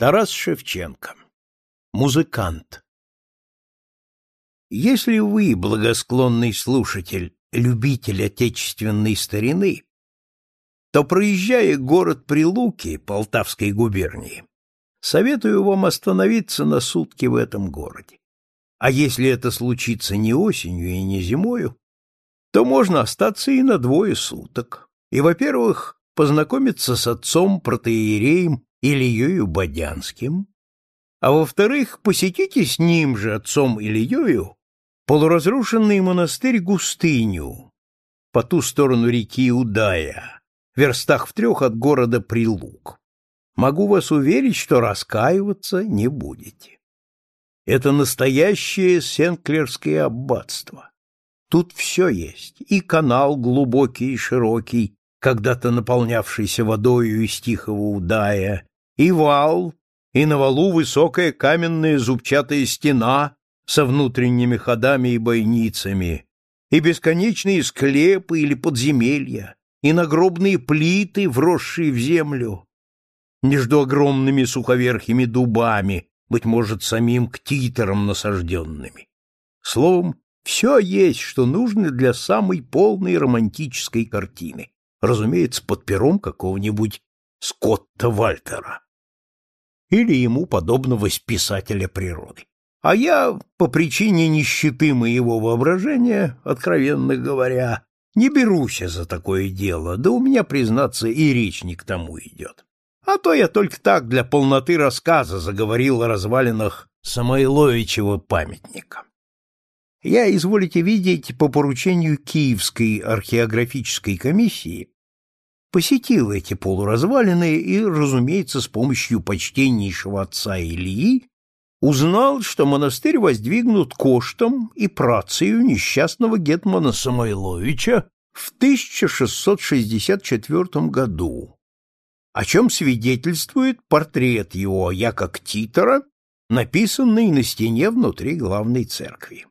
Тарас Шевченко. Музыкант. Если вы, благосклонный слушатель, любитель отечественной старины, то, проезжая город Прилуки Полтавской губернии, советую вам остановиться на сутки в этом городе. А если это случится не осенью и не зимою, то можно остаться и на двое суток. И, во-первых, познакомиться с отцом протеереем Ильею Бодянским, а во-вторых, посетите с ним же, отцом Ильею, полуразрушенный монастырь Густыню по ту сторону реки Удая, верстах в трех от города Прилук. Могу вас уверить, что раскаиваться не будете. Это настоящее Сенклерское аббатство. Тут все есть, и канал глубокий и широкий, когда-то наполнявшийся водою из тихого удая, и вал, и на валу высокая каменная зубчатая стена со внутренними ходами и бойницами, и бесконечные склепы или подземелья, и нагробные плиты, вросшие в землю, между огромными суховерхими дубами, быть может, самим ктитором насажденными. Словом, все есть, что нужно для самой полной романтической картины, разумеется, под пером какого-нибудь Скотта Вальтера или ему подобного списателя природы. А я, по причине нищеты моего воображения, откровенно говоря, не берусь за такое дело, да у меня, признаться, и речь не к тому идет. А то я только так для полноты рассказа заговорил о развалинах Самойловичева памятника. Я, изволите видеть, по поручению Киевской археографической комиссии посетил эти полуразвалины и, разумеется, с помощью почтеннейшего отца Ильи узнал, что монастырь воздвигнут коштом и працею несчастного гетмана Самойловича в 1664 году, о чем свидетельствует портрет его, я как титора, написанный на стене внутри главной церкви.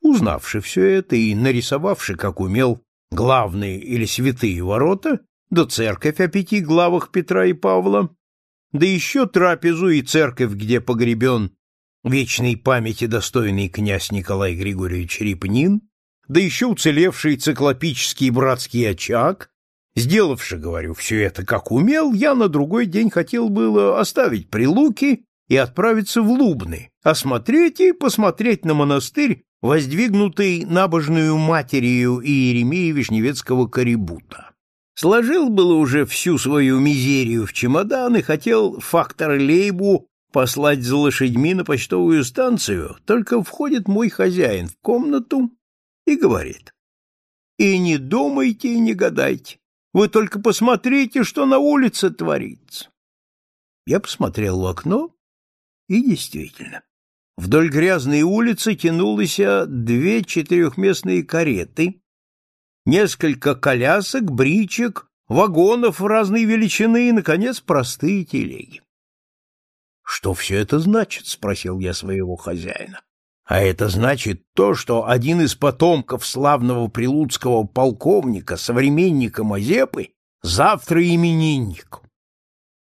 Узнавши все это и нарисовавши, как умел, главные или святые ворота, да церковь о пяти главах Петра и Павла, да еще трапезу и церковь, где погребен вечной памяти достойный князь Николай Григорьевич Репнин, да еще уцелевший циклопический братский очаг, сделавши, говорю, все это как умел, я на другой день хотел было оставить Прилуки и отправиться в Лубны, осмотреть и посмотреть на монастырь, воздвигнутый набожную матерью Иеремии Вишневецкого Корибута. Сложил было уже всю свою мизерию в чемодан и хотел фактор Лейбу послать за лошадьми на почтовую станцию, только входит мой хозяин в комнату и говорит. «И не думайте, и не гадайте. Вы только посмотрите, что на улице творится». Я посмотрел в окно, и действительно, вдоль грязной улицы тянулись две четырехместные кареты, несколько колясок, бричек, вагонов разной величины и, наконец, простые телеги. «Что все это значит?» — спросил я своего хозяина. «А это значит то, что один из потомков славного прилуцкого полковника, современника Мазепы, завтра именинник».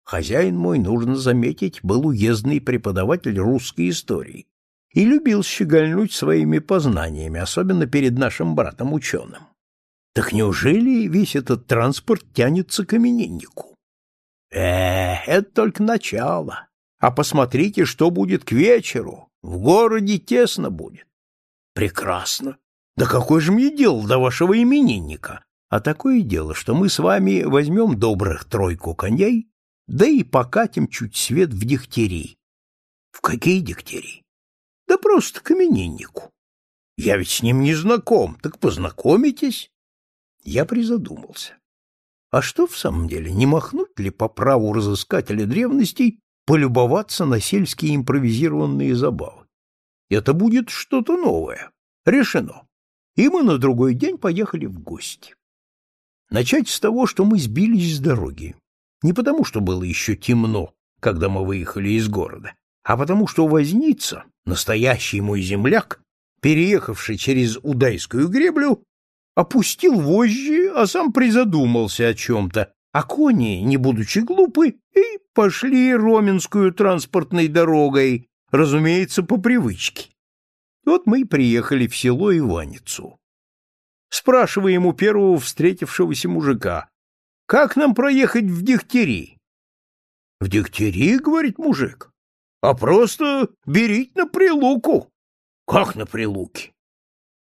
Хозяин мой, нужно заметить, был уездный преподаватель русской истории и любил щегольнуть своими познаниями, особенно перед нашим братом-ученым. Так неужели весь этот транспорт тянется к имениннику? Э, это только начало. А посмотрите, что будет к вечеру. В городе тесно будет. Прекрасно. Да какое же мне дело до вашего именинника? А такое дело, что мы с вами возьмем добрых тройку коней, да и покатим чуть свет в дегтяри. В какие дегтяри? Да просто к имениннику. Я ведь с ним не знаком, так познакомитесь. Я призадумался. А что в самом деле, не махнуть ли по праву разыскателя древностей полюбоваться на сельские импровизированные забавы? Это будет что-то новое. Решено. И мы на другой день поехали в гости. Начать с того, что мы сбились с дороги. Не потому, что было еще темно, когда мы выехали из города, а потому, что возница, настоящий мой земляк, переехавший через Удайскую греблю, опустил вожжи, а сам призадумался о чем-то, А кони, не будучи глупы, и пошли Роменскую транспортной дорогой, разумеется, по привычке. Вот мы и приехали в село Иваницу. Спрашиваем у первого встретившегося мужика, как нам проехать в Дегтяри? — В Дегтяри, — говорит мужик, — а просто берите на Прилуку. — Как на Прилуке?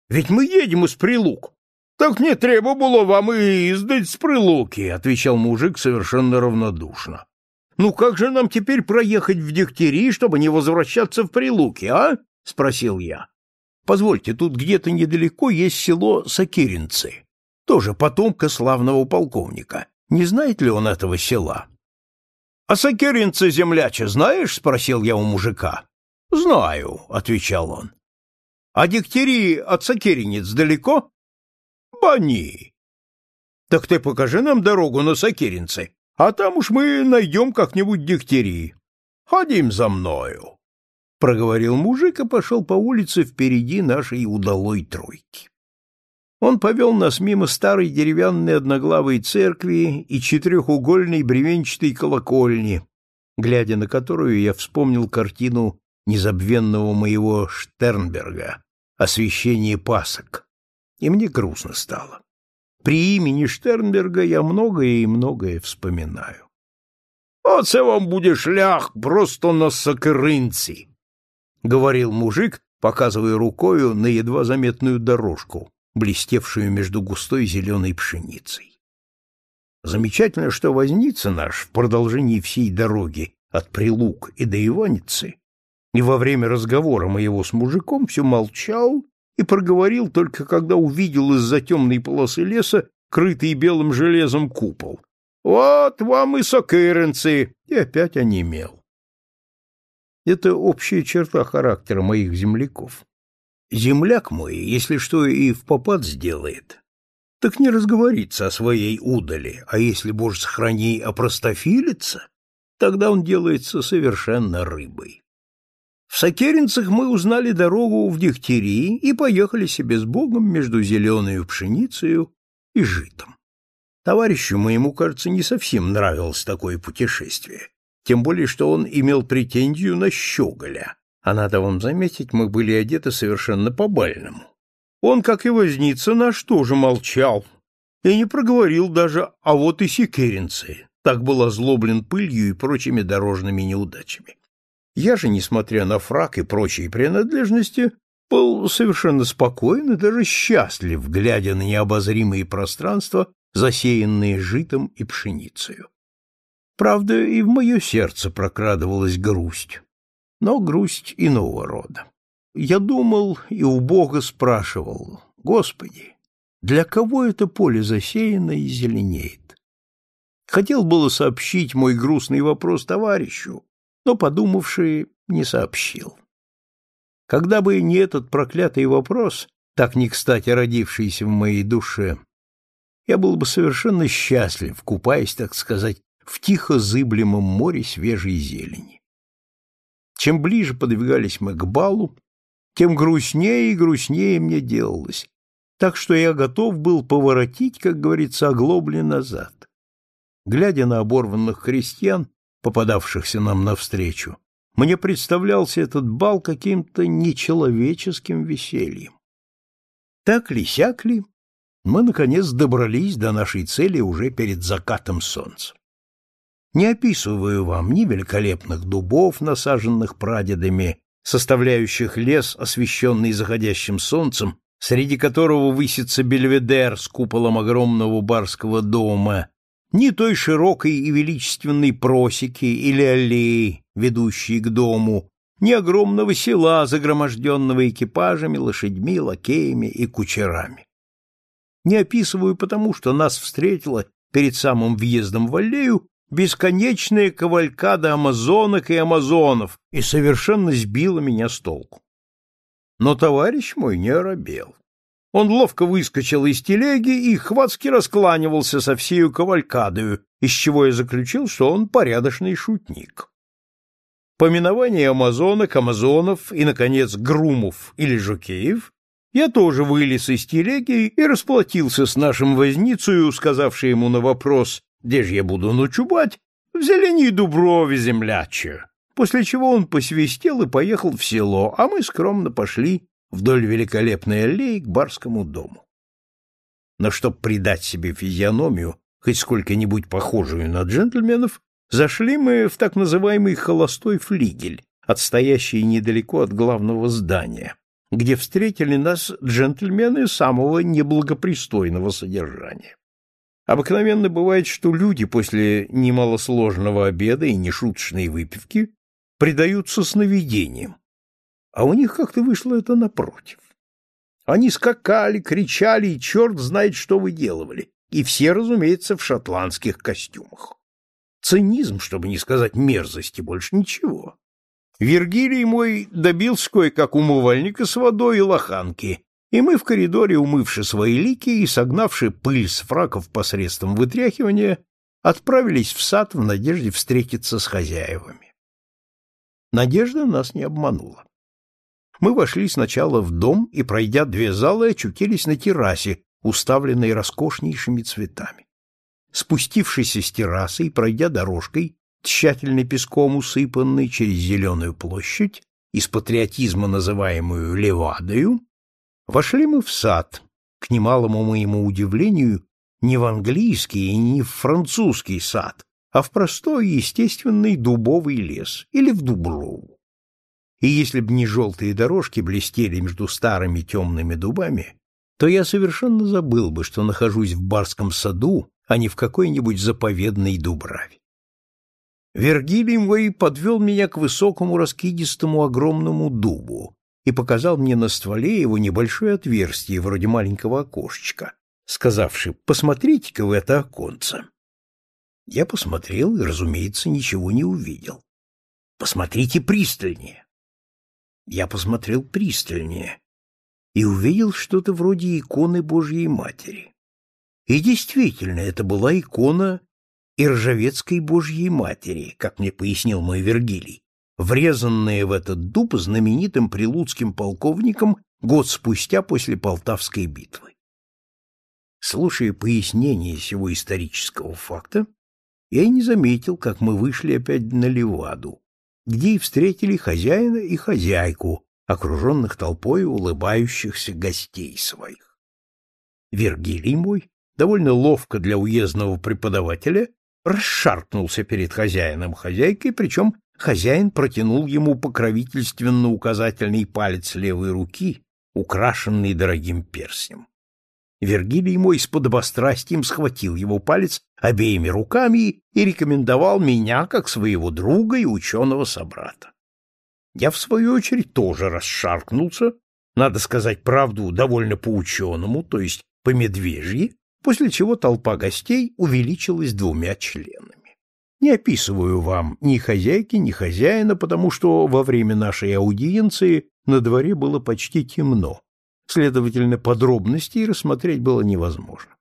Ведь мы едем из Прилук. — Так не треба было вам и издать с Прилуки, — отвечал мужик совершенно равнодушно. — Ну как же нам теперь проехать в Дегтяри, чтобы не возвращаться в Прилуки, а? — спросил я. — Позвольте, тут где-то недалеко есть село Сокиринцы, тоже потомка славного полковника. Не знает ли он этого села? — А Сокиринцы земляча знаешь? — спросил я у мужика. — Знаю, — отвечал он. — А Дегтяри от Сокиринец далеко? — Бани. — Так ты покажи нам дорогу на Сокиринцы, а там уж мы найдем как-нибудь Дегтяри. Ходим за мною, — проговорил мужик и пошел по улице впереди нашей удалой тройки. Он повел нас мимо старой деревянной одноглавой церкви и четырехугольной бревенчатой колокольни, глядя на которую я вспомнил картину незабвенного моего Штернберга «Освящение пасок», и мне грустно стало. При имени Штернберга я многое и многое вспоминаю. «Оце вам буде шлях просто на сокринці», — говорил мужик, показывая рукою на едва заметную дорожку, блестевшую между густой зеленой пшеницей. Замечательно, что возница наш в продолжении всей дороги от Прилук и до Иваницы и во время разговора моего с мужиком все молчал и проговорил только когда увидел из-за темной полосы леса крытый белым железом купол. «Вот вам и сокыренцы!» и опять онемел. Это общая черта характера моих земляков. Земляк мой, если что и в попад сделает, так не разговорится о своей удали, а если, боже сохрани, опростофилится, тогда он делается совершенно рыбой. В Сокеринцах мы узнали дорогу в Дегтяри и поехали себе с Богом между зеленою пшеницей и житом. Товарищу моему, кажется, не совсем нравилось такое путешествие, тем более, что он имел претензию на щеголя, а надо вам заметить, мы были одеты совершенно по-бальному. Он, как и возница наш, тоже молчал и не проговорил даже «а вот и секеринцы», так был озлоблен пылью и прочими дорожными неудачами. Я же, несмотря на фрак и прочие принадлежности, был совершенно спокоен и даже счастлив, глядя на необозримые пространства, засеянные житом и пшеницей. Правда, и в мое сердце прокрадывалась грусть, но грусть иного рода. Я думал и у Бога спрашивал, «Господи, для кого это поле засеяно и зеленеет?» Хотел было сообщить мой грустный вопрос товарищу, но, подумавший, не сообщил. Когда бы не этот проклятый вопрос, так не кстати родившийся в моей душе, я был бы совершенно счастлив, купаясь, так сказать, в тихо зыблемом море свежей зелени. Чем ближе подвигались мы к балу, тем грустнее и грустнее мне делалось, так что я готов был поворотить, как говорится, оглобли назад. Глядя на оборванных крестьян, попадавшихся нам навстречу, мне представлялся этот бал каким-то нечеловеческим весельем. Так ли, сяк ли, мы, наконец, добрались до нашей цели уже перед закатом солнца. Не описываю вам ни великолепных дубов, насаженных прадедами, составляющих лес, освещенный заходящим солнцем, среди которого высится бельведер с куполом огромного барского дома, ни той широкой и величественной просеки или аллеи, ведущей к дому, ни огромного села, загроможденного экипажами, лошадьми, лакеями и кучерами. Не описываю потому, что нас встретила перед самым въездом в аллею бесконечная кавалькада амазонок и амазонов и совершенно сбила меня с толку. Но товарищ мой не оробел. Он ловко выскочил из телеги и хватски раскланивался со всею кавалькадою, из чего я заключил, что он порядочный шутник. Поминование амазонок, амазонов и, наконец, грумов или жукеев я тоже вылез из телеги и расплатился с нашим возницею, сказавший ему на вопрос где же я буду ночевать, в зелени дуброве земляче. После чего он посвистел и поехал в село, а мы скромно пошли вдоль великолепной аллеи к барскому дому. Но чтоб придать себе физиономию, хоть сколько-нибудь похожую на джентльменов, зашли мы в так называемый холостой флигель, отстоящий недалеко от главного здания, где встретили нас джентльмены самого неблагопристойного содержания. Обыкновенно бывает, что люди после немалосложного обеда и нешуточной выпивки предаются сновидениям, а у них как-то вышло это напротив. Они скакали, кричали и черт знает, что выделывали, и все, разумеется, в шотландских костюмах. Цинизм, чтобы не сказать мерзости, больше ничего. Вергилий мой добился кое-как умывальника с водой и лоханки, и мы в коридоре, умывши свои лики и согнавши пыль с фраков посредством вытряхивания, отправились в сад в надежде встретиться с хозяевами. Надежда нас не обманула. Мы вошли сначала в дом и, пройдя две залы, очутились на террасе, уставленной роскошнейшими цветами. Спустившись с террасы и пройдя дорожкой, тщательно песком усыпанный через зеленую площадь, из патриотизма называемую Левадою, вошли мы в сад, к немалому моему удивлению, не в английский и не в французский сад, а в простой естественный дубовый лес или в дуброву. И если б не желтые дорожки блестели между старыми темными дубами, то я совершенно забыл бы, что нахожусь в барском саду, а не в какой-нибудь заповедной дубраве. Вергилий мой подвел меня к высокому раскидистому огромному дубу и показал мне на стволе его небольшое отверстие, вроде маленького окошечка, сказавши, посмотрите-ка в это оконце. Я посмотрел и, разумеется, ничего не увидел. Посмотрите пристальнее. Я посмотрел пристальнее и увидел что-то вроде иконы Божьей Матери. И действительно, это была икона и ржавецкой Божьей Матери, как мне пояснил мой Вергилий, врезанная в этот дуб знаменитым прилуцким полковником год спустя после Полтавской битвы. Слушая пояснение сего исторического факта, я не заметил, как мы вышли опять на Леваду, где и встретили хозяина и хозяйку, окруженных толпой улыбающихся гостей своих. Вергилий мой, довольно ловко для уездного преподавателя, расшаркнулся перед хозяином хозяйкой, причем хозяин протянул ему покровительственно указательный палец левой руки, украшенный дорогим перстнем. Вергилий мой с подобострастием схватил его палец обеими руками и рекомендовал меня как своего друга и ученого собрата. Я, в свою очередь, тоже расшаркнулся, надо сказать правду, довольно по-ученому, то есть по-медвежьи, после чего толпа гостей увеличилась двумя членами. Не описываю вам ни хозяйки, ни хозяина, потому что во время нашей аудиенции на дворе было почти темно, следовательно, подробностей рассмотреть было невозможно.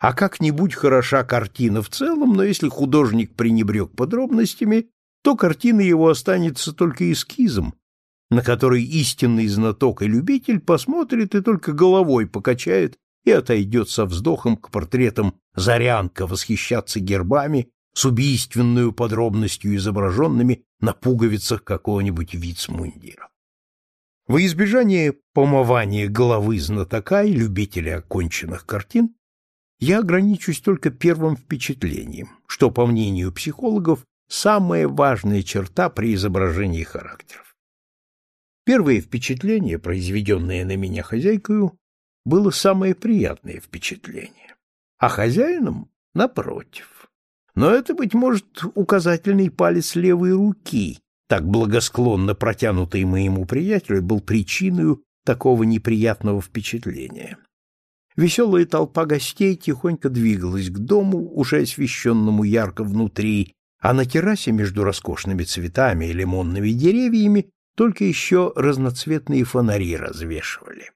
А как-нибудь хороша картина в целом, но если художник пренебрег подробностями, то картина его останется только эскизом, на который истинный знаток и любитель посмотрит и только головой покачает и отойдет со вздохом к портретам Зарянка восхищаться гербами с убийственную подробностью изображенными на пуговицах какого-нибудь вицмундира. Во избежание помывания головы знатока и любителя оконченных картин я ограничусь только первым впечатлением, что, по мнению психологов, самая важная черта при изображении характеров. Первое впечатление, произведенное на меня хозяйкою, было самое приятное впечатление, а хозяином — напротив. Но это, быть может, указательный палец левой руки, так благосклонно протянутый моему приятелю, был причиной такого неприятного впечатления. Веселая толпа гостей тихонько двигалась к дому, уже освещенному ярко внутри, а на террасе между роскошными цветами и лимонными деревьями только еще разноцветные фонари развешивали.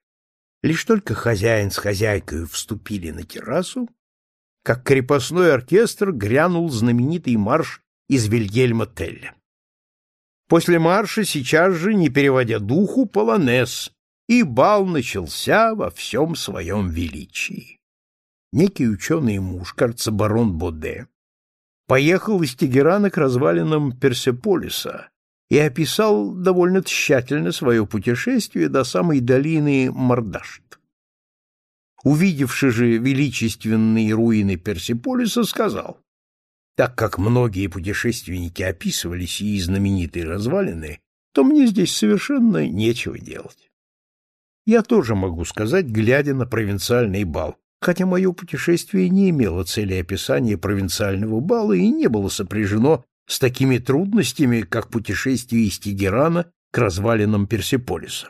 Лишь только хозяин с хозяйкой вступили на террасу, как крепостной оркестр грянул знаменитый марш из Вильгельма Телля. После марша сейчас же, не переводя духу, полонез, и бал начался во всем своем величии. некий ученый муж, кажется, барон Боде, поехал из Тегерана к развалинам Персеполиса и описал довольно тщательно свое путешествие до самой долины Мордашт. Увидевши же величественные руины Персеполиса, сказал, так как многие путешественники описывали сии знаменитые развалины, то мне здесь совершенно нечего делать. Я тоже могу сказать, глядя на провинциальный бал, хотя мое путешествие не имело цели описания провинциального бала и не было сопряжено с такими трудностями, как путешествие из Тегерана к развалинам Персеполиса.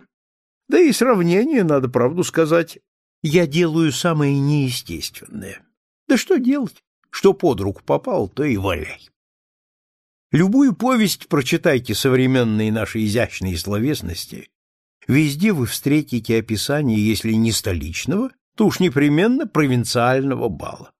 Да и сравнение, надо правду сказать, я делаю самое неестественное. Да что делать? Что под руку попал, то и валяй. Любую повесть прочитайте современные наши изящные словесности. Везде вы встретите описание, если не столичного, то уж непременно провинциального бала.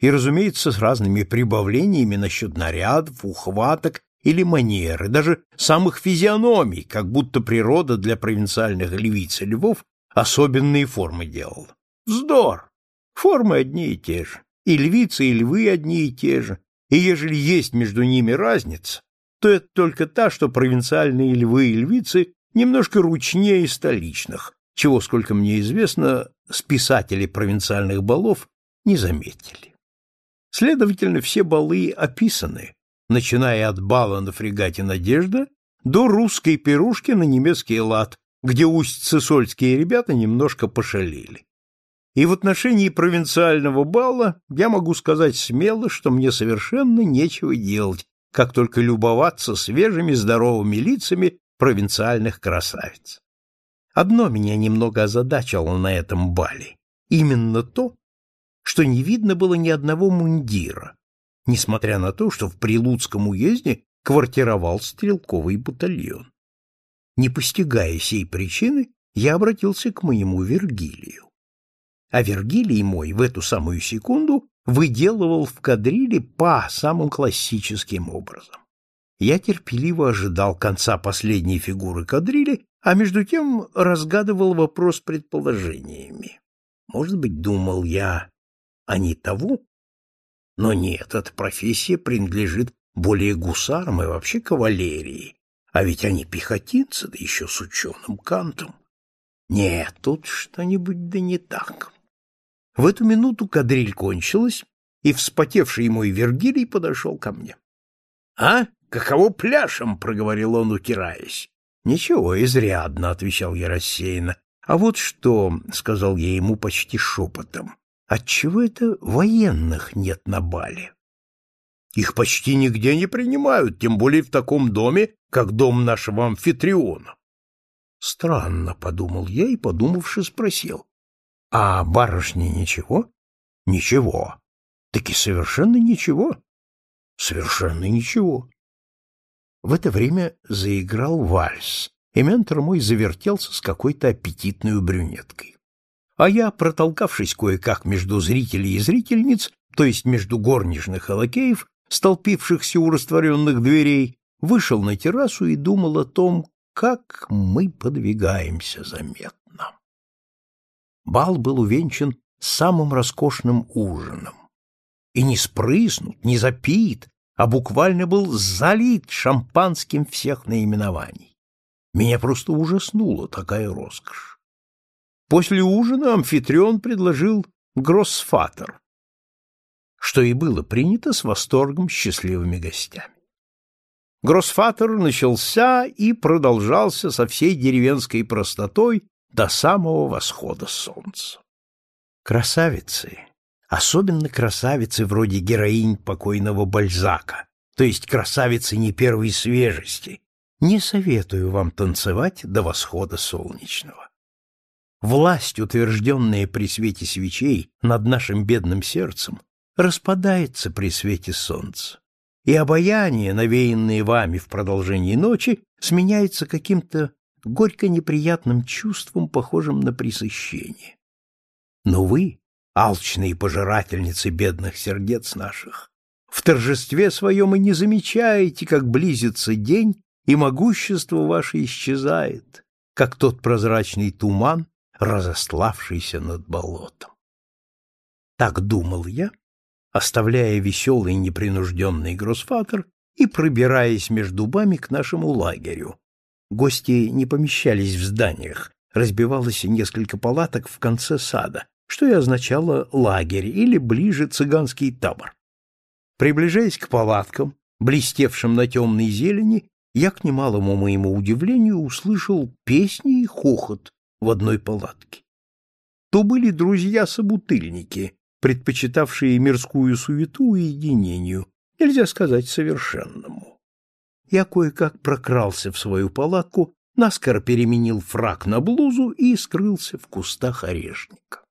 И, разумеется, с разными прибавлениями насчет нарядов, ухваток или манеры, даже самых физиономий, как будто природа для провинциальных львиц и львов особенные формы делала. Вздор! Формы одни и те же, и львицы, и львы одни и те же, и ежели есть между ними разница, то это только та, что провинциальные львы и львицы немножко ручнее столичных, чего, сколько мне известно, списатели провинциальных балов не заметили. Следовательно, все балы описаны, начиная от бала на фрегате «Надежда» до русской пирушки на немецкий лад, где усть-цесольские ребята немножко пошалили. И в отношении провинциального бала я могу сказать смело, что мне совершенно нечего делать, как только любоваться свежими здоровыми лицами провинциальных красавиц. Одно меня немного озадачило на этом бале. Именно то, что не видно было ни одного мундира, несмотря на то, что в Прилуцком уезде квартировал стрелковый батальон. Не постигая сей причины, я обратился к моему Вергилию. А Вергилий мой в эту самую секунду выделывал в кадриле по самым классическим образом. Я терпеливо ожидал конца последней фигуры кадрили, а между тем разгадывал вопрос предположениями. Может быть, думал я, а не того? Но нет, эта профессия принадлежит более гусарам и вообще кавалерии, а ведь они пехотинцы, да еще с ученым кантом. Нет, тут что-нибудь да не так. В эту минуту кадриль кончилась, и вспотевший мой Вергилий подошел ко мне. — А? Каково пляшем? — проговорил он, утираясь. — Ничего, изрядно, — отвечал я рассеянно. — А вот что, — сказал я ему почти шепотом, — отчего это военных нет на бале? Их почти нигде не принимают, тем более в таком доме, как дом нашего амфитриона. Странно, подумал я и, подумавши, спросил. А барышни ничего? Ничего. Таки совершенно ничего. Совершенно ничего. В это время заиграл вальс, и ментор мой завертелся с какой-то аппетитной брюнеткой. А я, протолкавшись кое-как между зрителей и зрительниц, то есть между горничных и лакеев, столпившихся у растворенных дверей, вышел на террасу и думал о том, как мы подвигаемся заметно. Бал был увенчан самым роскошным ужином. И не спрыснут, не запит, а буквально был залит шампанским всех наименований. Меня просто ужаснула такая роскошь. После ужина амфитрион предложил гроссфатер, что и было принято с восторгом счастливыми гостями. Гроссфатер начался и продолжался со всей деревенской простотой до самого восхода солнца. Красавицы, особенно красавицы вроде героинь покойного Бальзака, то есть красавицы не первой свежести, не советую вам танцевать до восхода солнечного. Власть, утвержденная при свете свечей над нашим бедным сердцем, распадается при свете солнца, и обаяние, навеянное вами в продолжении ночи, сменяется каким-то горько неприятным чувством, похожим на пресыщение. Но вы, алчные пожирательницы бедных сердец наших, в торжестве своем и не замечаете, как близится день, и могущество ваше исчезает, как тот прозрачный туман, разославшийся над болотом. Так думал я, оставляя веселый непринужденный гроссфатер и пробираясь между дубами к нашему лагерю. Гости не помещались в зданиях, разбивалось несколько палаток в конце сада, что и означало лагерь или ближе цыганский табор. Приближаясь к палаткам, блестевшим на темной зелени, я, к немалому моему удивлению, услышал песни и хохот в одной палатке. То были друзья-собутыльники, предпочитавшие мирскую суету уединению, нельзя сказать совершенному. Я кое-как прокрался в свою палатку, наскоро переменил фрак на блузу и скрылся в кустах орешника.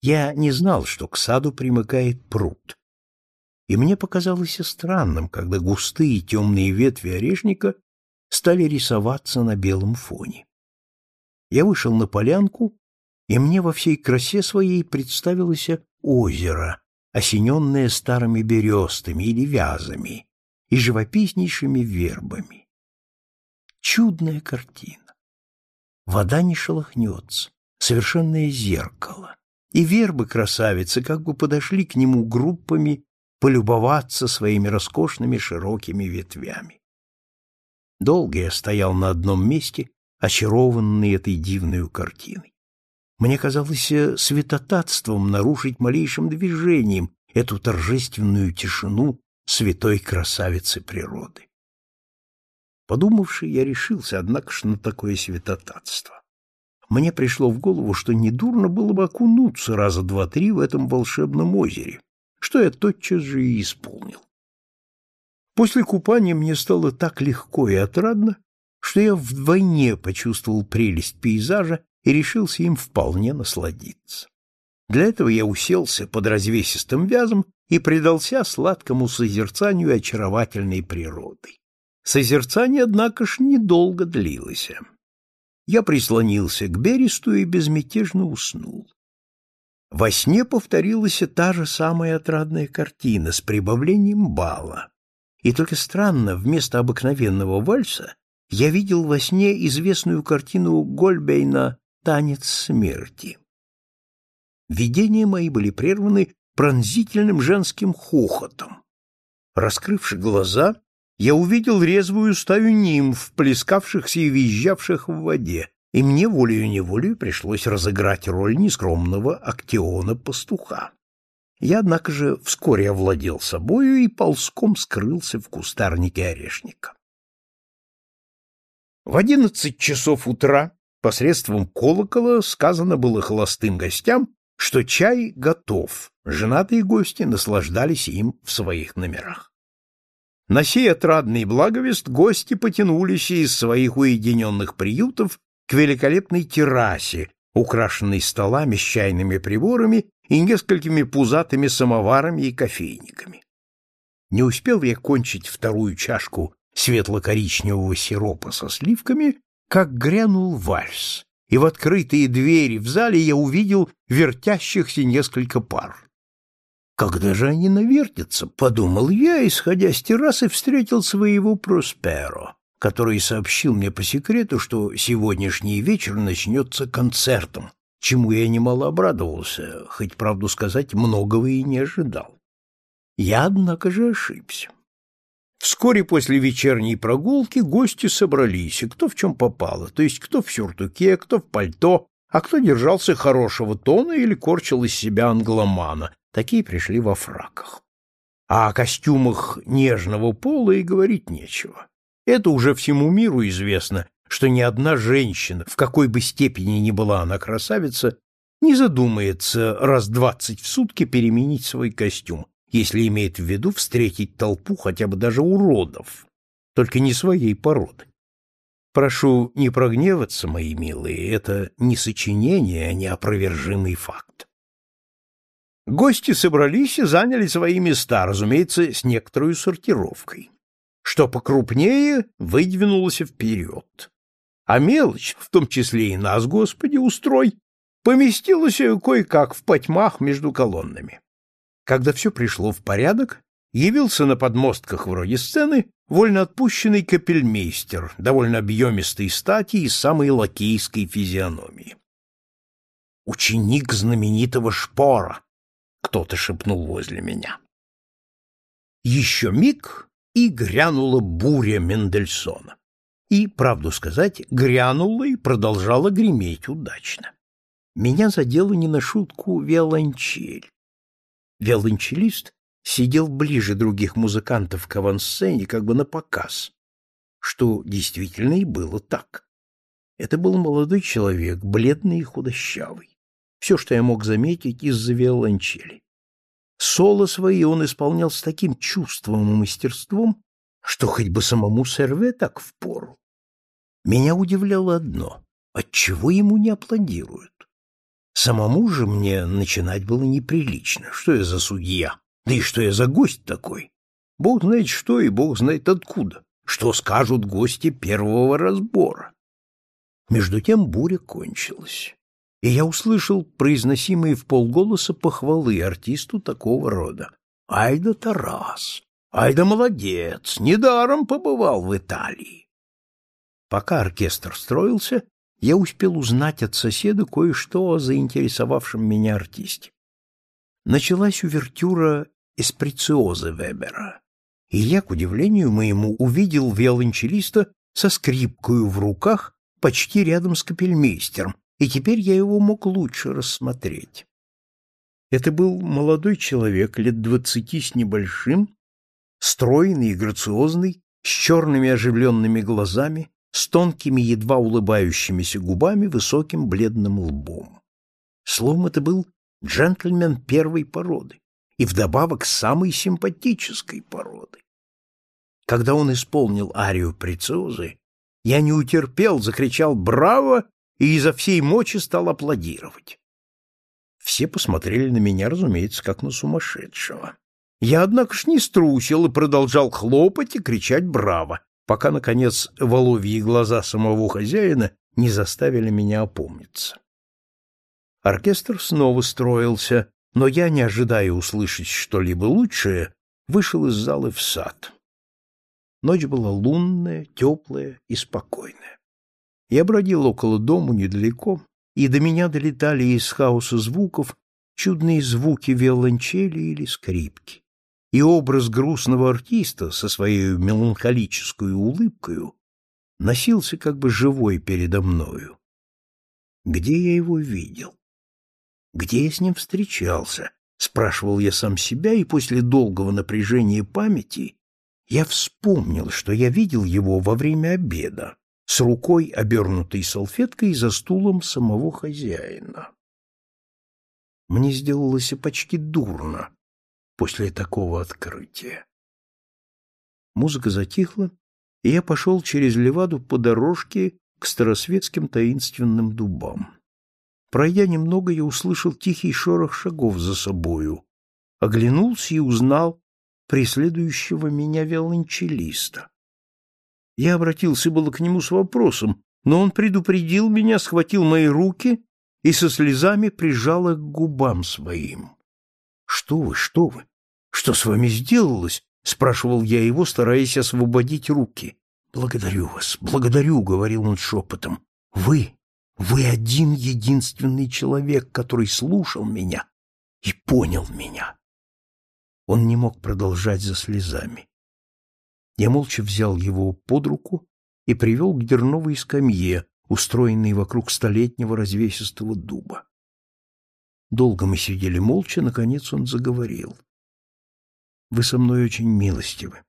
Я не знал, что к саду примыкает пруд. И мне показалось странным, когда густые темные ветви орешника стали рисоваться на белом фоне. Я вышел на полянку, и мне во всей красе своей представилось озеро, осененное старыми берестами или вязами и живописнейшими вербами. Чудная картина. Вода не шелохнется, совершенное зеркало, и вербы-красавицы как бы подошли к нему группами полюбоваться своими роскошными широкими ветвями. Долго я стоял на одном месте, очарованный этой дивной картиной. Мне казалось э, святотатством нарушить малейшим движением эту торжественную тишину святой красавицы природы. Подумавши, я решился, однако ж, на такое святотатство. Мне пришло в голову, что недурно было бы окунуться раза два-три в этом волшебном озере, что я тотчас же и исполнил. После купания мне стало так легко и отрадно, что я вдвойне почувствовал прелесть пейзажа и решился им вполне насладиться. Для этого я уселся под развесистым вязом и предался сладкому созерцанию очаровательной природы. Созерцание, однако ж, недолго длилось. Я прислонился к бересту и безмятежно уснул. Во сне повторилась та же самая отрадная картина с прибавлением бала. И только странно, вместо обыкновенного вальса я видел во сне известную картину Гольбейна танец смерти. Видения мои были прерваны пронзительным женским хохотом. Раскрывши глаза, я увидел резвую стаю нимф, плескавшихся и визжавших в воде, и мне волею-неволею пришлось разыграть роль нескромного актиона-пастуха. Я, однако же, вскоре овладел собою и ползком скрылся в кустарнике орешника. В одиннадцать часов утра Посредством колокола сказано было холостым гостям, что чай готов, женатые гости наслаждались им в своих номерах. На сей отрадный благовест гости потянулись из своих уединенных приютов к великолепной террасе, украшенной столами с чайными приборами и несколькими пузатыми самоварами и кофейниками. Не успел я кончить вторую чашку светло-коричневого сиропа со сливками, как грянул вальс, и в открытые двери в зале я увидел вертящихся несколько пар. Когда же они навертятся, подумал я, исходя с террасы, встретил своего Просперо, который сообщил мне по секрету, что сегодняшний вечер начнется концертом, чему я немало обрадовался, хоть, правду сказать, многого и не ожидал. Я, однако же, ошибся. Вскоре после вечерней прогулки гости собрались, и кто в чем попало, то есть кто в сюртуке, кто в пальто, а кто держался хорошего тона или корчил из себя англомана. Такие пришли во фраках. А о костюмах нежного пола и говорить нечего. Это уже всему миру известно, что ни одна женщина, в какой бы степени ни была она красавица, не задумается раз двадцать в сутки переменить свой костюм, если имеет в виду встретить толпу хотя бы даже уродов, только не своей породы. Прошу не прогневаться, мои милые, это не сочинение, а неопровержимый факт. Гости собрались и заняли свои места, разумеется, с некоторой сортировкой. Что покрупнее, выдвинулось вперед. А мелочь, в том числе и нас, Господи, устрой, поместилась кое-как в потьмах между колоннами. Когда все пришло в порядок, явился на подмостках вроде сцены вольноотпущенный капельмейстер, довольно объемистой стати и самой лакейской физиономии. Ученик знаменитого Шпора, кто-то шепнул возле меня. Еще миг, и грянула буря Мендельсона. И, правду сказать, грянула и продолжала греметь удачно. Меня задела не на шутку виолончель. Виолончелист сидел ближе других музыкантов к авансцене, как бы на показ, что действительно и было так. Это был молодой человек, бледный и худощавый. Все, что я мог заметить из-за виолончели. Соло свои он исполнял с таким чувством и мастерством, что хоть бы самому Серве так впору. Меня удивляло одно — отчего ему не аплодируют? Самому же мне начинать было неприлично. Что я за судья? Да и что я за гость такой? Бог знает что и бог знает откуда. Что скажут гости первого разбора? Между тем буря кончилась и я услышал произносимые в полголоса похвалы артисту такого рода. «Ай да Тарас! Ай да молодец! Недаром побывал в Италии!» Пока оркестр строился, я успел узнать от соседа кое-что о заинтересовавшем меня артисте. Началась увертюра «Эспрециозы» Вебера, и я, к удивлению моему, увидел виолончелиста со скрипкою в руках почти рядом с капельмейстером, и теперь я его мог лучше рассмотреть. Это был молодой человек, лет двадцати с небольшим, стройный и грациозный, с черными оживленными глазами, с тонкими, едва улыбающимися губами, высоким бледным лбом. Словом, это был джентльмен первой породы и вдобавок самой симпатической породы. Когда он исполнил арию Прициозы, я не утерпел, закричал «Браво!» и изо всей мочи стал аплодировать. Все посмотрели на меня, разумеется, как на сумасшедшего. Я, однако ж, не струсил и продолжал хлопать и кричать «Браво!», пока, наконец, воловьи глаза самого хозяина не заставили меня опомниться. Оркестр снова строился, но я, не ожидая услышать что-либо лучшее, вышел из зала в сад. Ночь была лунная, теплая и спокойная. Я бродил около дому недалеко, и до меня долетали из хаоса звуков чудные звуки виолончели или скрипки. И образ грустного артиста со своей меланхолической улыбкой носился как бы живой передо мною. Где я его видел? Где я с ним встречался? Спрашивал я сам себя, и после долгого напряжения памяти я вспомнил, что я видел его во время обеда с рукой, обернутой салфеткой, за стулом самого хозяина. Мне сделалось почти дурно после такого открытия. Музыка затихла, и я пошел через Леваду по дорожке к старосветским таинственным дубам. Пройдя немного, я услышал тихий шорох шагов за собою, оглянулся и узнал преследующего меня виолончелиста. Я обратился было к нему с вопросом, но он предупредил меня, схватил мои руки и со слезами прижал их к губам своим. — Что вы, что вы? Что с вами сделалось? — спрашивал я его, стараясь освободить руки. — Благодарю вас, благодарю, — говорил он шепотом. — Вы, вы один единственный человек, который слушал меня и понял меня. Он не мог продолжать за слезами. Я молча взял его под руку и привел к дерновой скамье, устроенной вокруг столетнего развесистого дуба. Долго мы сидели молча, наконец он заговорил. «Вы со мной очень милостивы».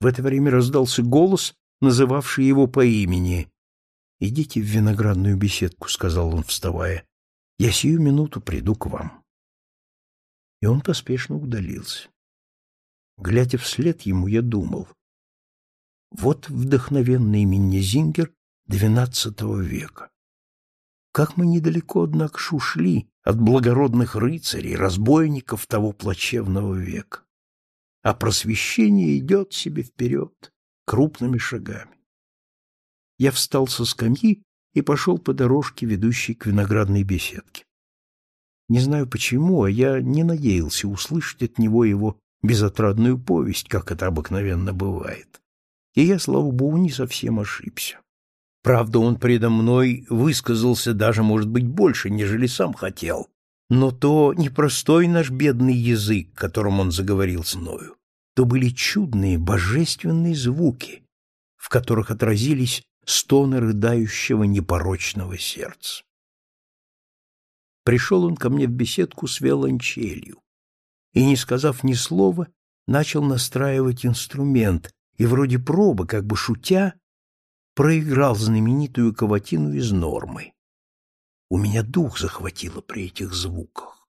В это время раздался голос, называвший его по имени. «Идите в виноградную беседку», — сказал он, вставая. «Я сию минуту приду к вам». И он поспешно удалился. Глядя вслед ему, я думал, вот вдохновенный Миннезингер XII века. Как мы недалеко, однако, ушли от благородных рыцарей, разбойников того плачевного века. А просвещение идет себе вперед крупными шагами. Я встал со скамьи и пошел по дорожке, ведущей к виноградной беседке. Не знаю почему, а я не надеялся услышать от него его безотрадную повесть, как это обыкновенно бывает. И я, слава богу, не совсем ошибся. Правда, он предо мной высказался даже, может быть, больше, нежели сам хотел. Но то не простой наш бедный язык, которым он заговорил с мною, то были чудные божественные звуки, в которых отразились стоны рыдающего непорочного сердца. Пришел он ко мне в беседку с виолончелью и, не сказав ни слова, начал настраивать инструмент и вроде пробы, как бы шутя, проиграл знаменитую каватину из нормы. У меня дух захватило при этих звуках.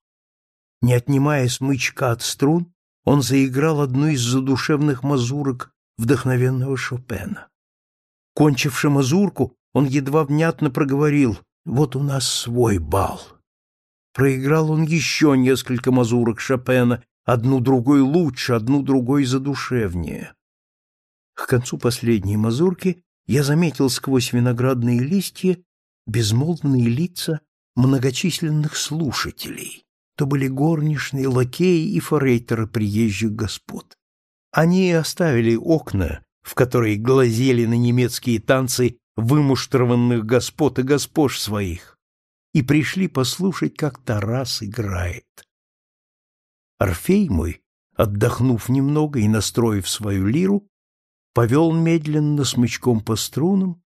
Не отнимая смычка от струн, он заиграл одну из задушевных мазурок вдохновенного Шопена. Кончивши мазурку, он едва внятно проговорил «Вот у нас свой бал». Проиграл он еще несколько мазурок Шопена, одну другой лучше, одну другой задушевнее. К концу последней мазурки я заметил сквозь виноградные листья безмолвные лица многочисленных слушателей. То были горничные, лакеи и форейтеры приезжих господ. Они оставили окна, в которые глазели на немецкие танцы вымуштрованных господ и госпож своих, и пришли послушать, как Тарас играет. Орфей мой, отдохнув немного и настроив свою лиру, повел медленно смычком по струнам,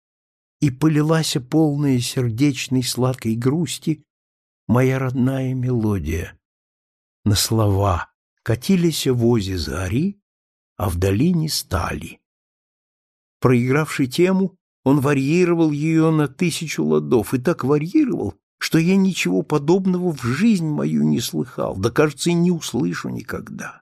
и полилась полная сердечной сладкой грусти моя родная мелодия. На слова катились вози зари, а в долине стали. Проигравший тему, он варьировал ее на тысячу ладов, и так варьировал, что я ничего подобного в жизнь мою не слыхал, да, кажется, и не услышу никогда.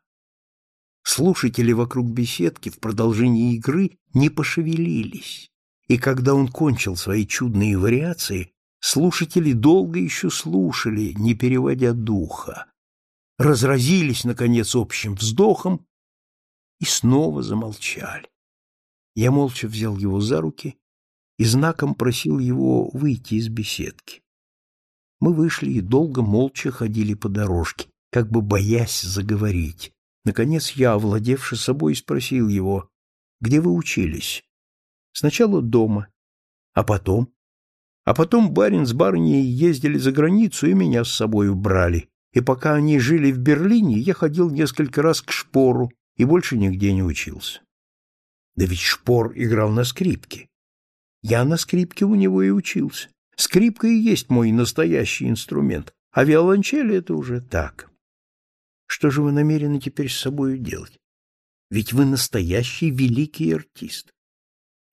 Слушатели вокруг беседки в продолжении игры не пошевелились и когда он кончил свои чудные вариации, слушатели долго еще слушали, не переводя духа, разразились, наконец, общим вздохом и снова замолчали. Я молча взял его за руки и знаком просил его выйти из беседки. Мы вышли и долго молча ходили по дорожке, как бы боясь заговорить. Наконец я, овладевши собой, спросил его, где вы учились? Сначала дома, а потом... А потом барин с барыней ездили за границу и меня с собой убрали. И пока они жили в Берлине, я ходил несколько раз к Шпору и больше нигде не учился. Да ведь Шпор играл на скрипке. Я на скрипке у него и учился. Скрипка и есть мой настоящий инструмент, а виолончель — это уже так. Что же вы намерены теперь с собой делать? Ведь вы настоящий великий артист.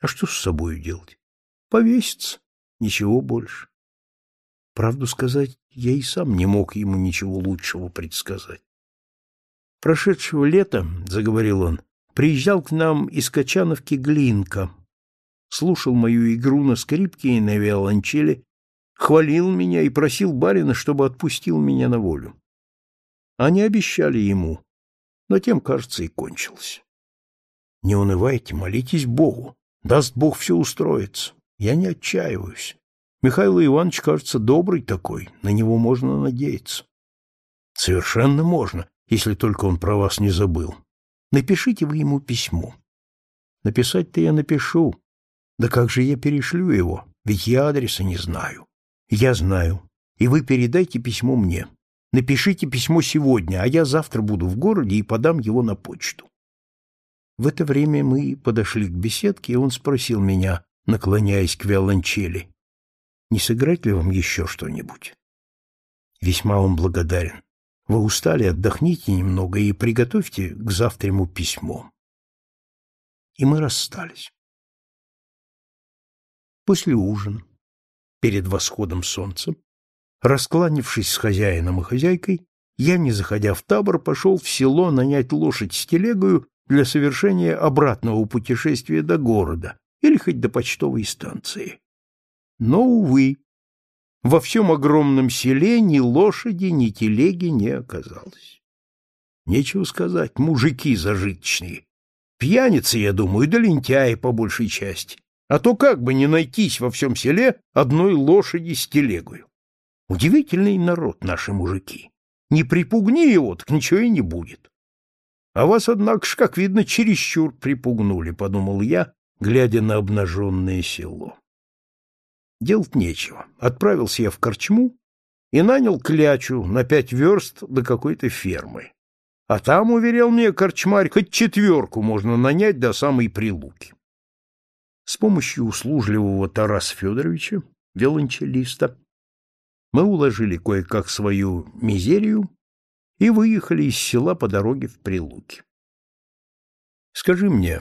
А что с собой делать? Повеситься. Ничего больше. Правду сказать, я и сам не мог ему ничего лучшего предсказать. Прошедшего лета, — заговорил он, — приезжал к нам из Качановки Глинка, слушал мою игру на скрипке и на виолончели, хвалил меня и просил барина, чтобы отпустил меня на волю. Они обещали ему, но тем, кажется, и кончилось. Не унывайте, молитесь Богу. Даст Бог, все устроится. Я не отчаиваюсь. Михаил Иванович, кажется, добрый такой, на него можно надеяться. Совершенно можно, если только он про вас не забыл. Напишите вы ему письмо. Написать-то я напишу. Да как же я перешлю его? Ведь я адреса не знаю. Я знаю. И вы передайте письмо мне. Напишите письмо сегодня, а я завтра буду в городе и подам его на почту. В это время мы подошли к беседке, и он спросил меня, наклоняясь к виолончели, «Не сыграть ли вам еще что-нибудь?» Весьма вам благодарен. Вы устали, отдохните немного и приготовьте к завтраму письмо. И мы расстались. После ужина, перед восходом солнца, раскланившись с хозяином и хозяйкой, я, не заходя в табор, пошел в село нанять лошадь с телегою для совершения обратного путешествия до города или хоть до почтовой станции. Но, увы, во всем огромном селе ни лошади, ни телеги не оказалось. Нечего сказать, мужики зажиточные. Пьяницы, я думаю, да лентяи по большей части. А то как бы не найтись во всем селе одной лошади с телегою. Удивительный народ наши мужики. Не припугни его, так ничего и не будет. А вас, однако ж, как видно, чересчур припугнули, — подумал я, глядя на обнаженное село. Делать нечего. Отправился я в корчму и нанял клячу на пять верст до какой-то фермы. А там, уверял мне корчмарь, хоть четверку можно нанять до самой прилуки. С помощью услужливого Тараса Федоровича, виолончелиста, мы уложили кое-как свою мизерию и выехали из села по дороге в Прилуки. Скажи мне,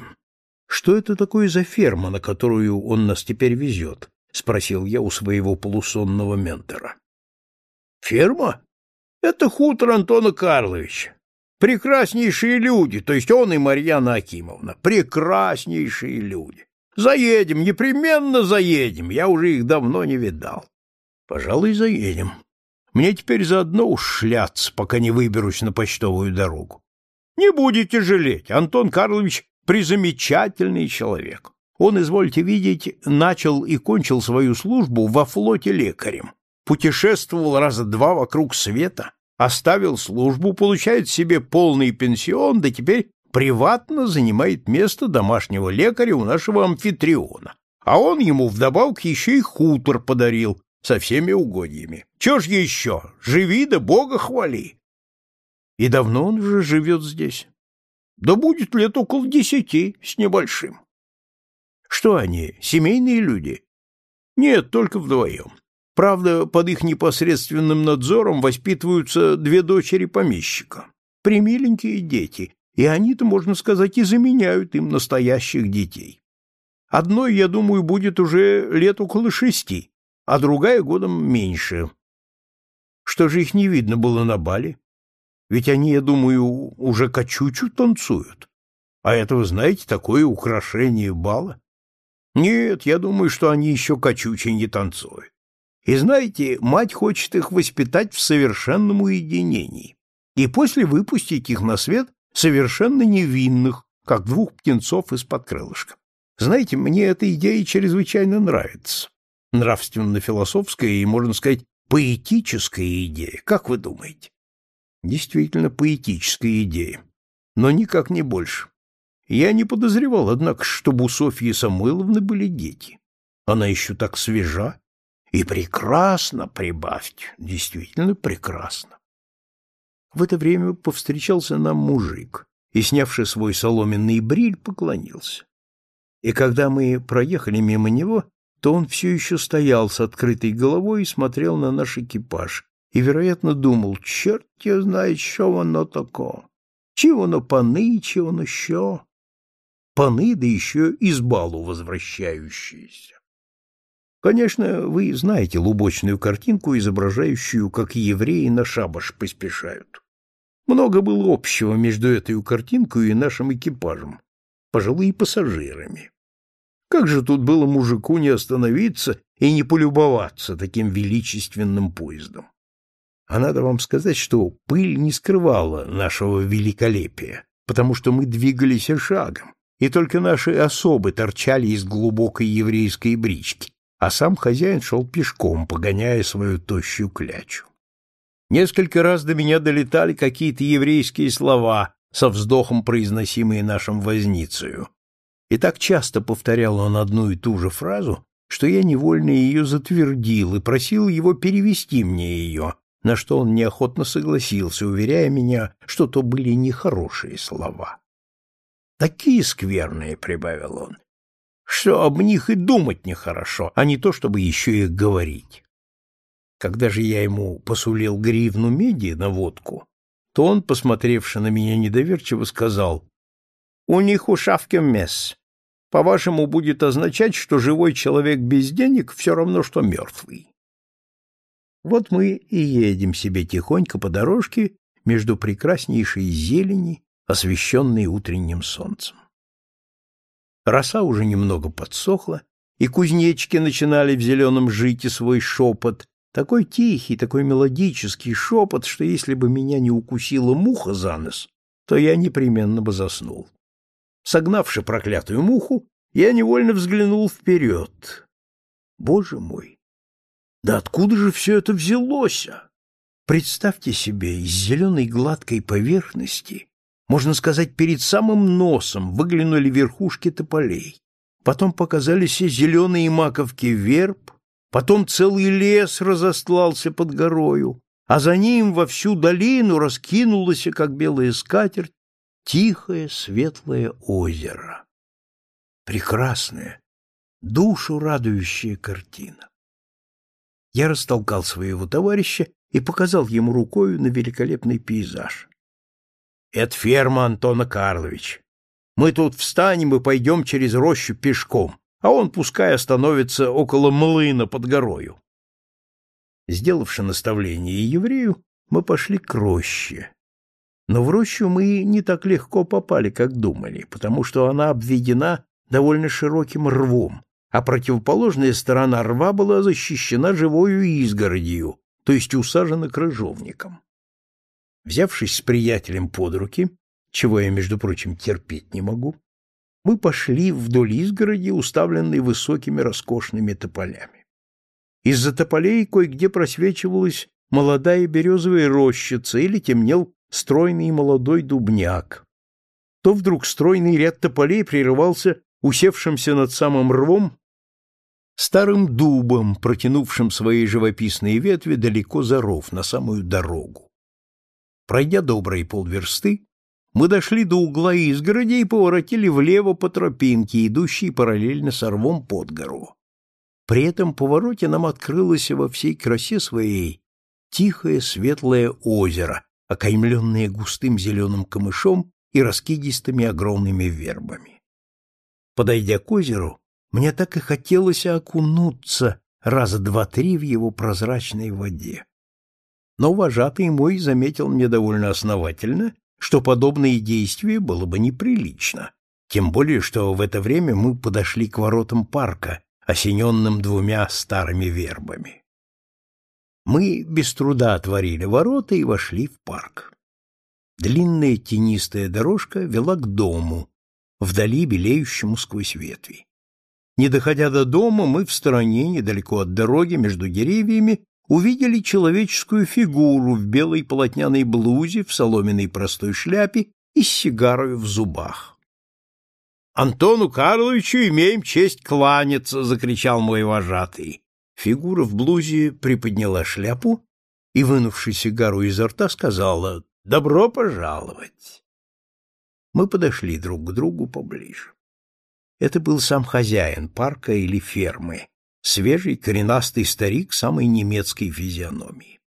что это такое за ферма, на которую он нас теперь везет? — спросил я у своего полусонного ментора. — Ферма? Это хутор Антона Карловича. Прекраснейшие люди, то есть он и Марьяна Акимовна. Прекраснейшие люди. Заедем, непременно заедем. Я уже их давно не видал. Пожалуй, заедем. Мне теперь заодно уж пока не выберусь на почтовую дорогу. Не будете жалеть, Антон Карлович призамечательный человек. Он, извольте видеть, начал и кончил свою службу во флоте лекарем. Путешествовал раза два вокруг света, оставил службу, получает себе полный пенсион, да теперь приватно занимает место домашнего лекаря у нашего амфитриона. А он ему вдобавок еще и хутор подарил со всеми угодьями. Че ж еще? Живи да Бога хвали. И давно он уже живет здесь? Да будет лет около десяти с небольшим. Что они, семейные люди? Нет, только вдвоем. Правда, под их непосредственным надзором воспитываются две дочери помещика. Примиленькие дети, и они-то, можно сказать, и заменяют им настоящих детей. Одной, я думаю, будет уже лет около шести, а другая годом меньше. Что же их не видно было на бале? Ведь они, я думаю, уже качучу танцуют. А это, вы знаете, такое украшение бала. Нет, я думаю, что они еще качучи не танцуют. И знаете, мать хочет их воспитать в совершенном уединении и после выпустить их на свет совершенно невинных, как двух птенцов из-под крылышка. Знаете, мне эта идея чрезвычайно нравится. Нравственно-философская и, можно сказать, поэтическая идея. Как вы думаете? Действительно поэтическая идея, но никак не больше. Я не подозревал, однако, чтобы у Софьи Самойловны были дети. Она еще так свежа, и прекрасно, прибавьте, действительно прекрасно. В это время повстречался нам мужик и, снявший свой соломенный бриль, поклонился. И когда мы проехали мимо него, то он все еще стоял с открытой головой и смотрел на наш экипаж, и, вероятно, думал, черт я знает, что воно тако, чи воно паны, чи воно що. Паны, да еще из балу возвращающиеся. Конечно, вы знаете лубочную картинку, изображающую, как евреи на шабаш поспешают. Много было общего между этой картинкой и нашим экипажем, пожалуй, и пассажирами. Как же тут было мужику не остановиться и не полюбоваться таким величественным поездом? А надо вам сказать, что пыль не скрывала нашего великолепия, потому что мы двигались шагом, и только наши особы торчали из глубокой еврейской брички, а сам хозяин шел пешком, погоняя свою тощую клячу. Несколько раз до меня долетали какие-то еврейские слова, со вздохом произносимые нашим возницею. И так часто повторял он одну и ту же фразу, что я невольно ее затвердил и просил его перевести мне ее, на что он неохотно согласился, уверяя меня, что то были нехорошие слова. «Такие скверные», — прибавил он, что об них и думать нехорошо, а не то, чтобы еще их говорить. Когда же я ему посулил гривну меди на водку, то он, посмотревши на меня недоверчиво, сказал, «У них у шавки месс. По-вашему, будет означать, что живой человек без денег все равно, что мертвый». Вот мы и едем себе тихонько по дорожке между прекраснейшей зелени, освещенной утренним солнцем. Роса уже немного подсохла, и кузнечки начинали в зеленом жите свой шепот, такой тихий, такой мелодический шепот, что если бы меня не укусила муха за нос, то я непременно бы заснул. Согнавши проклятую муху, я невольно взглянул вперед. Боже мой! Да откуда же все это взялось? Представьте себе, из зеленой гладкой поверхности можно сказать, перед самым носом выглянули верхушки тополей. Потом показались и зеленые маковки верб, Потом целый лес разостлался под горою, а за ним во всю долину раскинулось, как белая скатерть, тихое светлое озеро. Прекрасная, душу радующая картина. Я растолкал своего товарища и показал ему рукою на великолепный пейзаж. Это ферма Антона Карловича. Мы тут встанем и пойдем через рощу пешком, а он пускай остановится около млына под горою. Сделавши наставление еврею, мы пошли к роще. Но в рощу мы не так легко попали, как думали, потому что она обведена довольно широким рвом, а противоположная сторона рва была защищена живою изгородью, то есть усажена крыжовником. Взявшись с приятелем под руки, чего я, между прочим, терпеть не могу, мы пошли вдоль изгороди, уставленной высокими роскошными тополями. Из-за тополей кое-где просвечивалась молодая березовая рощица или темнел стройный молодой дубняк. То вдруг стройный ряд тополей прерывался усевшимся над самым рвом старым дубом, протянувшим свои живописные ветви далеко за ров, на самую дорогу. Пройдя добрые полверсты, мы дошли до угла изгороди и поворотили влево по тропинке, идущей параллельно с рвом под гору. При этом повороте нам открылось во всей красе своей тихое светлое озеро, окаймленное густым зеленым камышом и раскидистыми огромными вербами. Подойдя к озеру, мне так и хотелось окунуться раза два-три в его прозрачной воде. Но вожатый мой заметил мне довольно основательно, что подобное действие было бы неприлично, тем более что в это время мы подошли к воротам парка, осененным двумя старыми вербами. Мы без труда отворили ворота и вошли в парк. Длинная тенистая дорожка вела к дому, вдали белеющему сквозь ветви. Не доходя до дома, мы в стороне, недалеко от дороги, между деревьями, увидели человеческую фигуру в белой полотняной блузе, в соломенной простой шляпе и с сигарой в зубах. «Антону Карловичу имеем честь кланяться!» — закричал мой вожатый. Фигура в блузе приподняла шляпу и, вынувши сигару изо рта, сказала «Добро пожаловать!» Мы подошли друг к другу поближе. Это был сам хозяин парка или фермы, свежий коренастый старик самой немецкой физиономии.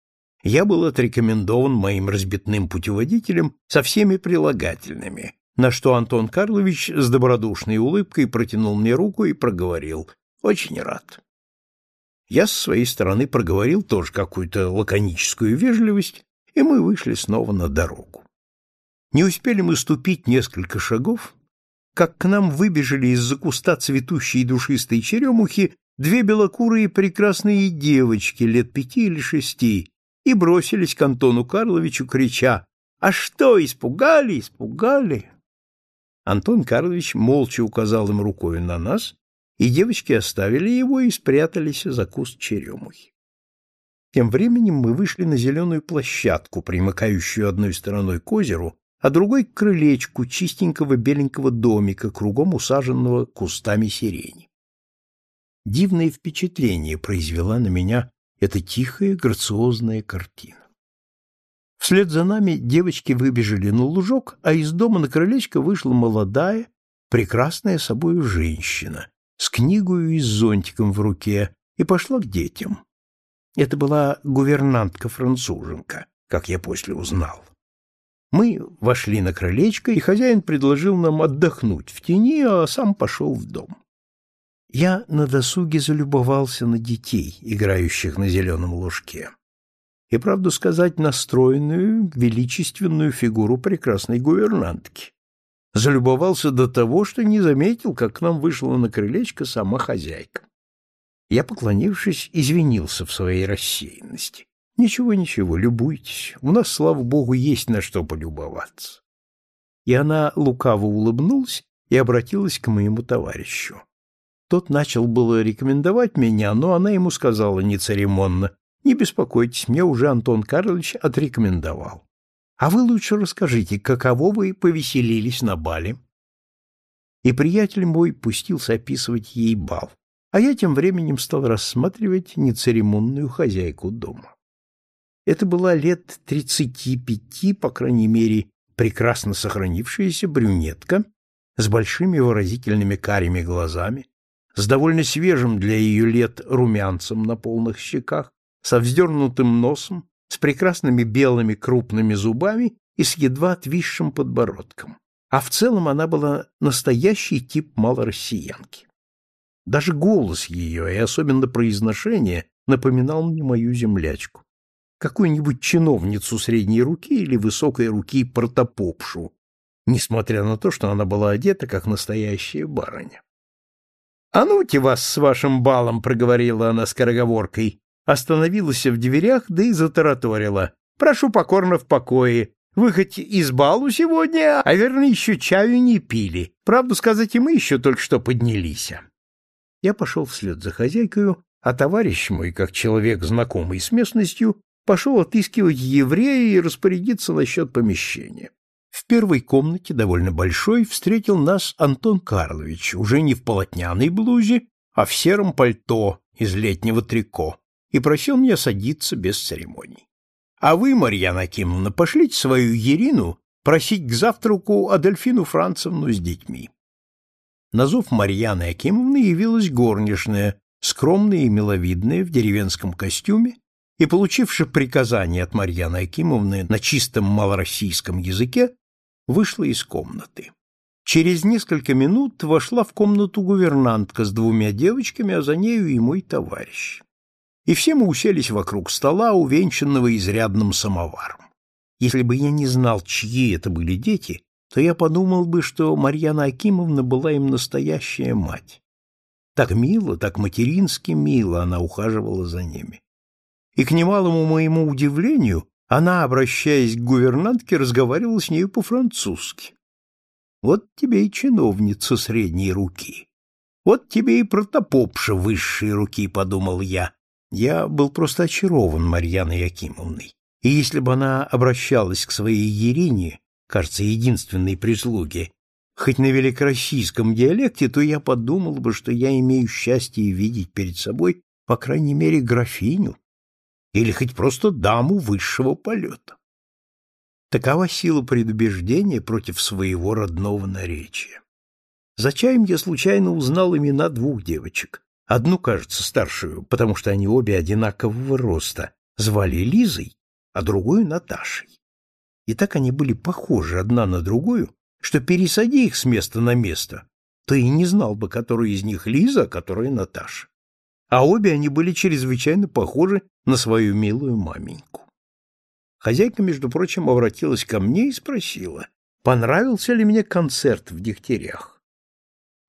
Я был отрекомендован моим разбитным путеводителем со всеми прилагательными, на что Антон Карлович с добродушной улыбкой протянул мне руку и проговорил «Очень рад». Я с своей стороны проговорил тоже какую-то лаконическую вежливость, и мы вышли снова на дорогу. Не успели мы ступить несколько шагов, как к нам выбежали из-за куста цветущей душистой черемухи две белокурые прекрасные девочки лет пяти или шести и бросились к Антону Карловичу, крича «А что, испугали, испугали?» Антон Карлович молча указал им рукой на нас, и девочки оставили его и спрятались за куст черемухи. Тем временем мы вышли на зеленую площадку, примыкающую одной стороной к озеру, а другой к крылечку чистенького беленького домика, кругом усаженного кустами сирени. Дивное впечатление произвела на меня эта тихая, грациозная картина. Вслед за нами девочки выбежали на лужок, а из дома на крылечко вышла молодая, прекрасная собою женщина с книгою и с зонтиком в руке и пошла к детям. Это была гувернантка-француженка, как я после узнал. Мы вошли на крылечко, и хозяин предложил нам отдохнуть в тени, а сам пошел в дом. Я на досуге залюбовался на детей, играющих на зеленом лужке. И, правду сказать, настроенную, величественную фигуру прекрасной гувернантки. Залюбовался до того, что не заметил, как к нам вышла на крылечко сама хозяйка. Я, поклонившись, извинился в своей рассеянности. Ничего, ничего, любуйтесь. У нас, слава богу, есть на что полюбоваться. И она лукаво улыбнулась и обратилась к моему товарищу. Тот начал было рекомендовать меня, но она ему сказала нецеремонно, «Не беспокойтесь, мне уже Антон Карлович отрекомендовал. А вы лучше расскажите, каково вы повеселились на бале?» И приятель мой пустился описывать ей бал. а я тем временем стал рассматривать нецеремонную хозяйку дома. Это была лет тридцати пяти, по крайней мере, прекрасно сохранившаяся брюнетка с большими выразительными карими глазами, с довольно свежим для ее лет румянцем на полных щеках, со вздернутым носом, с прекрасными белыми крупными зубами и с едва отвисшим подбородком. А в целом она была настоящий тип малороссиянки. Даже голос ее, и особенно произношение, напоминал мне мою землячку. Какую-нибудь чиновницу средней руки или высокой руки протопопшу, несмотря на то, что она была одета, как настоящая барыня. — А ну-те вас с вашим балом, — проговорила она скороговоркой, остановилась в дверях, да и затараторила. — Прошу покорно в покое. Вы хоть из балу сегодня, а верно еще чаю не пили. Правду сказать, и мы еще только что поднялись. Я пошел вслед за хозяйкою, а товарищ мой, как человек, знакомый с местностью, пошел отыскивать еврея и распорядиться насчет помещения. В первой комнате, довольно большой, встретил нас Антон Карлович, уже не в полотняной блузе, а в сером пальто из летнего трико, и просил меня садиться без церемоний. А вы, Марьяна Акимовна, пошлите свою Ерину просить к завтраку Адольфину Францевну с детьми. На зов Марьяны Акимовны явилась горничная, скромная и миловидная, в деревенском костюме, и, получивши приказание от Марьяны Акимовны на чистом малороссийском языке, вышла из комнаты. Через несколько минут вошла в комнату гувернантка с двумя девочками, а за нею и мой товарищ. И все мы уселись вокруг стола, увенчанного изрядным самоваром. Если бы я не знал, чьи это были дети, то я подумал бы, что Марьяна Акимовна была им настоящая мать. Так мило, так матерински мило она ухаживала за ними. И к немалому моему удивлению она, обращаясь к гувернантке, разговаривала с нею по-французски. Вот тебе и чиновница средней руки. Вот тебе и протопопша высшей руки, подумал я. Я был просто очарован Марьяной Якимовной. И если бы она обращалась к своей Ерине, кажется, единственной прислуге, хоть на великороссийском диалекте, то я подумал бы, что я имею счастье видеть перед собой, по крайней мере, графиню, или хоть просто даму высшего полета. Такова сила предубеждения против своего родного наречия. За чаем я случайно узнал имена двух девочек. Одну, кажется, старшую, потому что они обе одинакового роста, звали Лизой, а другую — Наташей. И так они были похожи одна на другую, что пересади их с места на место, ты и не знал бы, которая из них Лиза, а которая Наташа а обе они были чрезвычайно похожи на свою милую маменьку. Хозяйка, между прочим, обратилась ко мне и спросила, понравился ли мне концерт в Дегтярях.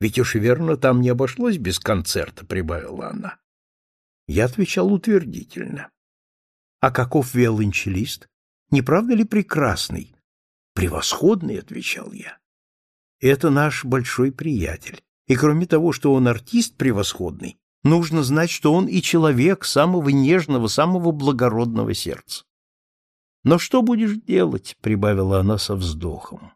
Ведь уж верно, там не обошлось без концерта, прибавила она. Я отвечал утвердительно. А каков виолончелист? Не правда ли прекрасный? Превосходный, отвечал я. Это наш большой приятель. И кроме того, что он артист превосходный, нужно знать, что он и человек самого нежного, самого благородного сердца. «Но что будешь делать?» — прибавила она со вздохом.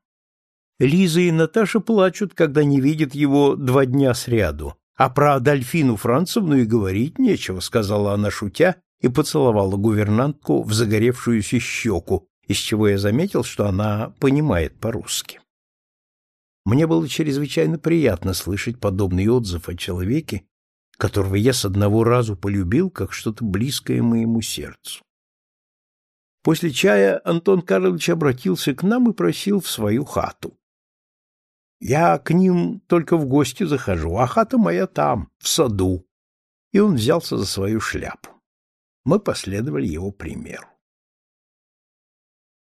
Лиза и Наташа плачут, когда не видят его два дня сряду, а про Адольфину Францевну и говорить нечего, — сказала она, шутя, и поцеловала гувернантку в загоревшуюся щеку, из чего я заметил, что она понимает по-русски. Мне было чрезвычайно приятно слышать подобный отзыв о человеке, которого я с одного разу полюбил как что-то близкое моему сердцу. После чая Антон Карлович обратился к нам и просил в свою хату. Я к ним только в гости захожу, а хата моя там, в саду. И он взялся за свою шляпу. Мы последовали его примеру.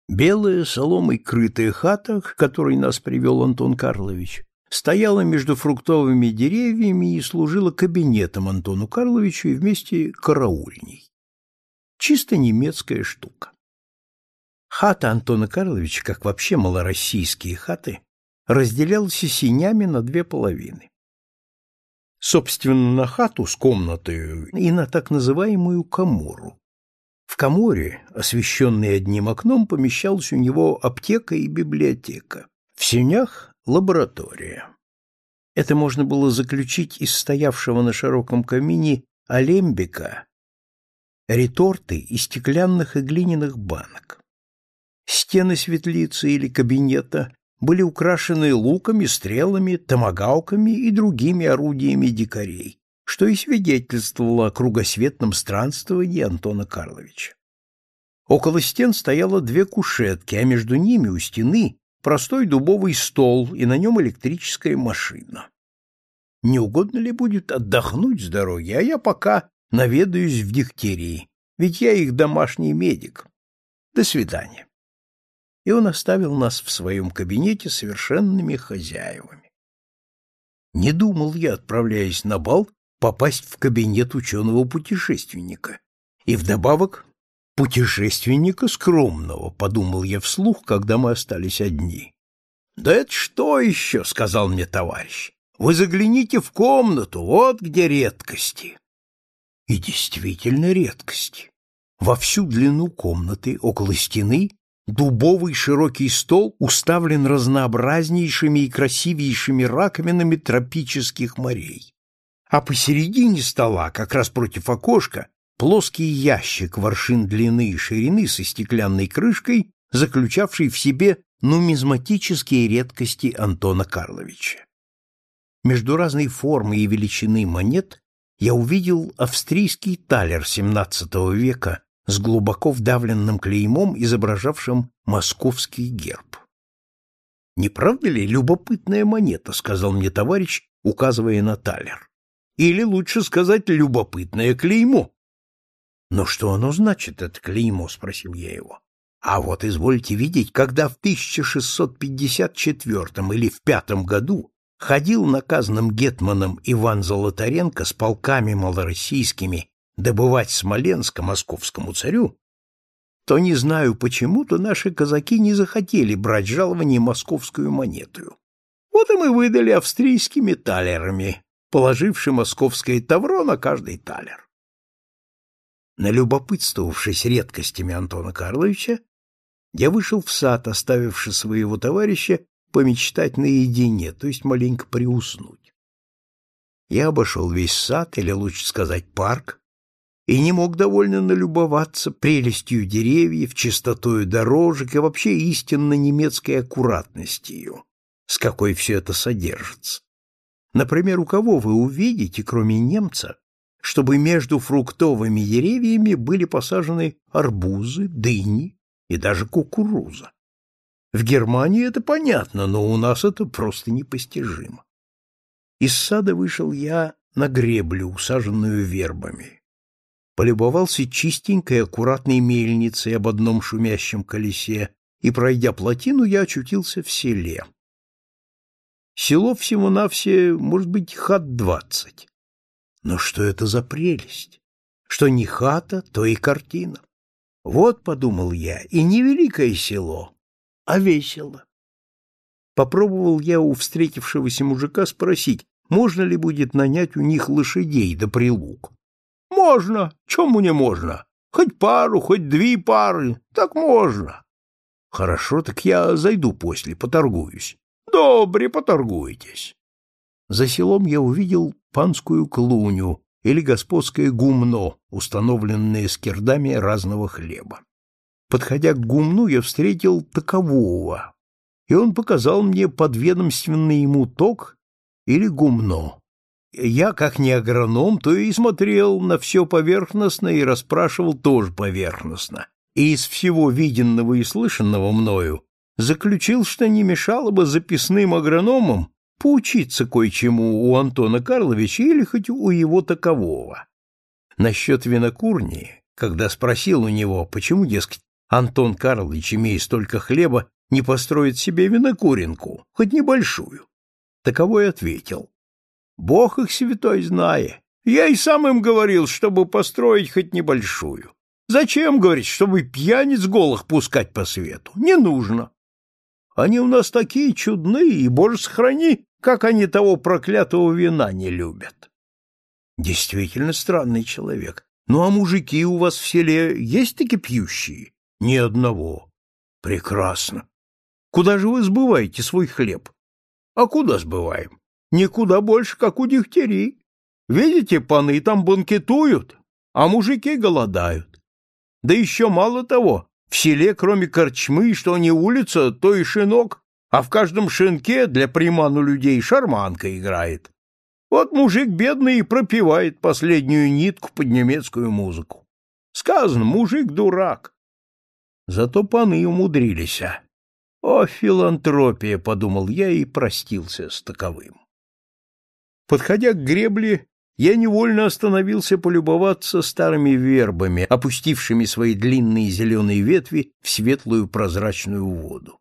Белая соломой крытая хата, к которой нас привел Антон Карлович, стояла между фруктовыми деревьями и служила кабинетом Антону Карловичу и вместе караульней. Чисто немецкая штука. Хата Антона Карловича, как вообще малороссийские хаты, разделялась синями на две половины. Собственно, на хату с комнатой и на так называемую комору. В коморе, освещенной одним окном, помещалась у него аптека и библиотека. В сенях лаборатория. Это можно было заключить из стоявшего на широком камине алембика реторты из стеклянных и глиняных банок. Стены светлицы или кабинета были украшены луками, стрелами, томагавками и другими орудиями дикарей, что и свидетельствовало о кругосветном странствовании Антона Карловича. Около стен стояло две кушетки, а между ними у стены простой дубовый стол и на нем электрическая машина. Не угодно ли будет отдохнуть с дороги, а я пока наведаюсь в дифтерии, ведь я их домашний медик. До свидания. И он оставил нас в своем кабинете совершенными хозяевами. Не думал я, отправляясь на бал, попасть в кабинет ученого-путешественника. И вдобавок путешественника скромного, подумал я вслух, когда мы остались одни. Да это что еще, сказал мне товарищ. Вы загляните в комнату, вот где редкости. И действительно редкости. Во всю длину комнаты, около стены, дубовый широкий стол уставлен разнообразнейшими и красивейшими раковинами тропических морей. А посередине стола, как раз против окошка, плоский ящик воршин длины и ширины со стеклянной крышкой, заключавший в себе нумизматические редкости Антона Карловича. Между разной формы и величины монет я увидел австрийский талер XVII века с глубоко вдавленным клеймом, изображавшим московский герб. «Не правда ли любопытная монета?» — сказал мне товарищ, указывая на талер. «Или, лучше сказать, любопытное клеймо». «Но что оно значит, это клеймо?» — спросил я его. «А вот извольте видеть, когда в 1654 или в пятом году ходил наказанным гетманом Иван Золотаренко с полками малороссийскими добывать Смоленска московскому царю, то не знаю почему-то наши казаки не захотели брать жалование московскую монету. Вот и мы выдали австрийскими талерами, положивши московское тавро на каждый талер. Налюбопытствовавшись редкостями Антона Карловича, я вышел в сад, оставивши своего товарища помечтать наедине, то есть маленько приуснуть. Я обошел весь сад, или лучше сказать парк, и не мог довольно налюбоваться прелестью деревьев, чистотою дорожек и вообще истинно немецкой аккуратностью, с какой все это содержится. Например, у кого вы увидите, кроме немца, чтобы между фруктовыми деревьями были посажены арбузы, дыни и даже кукуруза? В Германии это понятно, но у нас это просто непостижимо. Из сада вышел я на греблю, усаженную вербами. Полюбовался чистенькой, аккуратной мельницей об одном шумящем колесе, и, пройдя плотину, я очутился в селе. Село всего-навсего, может быть, хат двадцать. Но что это за прелесть? Что не хата, то и картина. Вот, подумал я, и невеликое село, а весело. Попробовал я у встретившегося мужика спросить, можно ли будет нанять у них лошадей до прилуг. Можно, чему не можно? Хоть пару, хоть две пары, так можно. Хорошо, так я зайду после, поторгуюсь. Добре, поторгуйтесь. За селом я увидел панскую клуню или господское гумно, установленное скирдами разного хлеба. Подходя к гумну, я встретил такового, и он показал мне подведомственный ему ток или гумно. Я, как не агроном, то и смотрел на все поверхностно и расспрашивал тоже поверхностно. И из всего виденного и слышанного мною заключил, что не мешало бы записным агрономам поучиться кое-чему у Антона Карловича или хоть у его такового. Насчет винокурни, когда спросил у него, почему, дескать, Антон Карлович, имея столько хлеба, не построит себе винокуренку, хоть небольшую. Таковой ответил. Бог их святой зная. Я и сам им говорил, чтобы построить хоть небольшую. Зачем, говорить, чтобы пьяниц голых пускать по свету? Не нужно. Они у нас такие чудные, и, боже сохрани, как они того проклятого вина не любят. Действительно странный человек. Ну а мужики у вас в селе есть таки пьющие? Ни одного. Прекрасно. Куда же вы сбываете свой хлеб? А куда сбываем? никуда больше, как у дегтярей. Видите, паны там банкетуют, а мужики голодают. Да еще мало того, в селе, кроме корчмы, что не улица, то и шинок, а в каждом шинке для приману людей шарманка играет. Вот мужик бедный и пропивает последнюю нитку под немецкую музыку. Сказано, мужик дурак. Зато паны умудрились, а. О, филантропия, подумал я и простился с таковым. Подходя к гребле, я невольно остановился полюбоваться старыми вербами, опустившими свои длинные зеленые ветви в светлую прозрачную воду.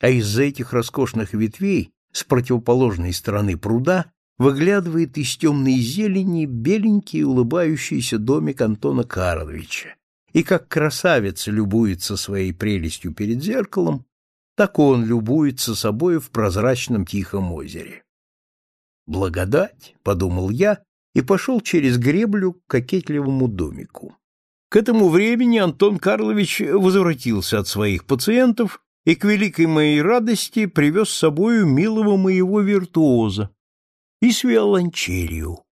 А из-за этих роскошных ветвей с противоположной стороны пруда выглядывает из темной зелени беленький улыбающийся домик Антона Карловича. И как красавица любуется своей прелестью перед зеркалом, так он любуется собой в прозрачном тихом озере. «Благодать», — подумал я, и пошел через греблю к кокетливому домику. К этому времени Антон Карлович возвратился от своих пациентов и, к великой моей радости, привез с собою милого моего виртуоза и с виолончелью.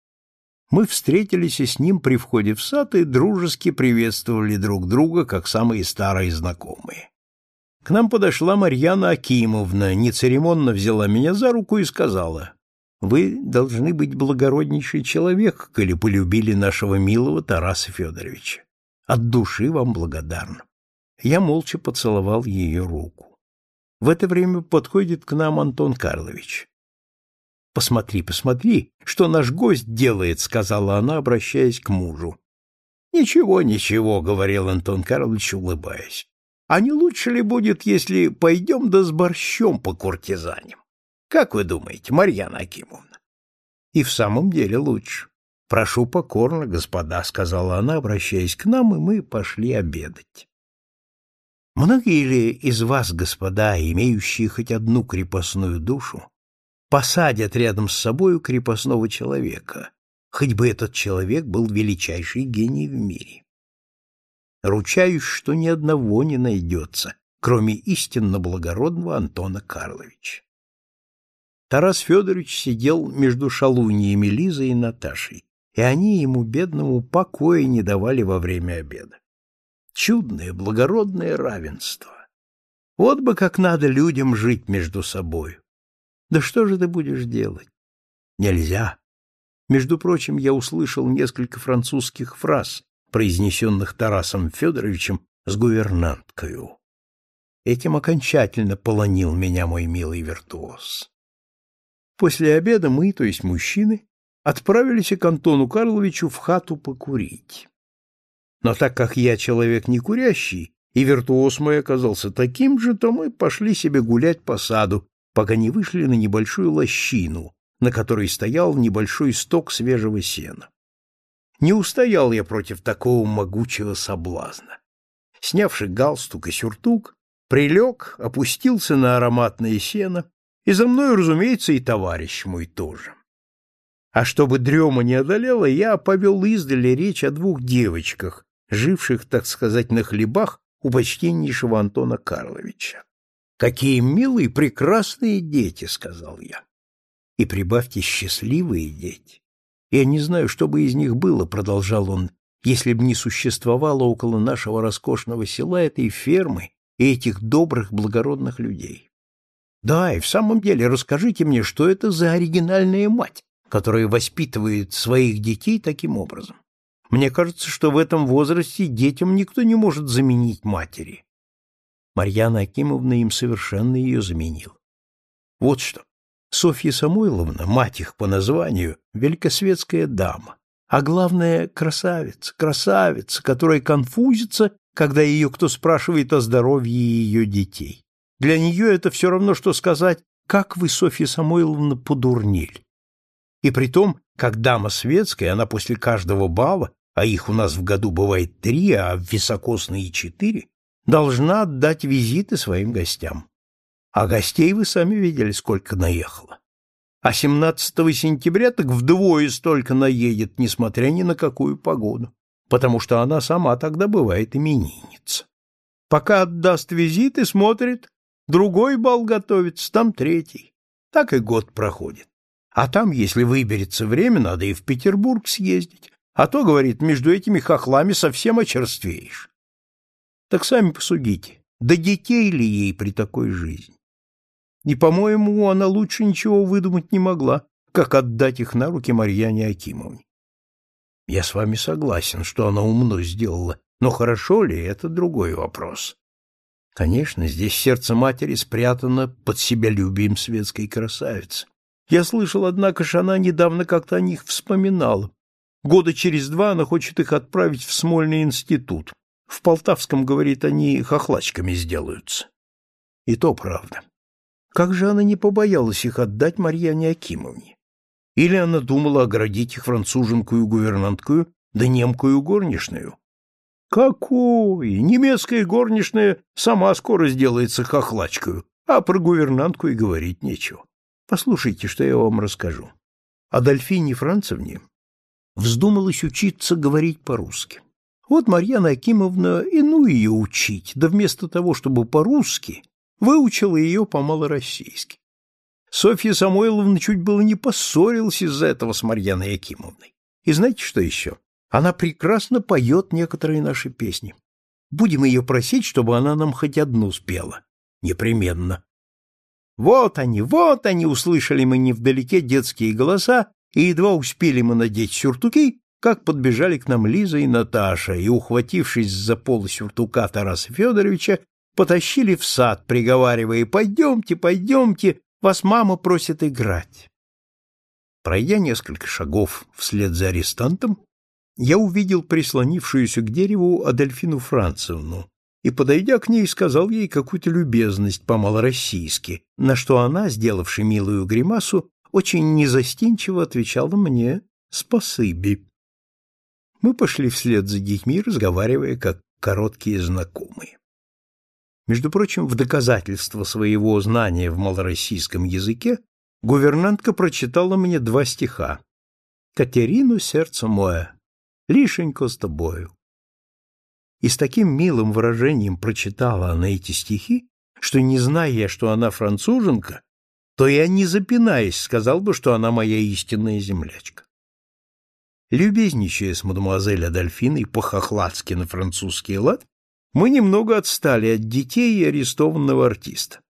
Мы встретились с ним при входе в сад и дружески приветствовали друг друга, как самые старые знакомые. К нам подошла Марьяна Акимовна, нецеремонно взяла меня за руку и сказала, вы должны быть благороднейший человек, коли полюбили нашего милого Тараса Федоровича. От души вам благодарна. Я молча поцеловал ее руку. В это время подходит к нам Антон Карлович. «Посмотри, посмотри, что наш гость делает», — сказала она, обращаясь к мужу. «Ничего, ничего», — говорил Антон Карлович, улыбаясь. «А не лучше ли будет, если пойдем да с борщом по куртизаням? Как вы думаете, Марьяна Акимовна? И в самом деле лучше. Прошу покорно, господа, сказала она, обращаясь к нам, и мы пошли обедать. Многие ли из вас, господа, имеющие хоть одну крепостную душу, посадят рядом с собою крепостного человека, хоть бы этот человек был величайший гений в мире? Ручаюсь, что ни одного не найдется, кроме истинно благородного Антона Карловича. Тарас Федорович сидел между шалуньями Лизой и Наташей, и они ему, бедному, покоя не давали во время обеда. Чудное, благородное равенство. Вот бы как надо людям жить между собою. Да что же ты будешь делать? Нельзя. Между прочим, я услышал несколько французских фраз, произнесенных Тарасом Федоровичем с гувернанткою. Этим окончательно полонил меня мой милый виртуоз. После обеда мы, то есть мужчины, отправились к Антону Карловичу в хату покурить. Но так как я человек не курящий, и виртуоз мой оказался таким же, то мы пошли себе гулять по саду, пока не вышли на небольшую лощину, на которой стоял небольшой сток свежего сена. Не устоял я против такого могучего соблазна. Снявши галстук и сюртук, прилег, опустился на ароматное сено и за мной, разумеется, и товарищ мой тоже. А чтобы дрема не одолела, я повел издали речь о двух девочках, живших, так сказать, на хлебах у почтеннейшего Антона Карловича. «Какие милые, прекрасные дети!» — сказал я. «И прибавьте счастливые дети. Я не знаю, что бы из них было», — продолжал он, «если бы не существовало около нашего роскошного села этой фермы и этих добрых, благородных людей. Да, и в самом деле расскажите мне, что это за оригинальная мать, которая воспитывает своих детей таким образом. Мне кажется, что в этом возрасте детям никто не может заменить матери. Марьяна Акимовна им совершенно ее заменила. Вот что. Софья Самойловна, мать их по названию, великосветская дама, а главное — красавица, красавица, которая конфузится, когда ее кто спрашивает о здоровье ее детей. Для нее это все равно, что сказать, как вы, Софья Самойловна, подурнели. И при том, как дама светская, она после каждого бала, а их у нас в году бывает три, а високосные четыре, должна отдать визиты своим гостям. А гостей вы сами видели, сколько наехало. А 17 сентября так вдвое столько наедет, несмотря ни на какую погоду, потому что она сама тогда бывает именинница. Пока отдаст визиты, смотрит, Другой бал готовится, там третий. Так и год проходит. А там, если выберется время, надо и в Петербург съездить. А то, говорит, между этими хохлами совсем очерствеешь. Так сами посудите, да детей ли ей при такой жизни? И, по-моему, она лучше ничего выдумать не могла, как отдать их на руки Марьяне Акимовне. Я с вами согласен, что она умно сделала, но хорошо ли — это другой вопрос. Конечно, здесь сердце матери спрятано под себялюбием светской красавицы. Я слышал, однако ж, она недавно как-то о них вспоминала. Года через два она хочет их отправить в Смольный институт. В Полтавском, говорит, они хохлачками сделаются. И то правда. Как же она не побоялась их отдать Марьяне Акимовне? Или она думала оградить их француженкую гувернанткую да немкую горничную? Какой! Немецкая горничная сама скоро сделается хохлачкою, а про гувернантку и говорить нечего. Послушайте, что я вам расскажу. Адольфине Францевне вздумалось учиться говорить по-русски. Вот Марьяна Акимовна и ну ее учить, да вместо того, чтобы по-русски, выучила ее по-малороссийски. Софья Самойловна чуть было не поссорилась из-за этого с Марьяной Акимовной. И знаете, что еще? Она прекрасно поет некоторые наши песни. Будем ее просить, чтобы она нам хоть одну спела. Непременно. Вот они, вот они, услышали мы невдалеке детские голоса, и едва успели мы надеть сюртуки, как подбежали к нам Лиза и Наташа, и, ухватившись за полы сюртука Тараса Федоровича, потащили в сад, приговаривая «Пойдемте, пойдемте, вас мама просит играть». Пройдя несколько шагов вслед за арестантом, я увидел прислонившуюся к дереву Адельфину Францевну, и, подойдя к ней, сказал ей какую-то любезность по-малороссийски, на что она, сделавши милую гримасу, очень незастенчиво отвечала мне «спасыби». Мы пошли вслед за детьми, разговаривая как короткие знакомые. Между прочим, в доказательство своего знания в малороссийском языке гувернантка прочитала мне два стиха «Катерину сердце мое, лишенько с тобою, и с таким милым выражением прочитала она эти стихи, что, не зная что она француженка, то я, не запинаясь, сказал бы, что она моя истинная землячка. Любезничая с мадемуазель Адольфиной по-хохладски на французский лад, мы немного отстали от детей и арестованного артиста.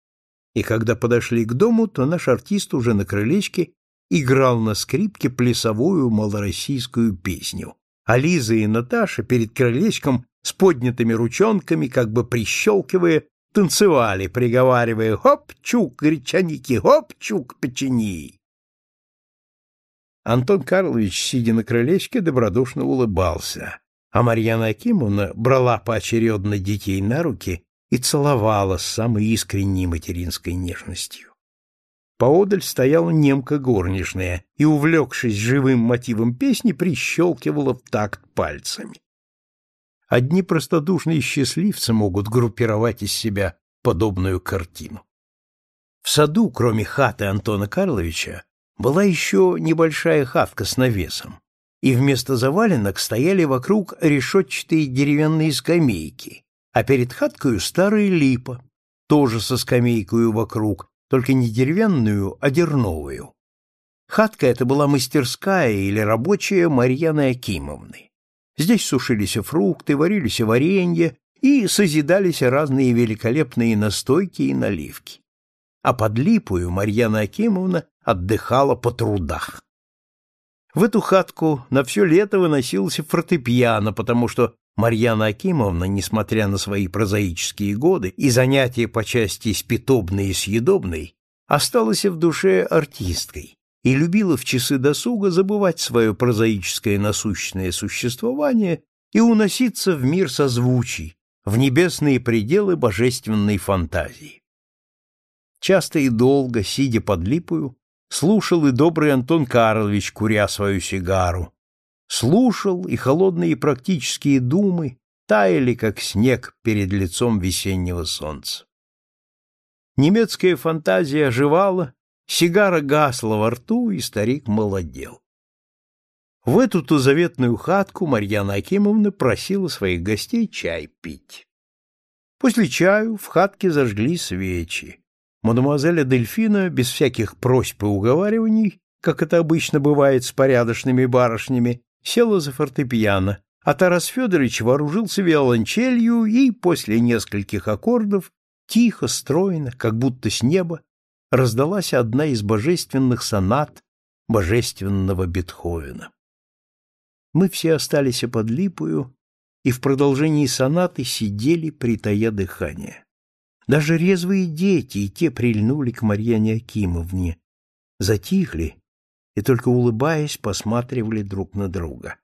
И когда подошли к дому, то наш артист уже на крылечке играл на скрипке плясовую малороссийскую песню, а Лиза и Наташа перед крылечком с поднятыми ручонками, как бы прищелкивая, танцевали, приговаривая «Хоп-чук, гречаники, хоп-чук, печени!» Антон Карлович, сидя на крылечке, добродушно улыбался, а Марьяна Акимовна брала поочередно детей на руки и целовала с самой искренней материнской нежностью. Поодаль стояла немка горничная и, увлекшись живым мотивом песни, прищелкивала в такт пальцами. Одни простодушные счастливцы могут группировать из себя подобную картину. В саду, кроме хаты Антона Карловича, была еще небольшая хатка с навесом, и вместо заваленок стояли вокруг решетчатые деревянные скамейки, а перед хаткою старая липа, тоже со скамейкою вокруг, только не деревянную, а дерновую. Хатка эта была мастерская или рабочая Марьяны Акимовны. Здесь сушились фрукты, варились варенье и созидались разные великолепные настойки и наливки. А под липою Марьяна Акимовна отдыхала по трудах. В эту хатку на все лето выносился фортепиано, потому что Марьяна Акимовна, несмотря на свои прозаические годы и занятия по части спитобной и съедобной, осталась в душе артисткой и любила в часы досуга забывать свое прозаическое насущное существование и уноситься в мир созвучий, в небесные пределы божественной фантазии. Часто и долго, сидя под липою, слушал и добрый Антон Карлович, куря свою сигару. Слушал, и холодные практические думы таяли, как снег перед лицом весеннего солнца. Немецкая фантазия оживала Сигара гасла во рту, и старик молодел. В эту-то заветную хатку Марьяна Акимовна просила своих гостей чай пить. После чаю в хатке зажгли свечи. Мадемуазель Адельфина, без всяких просьб и уговариваний, как это обычно бывает с порядочными барышнями, села за фортепиано, а Тарас Федорович вооружился виолончелью и после нескольких аккордов тихо, стройно, как будто с неба, раздалась одна из божественных сонат божественного Бетховена. Мы все остались под липою и в продолжении сонаты сидели, притая дыхание. Даже резвые дети и те прильнули к Марьяне Акимовне, затихли и только улыбаясь посматривали друг на друга.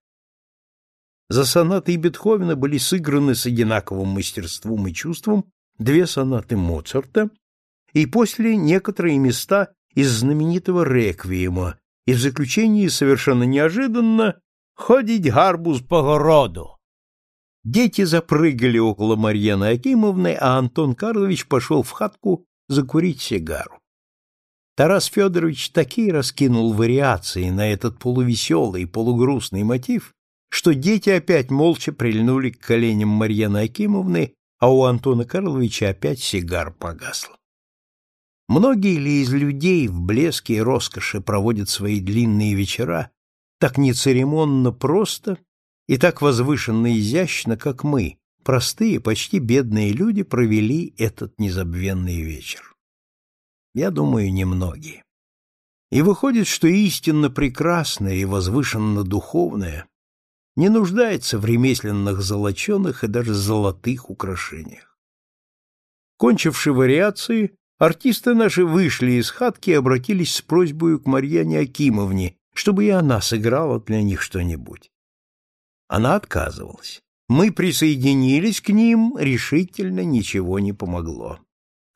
За сонатой Бетховена были сыграны с одинаковым мастерством и чувством две сонаты Моцарта и после некоторые места из знаменитого реквиема, и в заключении совершенно неожиданно «Ходить гарбуз по городу». Дети запрыгали около Марьяны Акимовны, а Антон Карлович пошел в хатку закурить сигару. Тарас Федорович такие раскинул вариации на этот полувеселый, полугрустный мотив, что дети опять молча прильнули к коленям Марьяны Акимовны, а у Антона Карловича опять сигар погасла. Многие ли из людей в блеске и роскоши проводят свои длинные вечера так нецеремонно просто и так возвышенно изящно, как мы, простые, почти бедные люди, провели этот незабвенный вечер? Я думаю, немногие. И выходит, что истинно прекрасное и возвышенно духовное не нуждается в ремесленных золоченых и даже золотых украшениях. Кончивши вариации, артисты наши вышли из хатки и обратились с просьбой к Марьяне Акимовне, чтобы и она сыграла для них что-нибудь. Она отказывалась. Мы присоединились к ним, решительно ничего не помогло.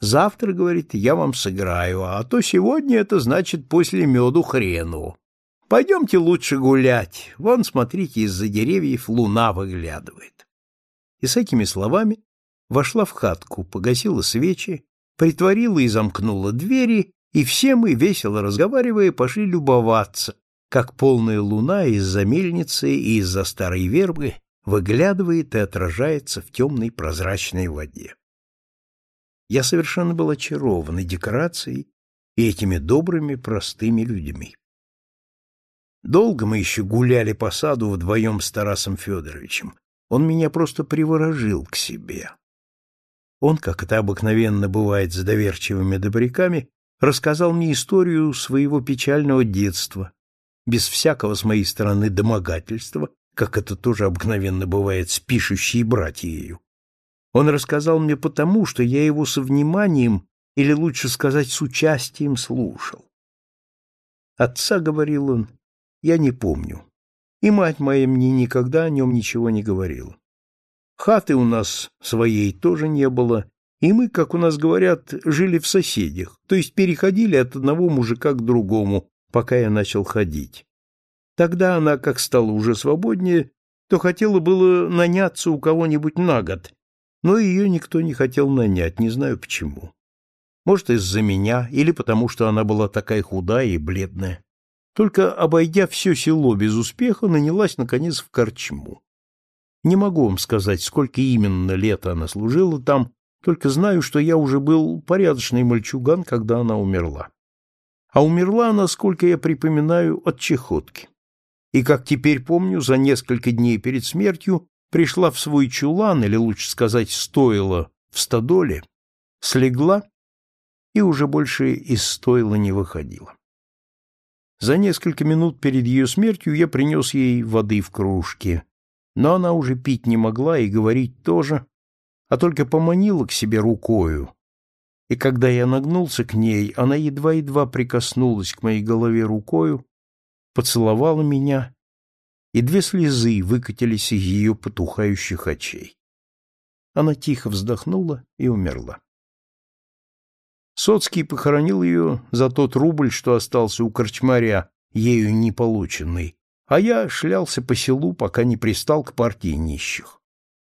Завтра, говорит, я вам сыграю, а то сегодня это значит после меду хрену. Пойдемте лучше гулять. Вон, смотрите, из-за деревьев луна выглядывает. И с этими словами вошла в хатку, погасила свечи, притворила и замкнула двери, и все мы, весело разговаривая, пошли любоваться, как полная луна из-за мельницы и из-за старой вербы выглядывает и отражается в темной прозрачной воде. Я совершенно был очарован и декорацией, и этими добрыми, простыми людьми. Долго мы еще гуляли по саду вдвоем с Тарасом Федоровичем. Он меня просто приворожил к себе. Он, как это обыкновенно бывает с доверчивыми добряками, рассказал мне историю своего печального детства, без всякого с моей стороны домогательства, как это тоже обыкновенно бывает с пишущей братьею. Он рассказал мне потому, что я его со вниманием, или лучше сказать, с участием слушал. Отца, говорил он, я не помню. И мать моя мне никогда о нем ничего не говорила. Хаты у нас своей тоже не было, и мы, как у нас говорят, жили в соседях, то есть переходили от одного мужика к другому, пока я начал ходить. Тогда она, как стала уже свободнее, то хотела было наняться у кого-нибудь на год, но ее никто не хотел нанять, не знаю почему. Может, из-за меня, или потому что она была такая худая и бледная. Только, обойдя все село без успеха, нанялась, наконец, в корчму. Не могу вам сказать, сколько именно лет она служила там, только знаю, что я уже был порядочный мальчуган, когда она умерла. А умерла она, сколько я припоминаю, от чехотки. И, как теперь помню, за несколько дней перед смертью пришла в свой чулан, или лучше сказать, стоила в стодоле, слегла и уже больше из стойла не выходила. За несколько минут перед ее смертью я принес ей воды в кружке, но она уже пить не могла и говорить тоже, а только поманила к себе рукою. И когда я нагнулся к ней, она едва-едва прикоснулась к моей голове рукою, поцеловала меня, и две слезы выкатились из ее потухающих очей. Она тихо вздохнула и умерла. Соцкий похоронил ее за тот рубль, что остался у корчмаря, ею не полученный, а я шлялся по селу, пока не пристал к партии нищих.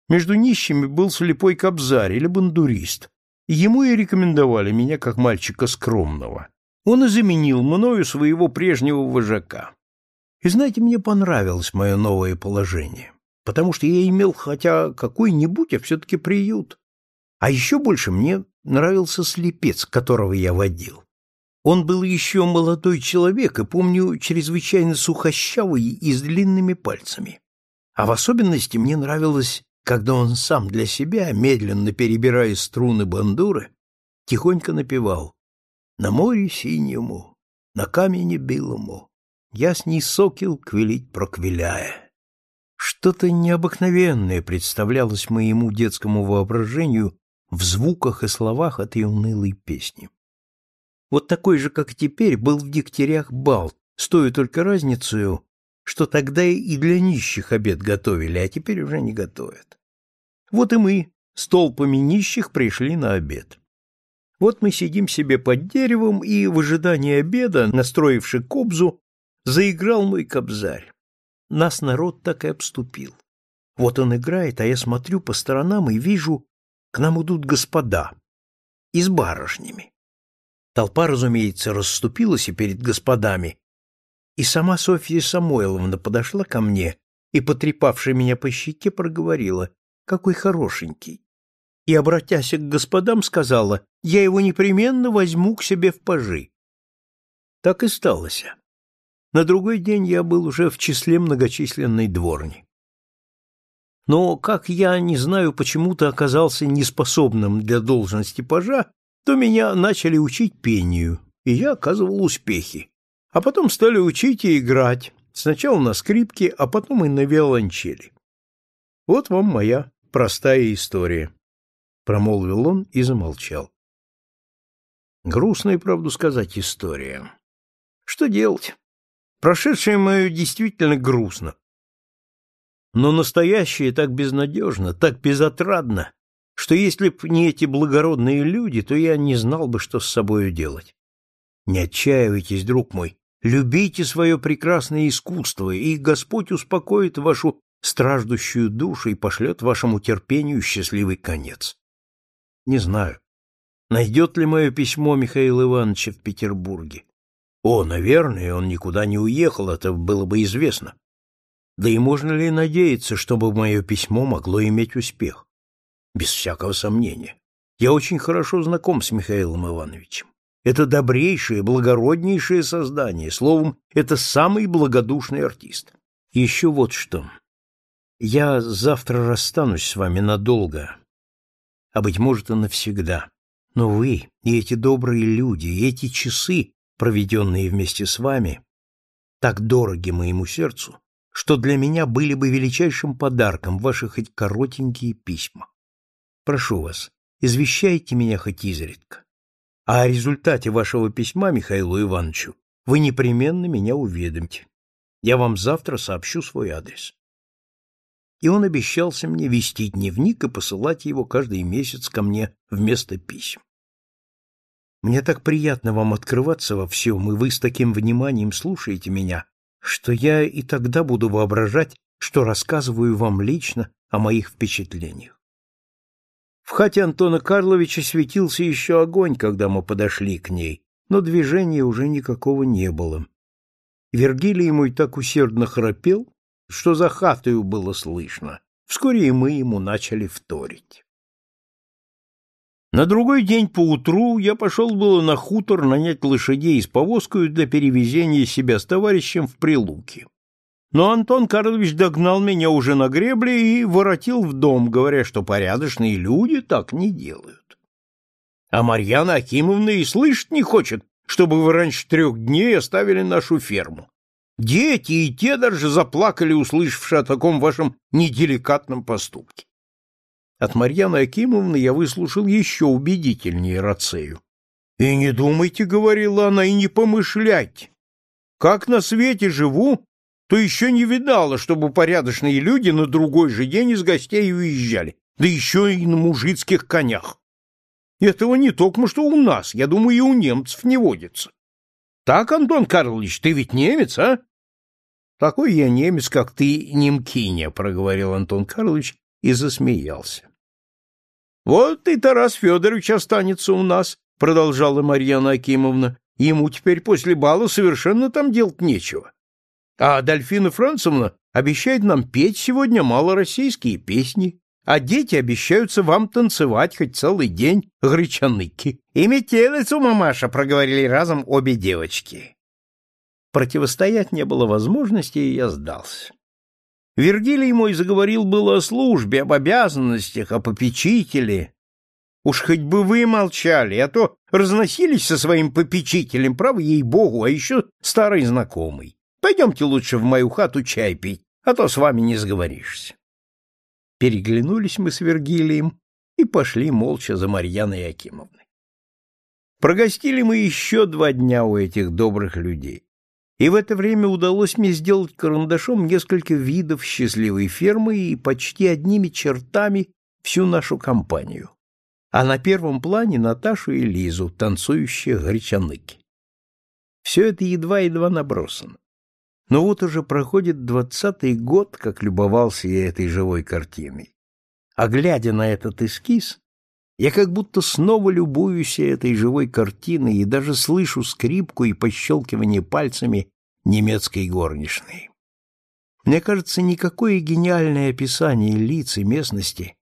Между нищими был слепой кобзарь или бандурист, и ему и рекомендовали меня как мальчика скромного. Он и заменил мною своего прежнего вожака. И знаете, мне понравилось мое новое положение, потому что я имел хотя какой-нибудь, а все-таки приют. А еще больше мне нравился слепец, которого я водил. Он был еще молодой человек и, помню, чрезвычайно сухощавый и с длинными пальцами. А в особенности мне нравилось, когда он сам для себя, медленно перебирая струны бандуры, тихонько напевал «На море синему, на камне белому, ясний сокел квилить проквиляя». Что-то необыкновенное представлялось моему детскому воображению в звуках и словах этой унылой песни. Вот такой же, как теперь, был в Дегтярях бал, с той только разницей, что тогда и для нищих обед готовили, а теперь уже не готовят. Вот и мы с толпами нищих пришли на обед. Вот мы сидим себе под деревом, и в ожидании обеда, настроивши кобзу, заиграл мой кобзарь нас народ так и обступил. Вот он играет, а я смотрю по сторонам и вижу, к нам идут господа и с барышнями. Толпа, разумеется, расступилась и перед господами, и сама Софья Самойловна подошла ко мне и, потрепавши меня по щеке, проговорила, какой хорошенький. И, обратясь к господам, сказала, я его непременно возьму к себе в пажи. Так и сталося. На другой день я был уже в числе многочисленной дворни. Но как я, не знаю, почему-то оказался неспособным для должности пажа, то меня начали учить пению, и я оказывал успехи. А потом стали учить и играть, сначала на скрипке, а потом и на виолончели. Вот вам моя простая история, — промолвил он и замолчал. Грустная, правду сказать, история. Что делать? Прошедшее мое действительно грустно. Но настоящее так безнадежно, так безотрадно, что если б не эти благородные люди, то я не знал бы, что с собою делать. Не отчаивайтесь, друг мой, любите свое прекрасное искусство, и Господь успокоит вашу страждущую душу и пошлет вашему терпению счастливый конец. Не знаю, найдет ли мое письмо Михаила Ивановича в Петербурге. О, наверное, он никуда не уехал, это было бы известно. Да и можно ли надеяться, чтобы мое письмо могло иметь успех? Без всякого сомнения. Я очень хорошо знаком с Михаилом Ивановичем. Это добрейшее, благороднейшее создание, словом, это самый благодушный артист. еще вот что. Я завтра расстанусь с вами надолго, а, быть может, и навсегда. Но вы и эти добрые люди, и эти часы, проведенные вместе с вами, так дороги моему сердцу, что для меня были бы величайшим подарком ваши хоть коротенькие письма. Прошу вас, извещайте меня хоть изредка. А о результате вашего письма Михаилу Ивановичу вы непременно меня уведомьте. Я вам завтра сообщу свой адрес. И он обещался мне вести дневник и посылать его каждый месяц ко мне вместо писем. Мне так приятно вам открываться во всем, и вы с таким вниманием слушаете меня, что я и тогда буду воображать, что рассказываю вам лично о моих впечатлениях. В хате Антона Карловича светился еще огонь, когда мы подошли к ней, но движения уже никакого не было. Вергилий мой так усердно храпел, что за хатою было слышно. Вскоре и мы ему начали вторить. На другой день поутру я пошел было на хутор нанять лошадей с повозкой для перевезения себя с товарищем в Прилуки. Но Антон Карлович догнал меня уже на гребле и воротил в дом, говоря, что порядочные люди так не делают. А Марьяна Акимовна и слышать не хочет, чтобы вы раньше трех дней оставили нашу ферму. Дети и те даже заплакали, услышавши о таком вашем неделикатном поступке. От Марьяны Акимовны я выслушал еще убедительнее Рацею. «И не думайте, — говорила она, — и не помышляйте. Как на свете живу, то еще не видала, чтобы порядочные люди на другой же день из гостей уезжали, да еще и на мужицких конях. Этого не только что у нас, я думаю, и у немцев не водится. Так, Антон Карлович, ты ведь немец, а? Такой я немец, как ты, немкиня, проговорил Антон Карлович и засмеялся. Вот и Тарас Федорович останется у нас, продолжала Марьяна Акимовна. Ему теперь после бала совершенно там делать нечего. А Адольфина Францевна обещает нам петь сегодня малороссийские песни. а дети обещаются вам танцевать хоть целый день гречаныки. И метелицу, мамаша, проговорили разом обе девочки. Противостоять не было возможности, и я сдался. Вергилий мой заговорил было о службе, об обязанностях, о попечителе. Уж хоть бы вы молчали, а то разносились со своим попечителем, право ей-богу, а еще старый знакомый. Пойдемте лучше в мою хату чай пить, а то с вами не сговоришься. Переглянулись мы с Вергилием и пошли молча за Марьяной Якимовной. Прогостили мы еще два дня у этих добрых людей. И в это время удалось мне сделать карандашом несколько видов счастливой фермы и почти одними чертами всю нашу компанию. А на первом плане Наташу и Лизу, танцующие гречаныки. Все это едва-едва набросано. Но вот уже проходит двадцатый год, как любовался я этой живой картиной. А глядя на этот эскиз, я как будто снова любуюсь этой живой картиной и даже слышу скрипку и пощелкивание пальцами немецкой горничной. Мне кажется, никакое гениальное описание лиц и местности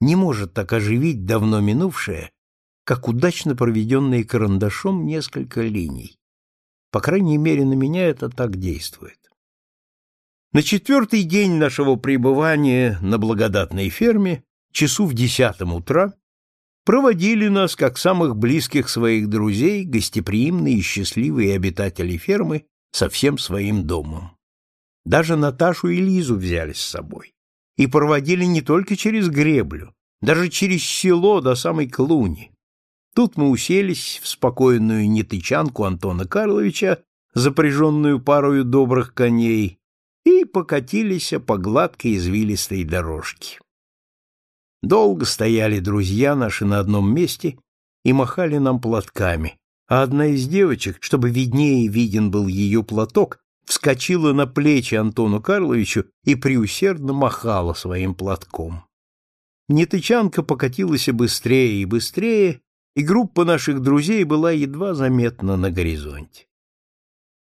не может так оживить давно минувшее, как удачно проведенные карандашом несколько линий. По крайней мере, на меня это так действует. На четвертый день нашего пребывания на благодатной ферме, часу в десятом утра, проводили нас, как самых близких своих друзей, гостеприимные и счастливые обитатели фермы со всем своим домом. Даже Наташу и Лизу взяли с собой. И проводили не только через греблю, даже через село до самой Клуни. Тут мы уселись в спокойную нетычанку Антона Карловича, запряженную парою добрых коней, и покатились по гладкой извилистой дорожке. Долго стояли друзья наши на одном месте и махали нам платками, а одна из девочек, чтобы виднее виден был ее платок, вскочила на плечи Антону Карловичу и преусердно махала своим платком. Нетычанка покатилась и быстрее и быстрее, и группа наших друзей была едва заметна на горизонте.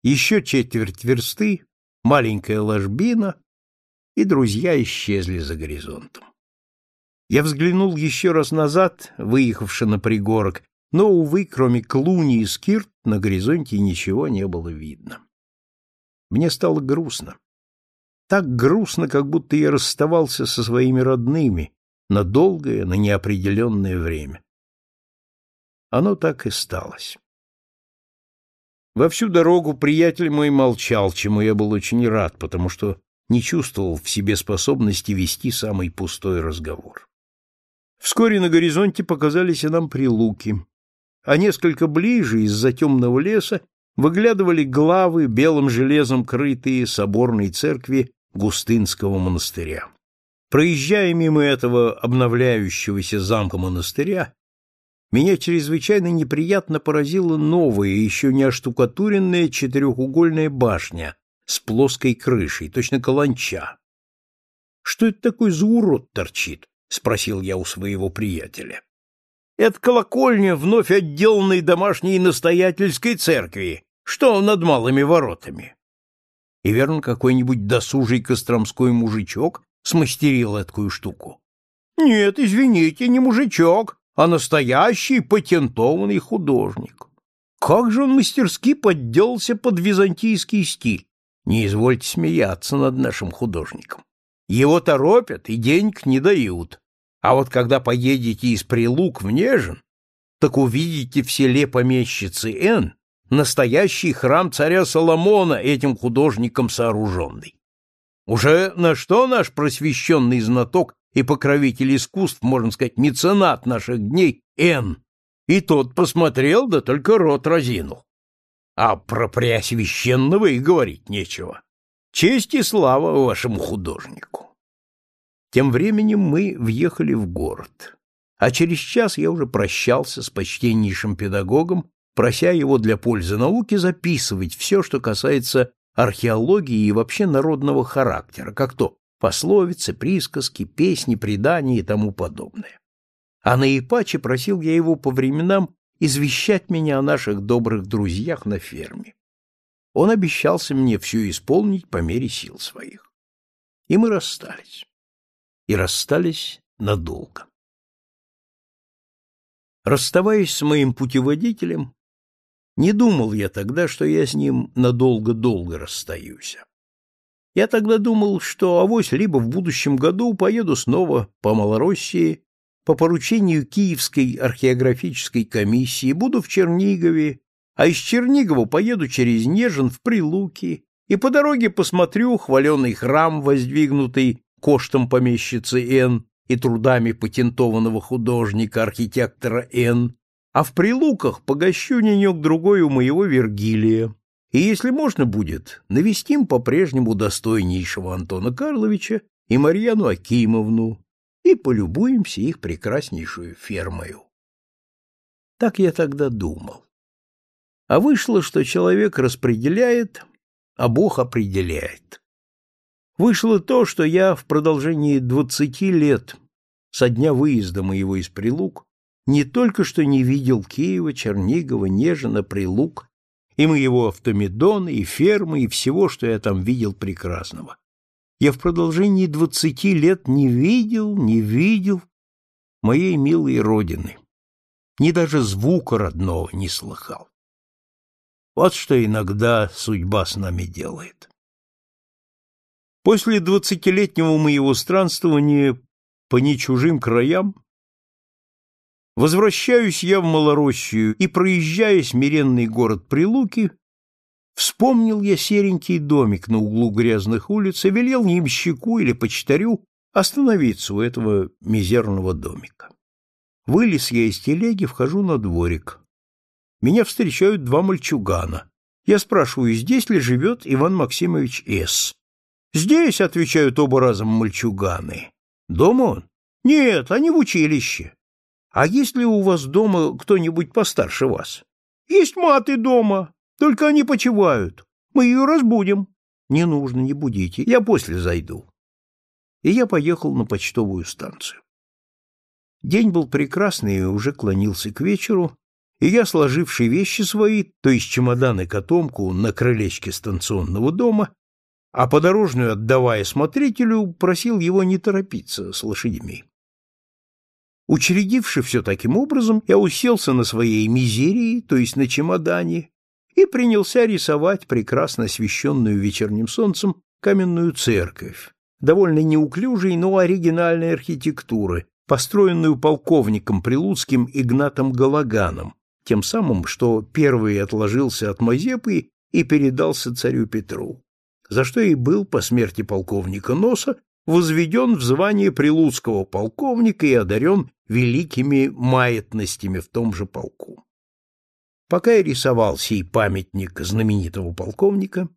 Еще четверть версты, маленькая ложбина, и друзья исчезли за горизонтом. Я взглянул еще раз назад, выехавши на пригорок, но, увы, кроме клуни и скирт, на горизонте ничего не было видно. Мне стало грустно. Так грустно, как будто я расставался со своими родными на долгое, на неопределенное время. Оно так и сталось. Во всю дорогу приятель мой молчал, чему я был очень рад, потому что не чувствовал в себе способности вести самый пустой разговор. Вскоре на горизонте показались и нам прилуки, а несколько ближе из-за темного леса выглядывали главы белым железом крытые соборной церкви Густынского монастыря. Проезжая мимо этого обновляющегося замка монастыря, меня чрезвычайно неприятно поразила новая, еще не оштукатуренная четырехугольная башня с плоской крышей, точно каланча. — Что это такой за урод торчит? — спросил я у своего приятеля. — Это колокольня вновь отделанной домашней настоятельской церкви, что над малыми воротами. И верно, какой-нибудь досужий костромской мужичок смастерил эту штуку. — Нет, извините, не мужичок, а настоящий патентованный художник. Как же он мастерски подделался под византийский стиль. Не извольте смеяться над нашим художником. Его торопят и денег не дают. А вот когда поедете из Прилук в Нежин, так увидите в селе помещицы Н настоящий храм царя Соломона этим художником сооруженный. Уже на что наш просвещенный знаток и покровитель искусств, можно сказать, меценат наших дней, Н. И тот посмотрел, да только рот разинул. А про Преосвященного и говорить нечего. Честь и слава вашему художнику. Тем временем мы въехали в город. А через час я уже прощался с почтеннейшим педагогом, прося его для пользы науки записывать все, что касается археологии и вообще народного характера, как то пословицы, присказки, песни, предания и тому подобное. А наипаче просил я его по временам извещать меня о наших добрых друзьях на ферме. Он обещался мне все исполнить по мере сил своих. И мы расстались. И расстались надолго. Расставаясь с моим путеводителем, не думал я тогда, что я с ним надолго-долго расстаюсь. Я тогда думал, что авось либо в будущем году поеду снова по Малороссии, по поручению Киевской археографической комиссии, буду в Чернигове, а из Чернигова поеду через Нежин в Прилуки и по дороге посмотрю хваленый храм, воздвигнутый коштом помещицы Н и трудами патентованного художника-архитектора Н, а в Прилуках погощу денек-другой у моего Вергилия, и, если можно будет, навестим по-прежнему достойнейшего Антона Карловича и Марьяну Акимовну и полюбуемся их прекраснейшую фермою. Так я тогда думал. А вышло, что человек распределяет, а Бог определяет. Вышло то, что я в продолжении двадцати лет со дня выезда моего из Прилук не только что не видел Киева, Чернигова, Нежина, Прилук и моего автомедона, и фермы, и всего, что я там видел прекрасного. Я в продолжении двадцати лет не видел, не видел моей милой родины, ни даже звука родного не слыхал. Вот что иногда судьба с нами делает. После двадцатилетнего моего странствования по нечужим краям Возвращаюсь я в Малороссию и, проезжая смиренный город Прилуки, вспомнил я серенький домик на углу грязных улиц и велел ямщику или почтарю остановиться у этого мизерного домика. Вылез я из телеги, вхожу на дворик. Меня встречают два мальчугана. Я спрашиваю, здесь ли живет Иван Максимович С. «Здесь», — отвечают оба разом мальчуганы. «Дома он?» «Нет, они в училище». А есть ли у вас дома кто-нибудь постарше вас? Есть маты дома, только они почивают. Мы ее разбудим. Не нужно, не будите, я после зайду. И я поехал на почтовую станцию. День был прекрасный и уже клонился к вечеру, и я, сложивший вещи свои, то есть чемодан и котомку, на крылечке станционного дома, а подорожную отдавая смотрителю, просил его не торопиться с лошадьми. Учредивши все таким образом, я уселся на своей мизерии, то есть на чемодане, и принялся рисовать прекрасно освещенную вечерним солнцем каменную церковь, довольно неуклюжей, но оригинальной архитектуры, построенную полковником Прилуцким Игнатом Галаганом, тем самым, что первый отложился от Мазепы и передался царю Петру, за что и был по смерти полковника Носа возведен в звание прилуцкого полковника и одарен великими маятностями в том же полку. Пока я рисовал сей памятник знаменитого полковника,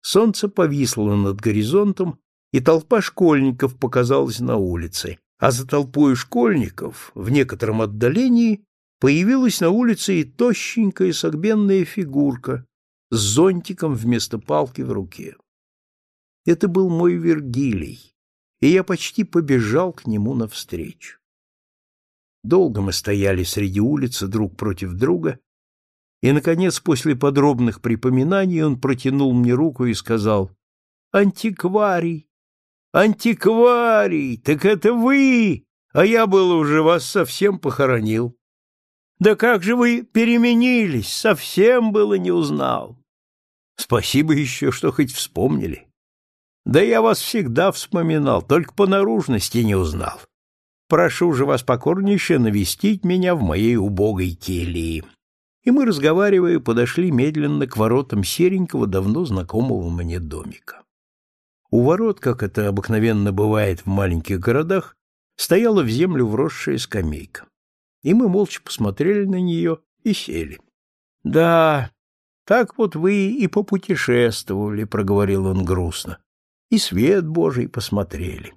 солнце повисло над горизонтом, и толпа школьников показалась на улице, а за толпой школьников в некотором отдалении появилась на улице и тощенькая согбенная фигурка с зонтиком вместо палки в руке. Это был мой Вергилий, и я почти побежал к нему навстречу. Долго мы стояли среди улицы друг против друга, и, наконец, после подробных припоминаний он протянул мне руку и сказал «Антикварий! Антикварий! Так это вы! А я был уже вас совсем похоронил. Да как же вы переменились, совсем было не узнал. Спасибо еще, что хоть вспомнили. Да я вас всегда вспоминал, только по наружности не узнал. Прошу же вас покорнейше навестить меня в моей убогой келье. И мы, разговаривая, подошли медленно к воротам серенького, давно знакомого мне домика. У ворот, как это обыкновенно бывает в маленьких городах, стояла в землю вросшая скамейка. И мы молча посмотрели на нее и сели. — Да, так вот вы и попутешествовали, — проговорил он грустно и свет Божий посмотрели.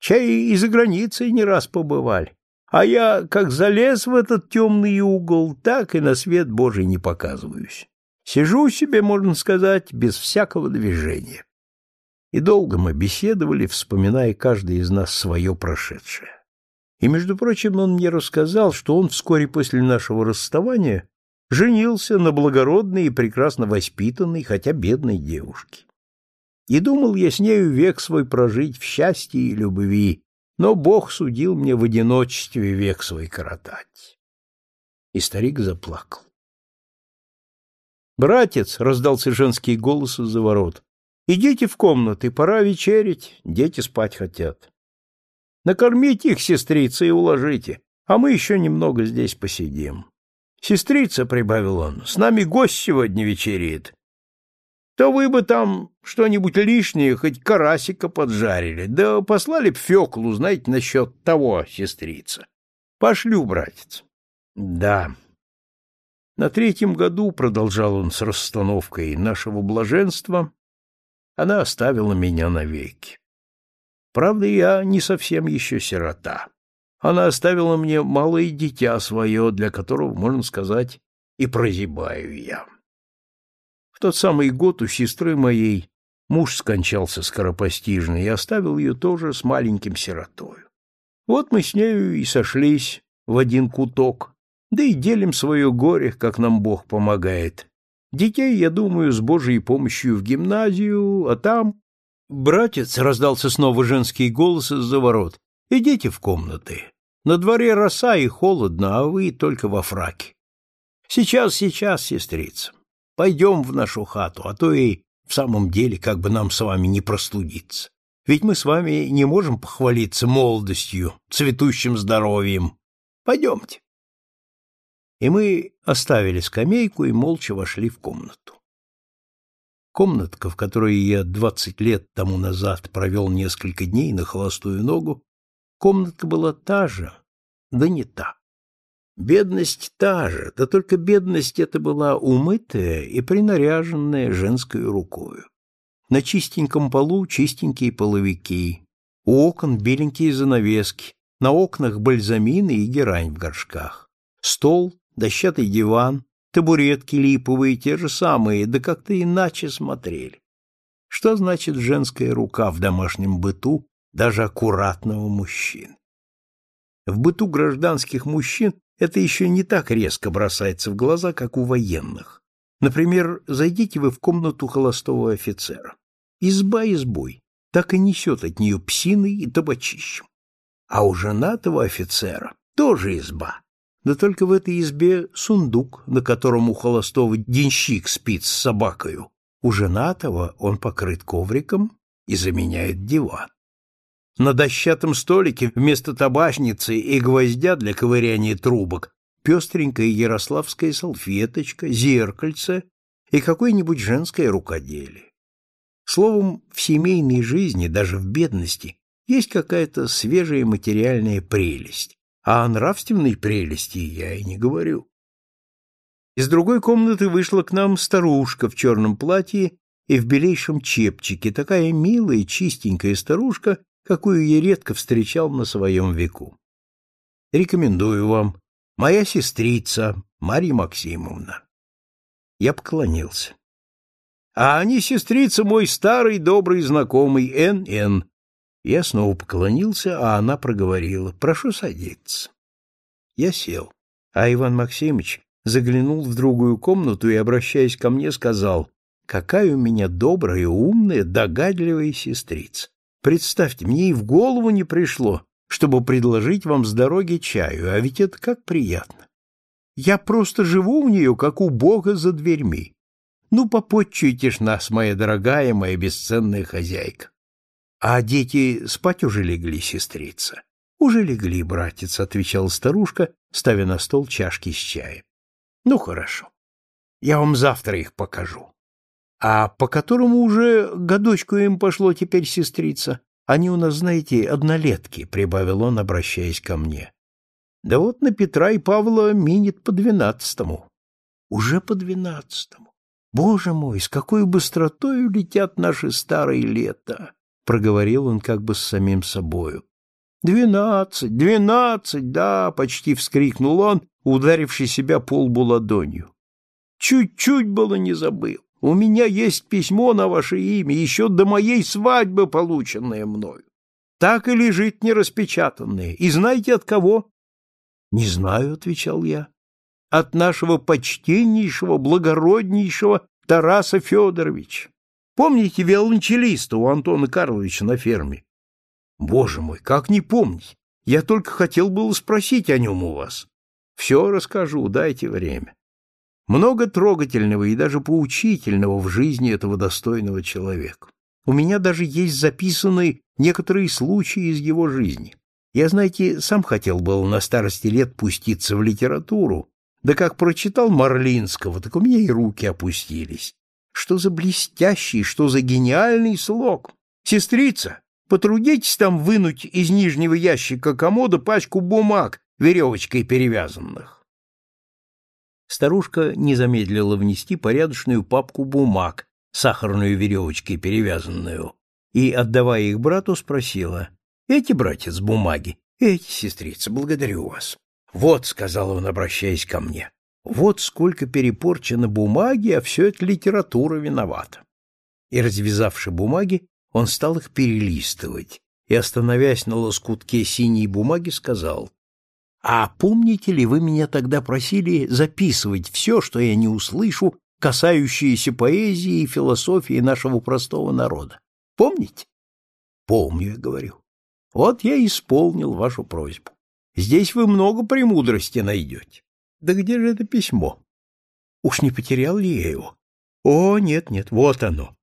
Чай и за границей не раз побывали, а я, как залез в этот темный угол, так и на свет Божий не показываюсь. Сижу себе, можно сказать, без всякого движения. И долго мы беседовали, вспоминая каждый из нас свое прошедшее. И, между прочим, он мне рассказал, что он вскоре после нашего расставания женился на благородной и прекрасно воспитанной, хотя бедной девушке. И думал я с нею век свой прожить в счастье и любви, но Бог судил мне в одиночестве век свой коротать. И старик заплакал. «Братец!» — раздался женский голос из-за ворот. «Идите в комнаты, пора вечерить, дети спать хотят. Накормите их, сестрица, и уложите, а мы еще немного здесь посидим. Сестрица, — прибавил он, — с нами гость сегодня вечерит. То вы бы там что-нибудь лишнее, хоть карасика поджарили, да послали б Феклу, знаете, насчет того, сестрица. Пошлю, братец. Да. На третьем году, — продолжал он с расстановкой нашего блаженства, — она оставила меня навеки. Правда, я не совсем еще сирота. Она оставила мне малое дитя свое, для которого, можно сказать, и прозябаю я. В тот самый год у сестры моей муж скончался скоропостижно и оставил ее тоже с маленьким сиротою. Вот мы с нею и сошлись в один куток, да и делим свое горе, как нам Бог помогает. Детей, я думаю, с Божьей помощью в гимназию, а там... Братец, — раздался снова женский голос из-за ворот, — идите в комнаты. На дворе роса и холодно, а вы только во фраке. Сейчас, сейчас, сестрица, пойдем в нашу хату, а то и в самом деле как бы нам с вами не простудиться. Ведь мы с вами не можем похвалиться молодостью, цветущим здоровьем. Пойдемте. И мы оставили скамейку и молча вошли в комнату. Комнатка, в которой я двадцать лет тому назад провел несколько дней на холостую ногу, Комнатка была та же, да не та. Бедность та же, да только бедность эта была умытая и принаряженная женской рукою. На чистеньком полу чистенькие половики, у окон беленькие занавески, на окнах бальзамины и герань в горшках. Стол, дощатый диван, табуретки липовые, те же самые, да как-то иначе смотрели. Что значит женская рука в домашнем быту даже аккуратного мужчин. В быту гражданских мужчин это еще не так резко бросается в глаза, как у военных. Например, зайдите вы в комнату холостого офицера. Изба избой, так и несет от нее псиной и табачищем. А у женатого офицера тоже изба. Да только в этой избе сундук, на котором у холостого денщик спит с собакою. У женатого он покрыт ковриком и заменяет диван. На дощатом столике вместо табачницы и гвоздя для ковыряния трубок пестренькая ярославская салфеточка, зеркальце и какое-нибудь женское рукоделие. Словом, в семейной жизни, даже в бедности, есть какая-то свежая материальная прелесть, а о нравственной прелести я и не говорю. Из другой комнаты вышла к нам старушка в черном платье и в белейшем чепчике, такая милая, чистенькая старушка, какую я редко встречал на своем веку. Рекомендую вам. Моя сестрица Марья Максимовна. Я поклонился. А они сестрица мой старый добрый знакомый Н.Н. Я снова поклонился, а она проговорила. Прошу садиться. Я сел, а Иван Максимович заглянул в другую комнату и, обращаясь ко мне, сказал, «Какая у меня добрая, умная, догадливая сестрица! Представьте, мне и в голову не пришло, чтобы предложить вам с дороги чаю, а ведь это как приятно. Я просто живу у нее, как у Бога за дверьми. Ну, попотчуйте ж нас, моя дорогая, моя бесценная хозяйка. А дети спать уже легли, сестрица? Уже легли, братец, отвечала старушка, ставя на стол чашки с чаем. Ну, хорошо. Я вам завтра их покажу. А по которому уже годочку им пошло теперь сестрица? Они у нас, знаете, однолетки, — прибавил он, обращаясь ко мне. Да вот на Петра и Павла минит по двенадцатому. Уже по двенадцатому. Боже мой, с какой быстротою летят наши старые лета! — проговорил он как бы с самим собою. «Двенадцать, двенадцать, да!» — почти вскрикнул он, ударивший себя по лбу ладонью. «Чуть-чуть было не забыл. У меня есть письмо на ваше имя, еще до моей свадьбы полученное мною. Так и лежит нераспечатанное. И знаете от кого? — Не знаю, — отвечал я. — От нашего почтеннейшего, благороднейшего Тараса Федоровича. Помните виолончелиста у Антона Карловича на ферме? Боже мой, как не помнить? Я только хотел было спросить о нем у вас. Все расскажу, дайте время. Много трогательного и даже поучительного в жизни этого достойного человека. У меня даже есть записаны некоторые случаи из его жизни. Я, знаете, сам хотел был на старости лет пуститься в литературу, да как прочитал Марлинского, так у меня и руки опустились. Что за блестящий, что за гениальный слог! Сестрица, потрудитесь там вынуть из нижнего ящика комода пачку бумаг, веревочкой перевязанных. Старушка не замедлила внести порядочную папку бумаг, сахарную веревочкой перевязанную, и, отдавая их брату, спросила, «Эти, братец, бумаги?» «Эти, сестрица, благодарю вас». «Вот», — сказал он, обращаясь ко мне, вот сколько перепорчено бумаги, а все это литература виновата. И, развязавши бумаги, он стал их перелистывать и, остановясь на лоскутке синей бумаги, сказал, «А помните ли, вы меня тогда просили записывать все, что я не услышу, касающееся поэзии и философии нашего простого народа? Помните?» «Помню», — я говорю. «Вот я исполнил вашу просьбу. Здесь вы много премудрости найдете. Да где же это письмо? Уж не потерял ли я его? О, нет, нет, вот оно.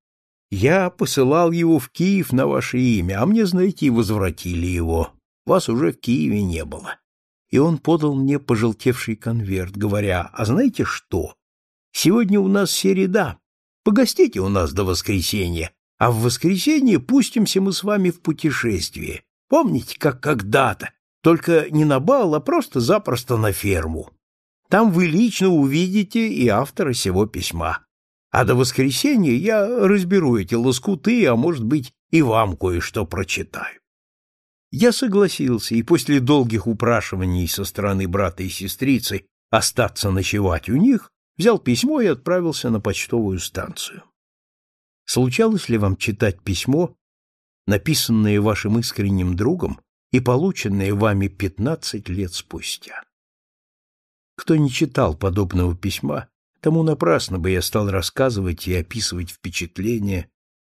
Я посылал его в Киев на ваше имя, а мне, знаете, возвратили его. Вас уже в Киеве не было. И он подал мне пожелтевший конверт, говоря, а знаете что? Сегодня у нас середа. Погостите у нас до воскресенья, а в воскресенье пустимся мы с вами в путешествие. Помните, как когда-то, только не на бал, а просто-запросто на ферму. Там вы лично увидите и автора сего письма. А до воскресенья я разберу эти лоскуты, а может быть, и вам кое-что прочитаю. Я согласился, и после долгих упрашиваний со стороны брата и сестрицы остаться ночевать у них, взял письмо и отправился на почтовую станцию. Случалось ли вам читать письмо, написанное вашим искренним другом и полученное вами пятнадцать лет спустя? Кто не читал подобного письма, тому напрасно бы я стал рассказывать и описывать впечатления,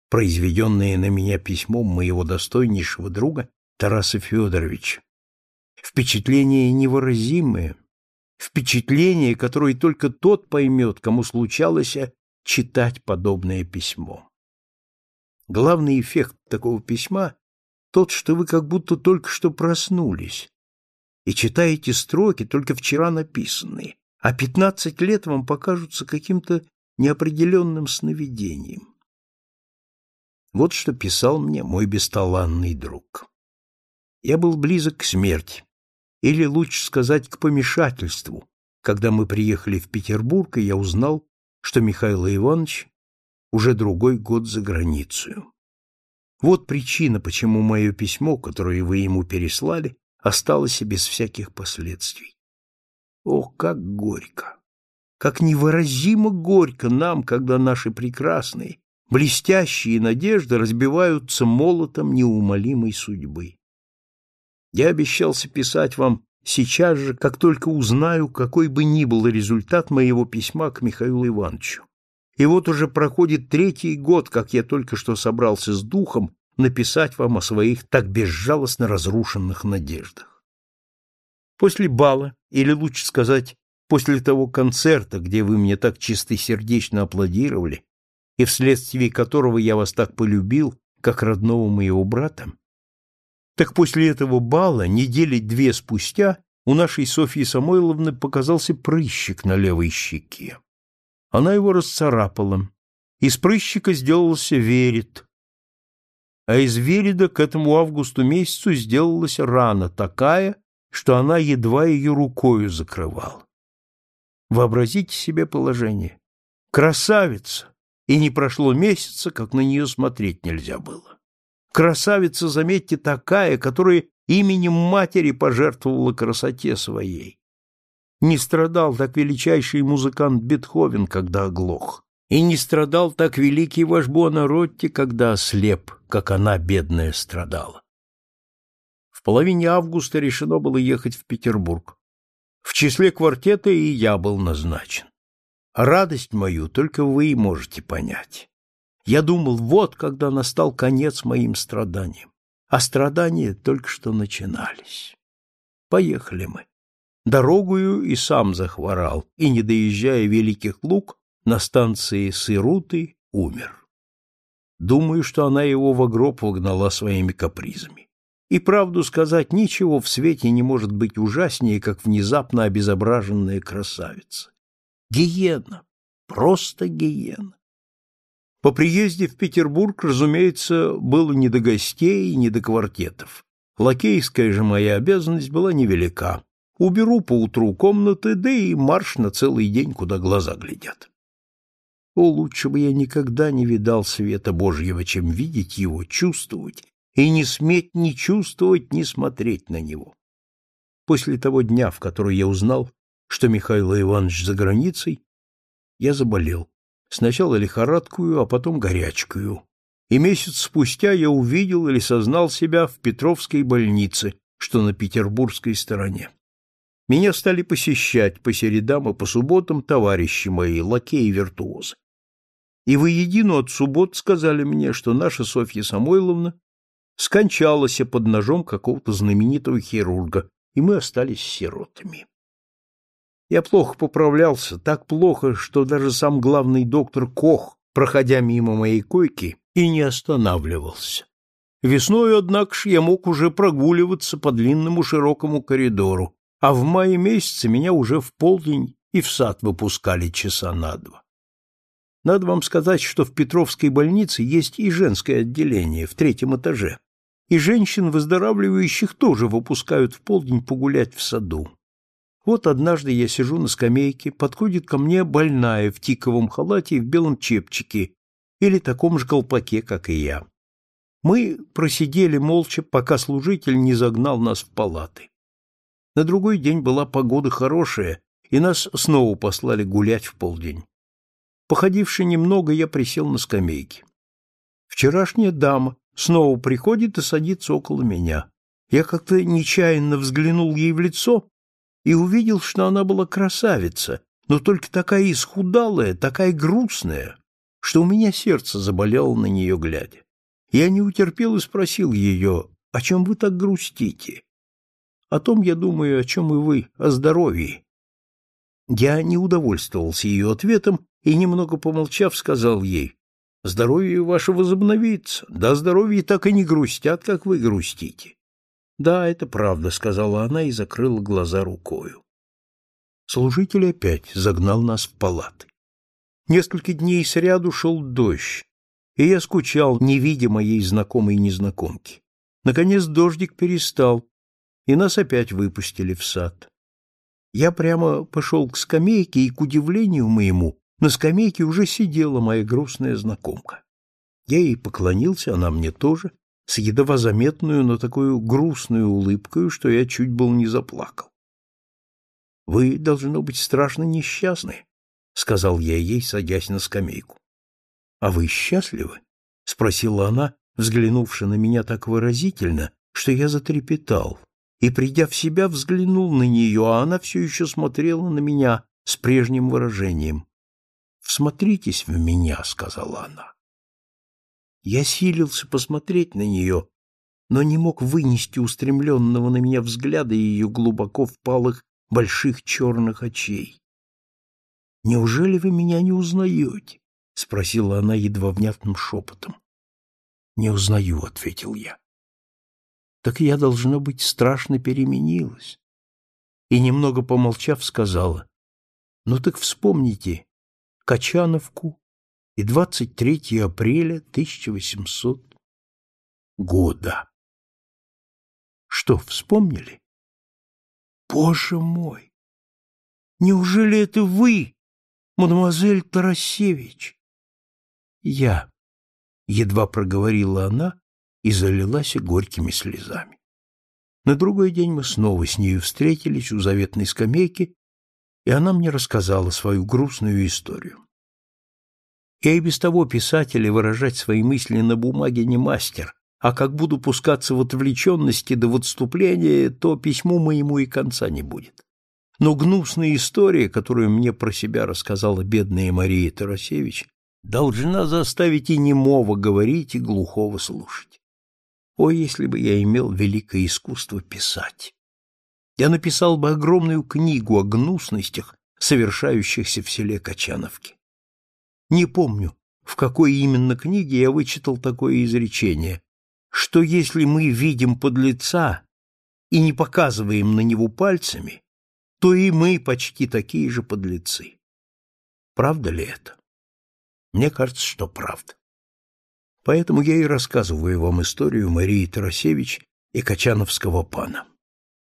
произведенные на меня письмом моего достойнейшего друга Тараса Федоровича. Впечатления невыразимые, впечатление, которое только тот поймет, кому случалось читать подобное письмо. Главный эффект такого письма — тот, что вы как будто только что проснулись, и читаете строки, только вчера написанные, а пятнадцать лет вам покажутся каким-то неопределенным сновидением. Вот что писал мне мой бесталанный друг. Я был близок к смерти, или, лучше сказать, к помешательству, когда мы приехали в Петербург, и я узнал, что Михаил Иванович уже другой год за границу. Вот причина, почему мое письмо, которое вы ему переслали, осталось без всяких последствий. Ох, как горько! Как невыразимо горько нам, когда наши прекрасные, блестящие надежды разбиваются молотом неумолимой судьбы. Я обещался писать вам сейчас же, как только узнаю, какой бы ни был результат моего письма к Михаилу Ивановичу. И вот уже проходит третий год, как я только что собрался с духом написать вам о своих так безжалостно разрушенных надеждах. После бала, или лучше сказать, после того концерта, где вы мне так чистосердечно аплодировали, и вследствие которого я вас так полюбил, как родного моего брата, так после этого бала, недели две спустя, у нашей Софьи Самойловны показался прыщик на левой щеке. Она его расцарапала. Из прыщика сделался верит, а из Вереда к этому августу месяцу сделалась рана такая, что она едва ее рукою закрывала. Вообразите себе положение. Красавица! И не прошло месяца, как на нее смотреть нельзя было. Красавица, заметьте, такая, которая именем матери пожертвовала красоте своей. Не страдал так величайший музыкант Бетховен, когда оглох. И не страдал так великий ваш Буонаротти, когда ослеп, как она, бедная, страдала. В половине августа решено было ехать в Петербург. В числе квартета и я был назначен. Радость мою только вы и можете понять. Я думал, вот когда настал конец моим страданиям. а страдания только что начинались. Поехали мы. Дорогую и сам захворал, и, не доезжая Великих Луг, на станции Сыруты умер. Думаю, что она его в гроб вогнала своими капризами. И правду сказать, ничего в свете не может быть ужаснее, как внезапно обезображенная красавица. Гиена, просто гиена. По приезде в Петербург, разумеется, было не до гостей, не до квартетов. Лакейская же моя обязанность была невелика. Уберу поутру комнаты, да и марш на целый день, куда глаза глядят. О, лучше бы я никогда не видал света Божьего, чем видеть его, чувствовать и не сметь ни чувствовать, ни смотреть на него. После того дня, в который я узнал, что Михаил Иванович за границей, я заболел. Сначала лихорадкую, а потом горячкую. И месяц спустя я увидел или сознал себя в Петровской больнице, что на петербургской стороне. Меня стали посещать по середам и по субботам товарищи мои, лакеи-виртуозы. И воедино от суббот сказали мне, что наша Софья Самойловна скончалась под ножом какого-то знаменитого хирурга, и мы остались сиротами. Я плохо поправлялся, так плохо, что даже сам главный доктор Кох, проходя мимо моей койки, и не останавливался. Весной, однако ж, я мог уже прогуливаться по длинному широкому коридору, а в мае месяце меня уже в полдень и в сад выпускали часа на два. Надо вам сказать, что в Петровской больнице есть и женское отделение в третьем этаже, и женщин выздоравливающих тоже выпускают в полдень погулять в саду. Вот однажды я сижу на скамейке, подходит ко мне больная в тиковом халате и в белом чепчике или таком же колпаке, как и я. Мы просидели молча, пока служитель не загнал нас в палаты. На другой день была погода хорошая, и нас снова послали гулять в полдень. Походивши немного, я присел на скамейке. Вчерашняя дама снова приходит и садится около меня. Я как-то нечаянно взглянул ей в лицо и увидел, что она была красавица, но только такая исхудалая, такая грустная, что у меня сердце заболело на нее глядя. Я не утерпел и спросил ее, о чем вы так грустите? О том я думаю, о чем и вы, о здоровье. Я не удовольствовался ее ответом и, немного помолчав, сказал ей, «Здоровье ваше возобновится, да здоровье так и не грустят, как вы грустите». «Да, это правда», — сказала она и закрыла глаза рукою. Служитель опять загнал нас в палаты. Несколько дней сряду шел дождь, и я скучал, не видя моей знакомой незнакомки. Наконец дождик перестал, и нас опять выпустили в сад. Я прямо пошел к скамейке, и, к удивлению моему, на скамейке уже сидела моя грустная знакомка. Я ей поклонился, она мне тоже, с едва заметную, но такую грустную улыбкой, что я чуть был не заплакал. — Вы, должно быть, страшно несчастны, — сказал я ей, садясь на скамейку. — А вы счастливы? — спросила она, взглянувши на меня так выразительно, что я затрепетал, и, придя в себя, взглянул на нее, а она все еще смотрела на меня с прежним выражением. Всмотритесь в меня, сказала она. Я силился посмотреть на нее, но не мог вынести устремленного на меня взгляда ее глубоко впалых больших черных очей. Неужели вы меня не узнаете? спросила она едва внятным шепотом. Не узнаю, ответил я. Так я должно быть страшно переменилась. И немного помолчав сказала: "Ну так вспомните, Качановку и 23 апреля 1800 года. Что, вспомнили? Боже мой! Неужели это вы, мадемуазель Тарасевич? Я, едва проговорила она и залилась горькими слезами. На другой день мы снова с нею встретились у заветной скамейки и она мне рассказала свою грустную историю. Я и без того писатель и выражать свои мысли на бумаге не мастер, а как буду пускаться в отвлеченности до отступления, то письму моему и конца не будет. Но гнусная история, которую мне про себя рассказала бедная Мария Тарасевич, должна заставить и немого говорить, и глухого слушать. О, если бы я имел великое искусство писать! Я написал бы огромную книгу о гнусностях, совершающихся в селе Качановки. Не помню, в какой именно книге я вычитал такое изречение, что если мы видим подлеца и не показываем на него пальцами, то и мы почти такие же подлецы. Правда ли это? Мне кажется, что правда. Поэтому я и рассказываю вам историю Марии Тарасевич и Качановского пана.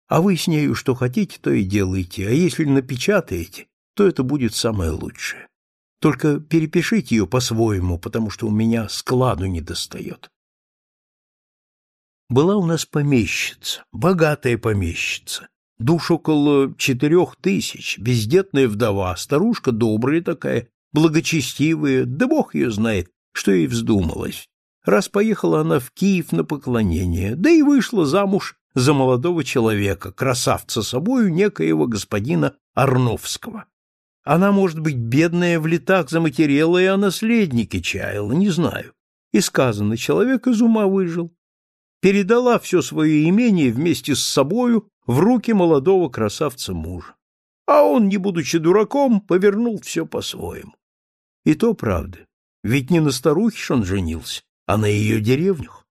А вы с нею что хотите, то и делайте, а если напечатаете, то это будет самое лучшее. Только перепишите ее по-своему, потому что у меня складу не достает. Была у нас помещица, богатая помещица, душ около четырех тысяч, бездетная вдова, старушка добрая такая, благочестивая, да бог ее знает, что ей вздумалось. Раз поехала она в Киев на поклонение, да и вышла замуж за молодого человека, красавца собою некоего господина Арновского. Она, может быть, бедная в летах заматерела и о наследнике чаяла, не знаю. И сказано, человек из ума выжил. Передала все свое имение вместе с собою в руки молодого красавца мужа. А он, не будучи дураком, повернул все по-своему. И то правда, ведь не на старухе он женился, а на ее деревнях.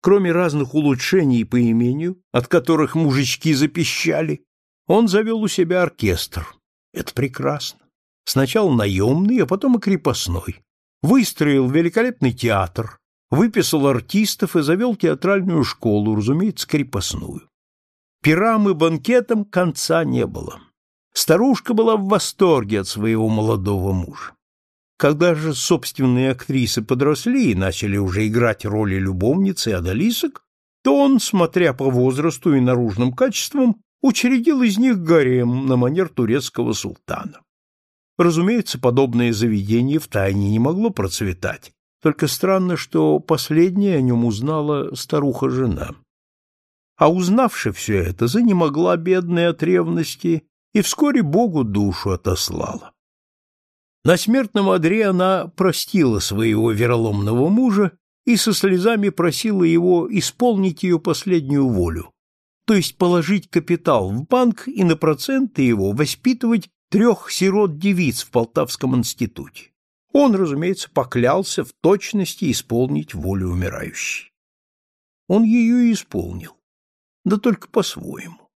Кроме разных улучшений по имению, от которых мужички запищали, он завел у себя оркестр. Это прекрасно. Сначала наемный, а потом и крепостной. Выстроил великолепный театр, выписал артистов и завел театральную школу, разумеется, крепостную. Пирам и банкетам конца не было. Старушка была в восторге от своего молодого мужа. Когда же собственные актрисы подросли и начали уже играть роли любовницы и одолисок, то он, смотря по возрасту и наружным качествам, учредил из них гарем на манер турецкого султана. Разумеется, подобное заведение в тайне не могло процветать, только странно, что последняя о нем узнала старуха-жена. А узнавши все это, занемогла бедная от ревности и вскоре Богу душу отослала. На смертном одре она простила своего вероломного мужа и со слезами просила его исполнить ее последнюю волю, то есть положить капитал в банк и на проценты его воспитывать трех сирот-девиц в Полтавском институте. Он, разумеется, поклялся в точности исполнить волю умирающей. Он ее и исполнил, да только по-своему.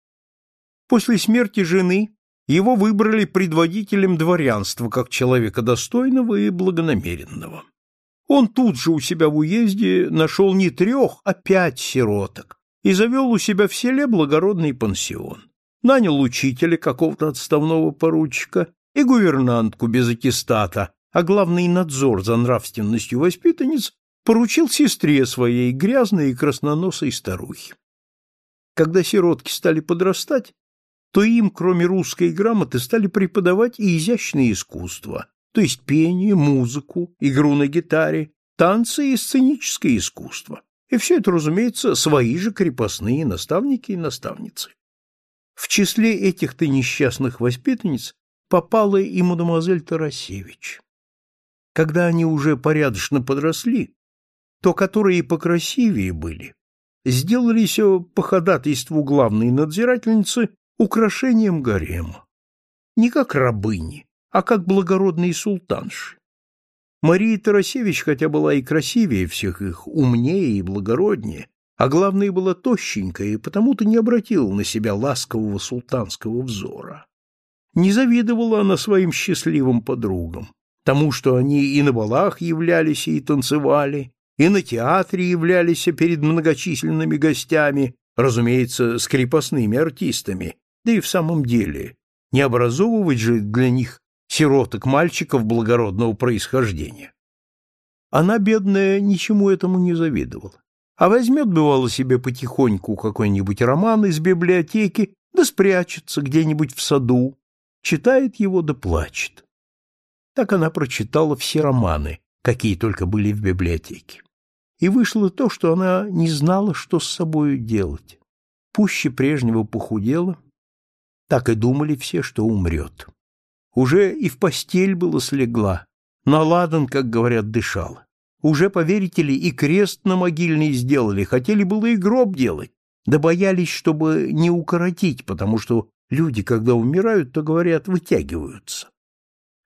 После смерти жены его выбрали предводителем дворянства как человека достойного и благонамеренного. Он тут же у себя в уезде нашел не трех, а пять сироток и завел у себя в селе благородный пансион. Нанял учителя какого-то отставного поручика и гувернантку без аттестата, а главный надзор за нравственностью воспитанниц поручил сестре своей грязной и красноносой старухе. Когда сиротки стали подрастать, то им, кроме русской грамоты, стали преподавать и изящные искусства, то есть пение, музыку, игру на гитаре, танцы и сценическое искусство. И все это, разумеется, свои же крепостные наставники и наставницы. В числе этих-то несчастных воспитанниц попала и мадемуазель Тарасевич. Когда они уже порядочно подросли, то которые покрасивее были, сделались по ходатайству главной надзирательницы украшением гарема. Не как рабыни, а как благородные султанши. Мария Тарасевич, хотя была и красивее всех их, умнее и благороднее, а главное была тощенькая и потому-то не обратила на себя ласкового султанского взора. Не завидовала она своим счастливым подругам, тому, что они и на балах являлись и танцевали, и на театре являлись перед многочисленными гостями, разумеется, с крепостными артистами, да и в самом деле, не образовывать же для них сироток мальчиков благородного происхождения. Она, бедная, ничему этому не завидовала. А возьмет, бывало, себе потихоньку какой-нибудь роман из библиотеки, да спрячется где-нибудь в саду, читает его да плачет. Так она прочитала все романы, какие только были в библиотеке. И вышло то, что она не знала, что с собою делать. Пуще прежнего похудела, так и думали все, что умрет. Уже и в постель было слегла, на ладан, как говорят, дышала. Уже, поверите ли, и крест на могильный сделали, хотели было и гроб делать, да боялись, чтобы не укоротить, потому что люди, когда умирают, то, говорят, вытягиваются.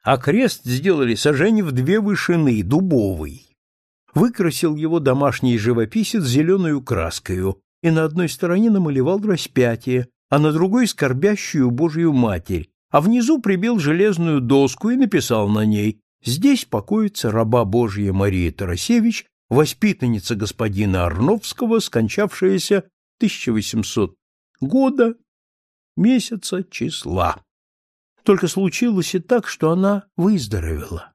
А крест сделали сожжение в две вышины, дубовый. Выкрасил его домашний живописец зеленую краскою и на одной стороне намалевал распятие, а на другой — скорбящую Божью Матерь, а внизу прибил железную доску и написал на ней «Здесь покоится раба Божья Мария Тарасевич, воспитанница господина Арновского, скончавшаяся 1800 года, месяца, числа». Только случилось и так, что она выздоровела.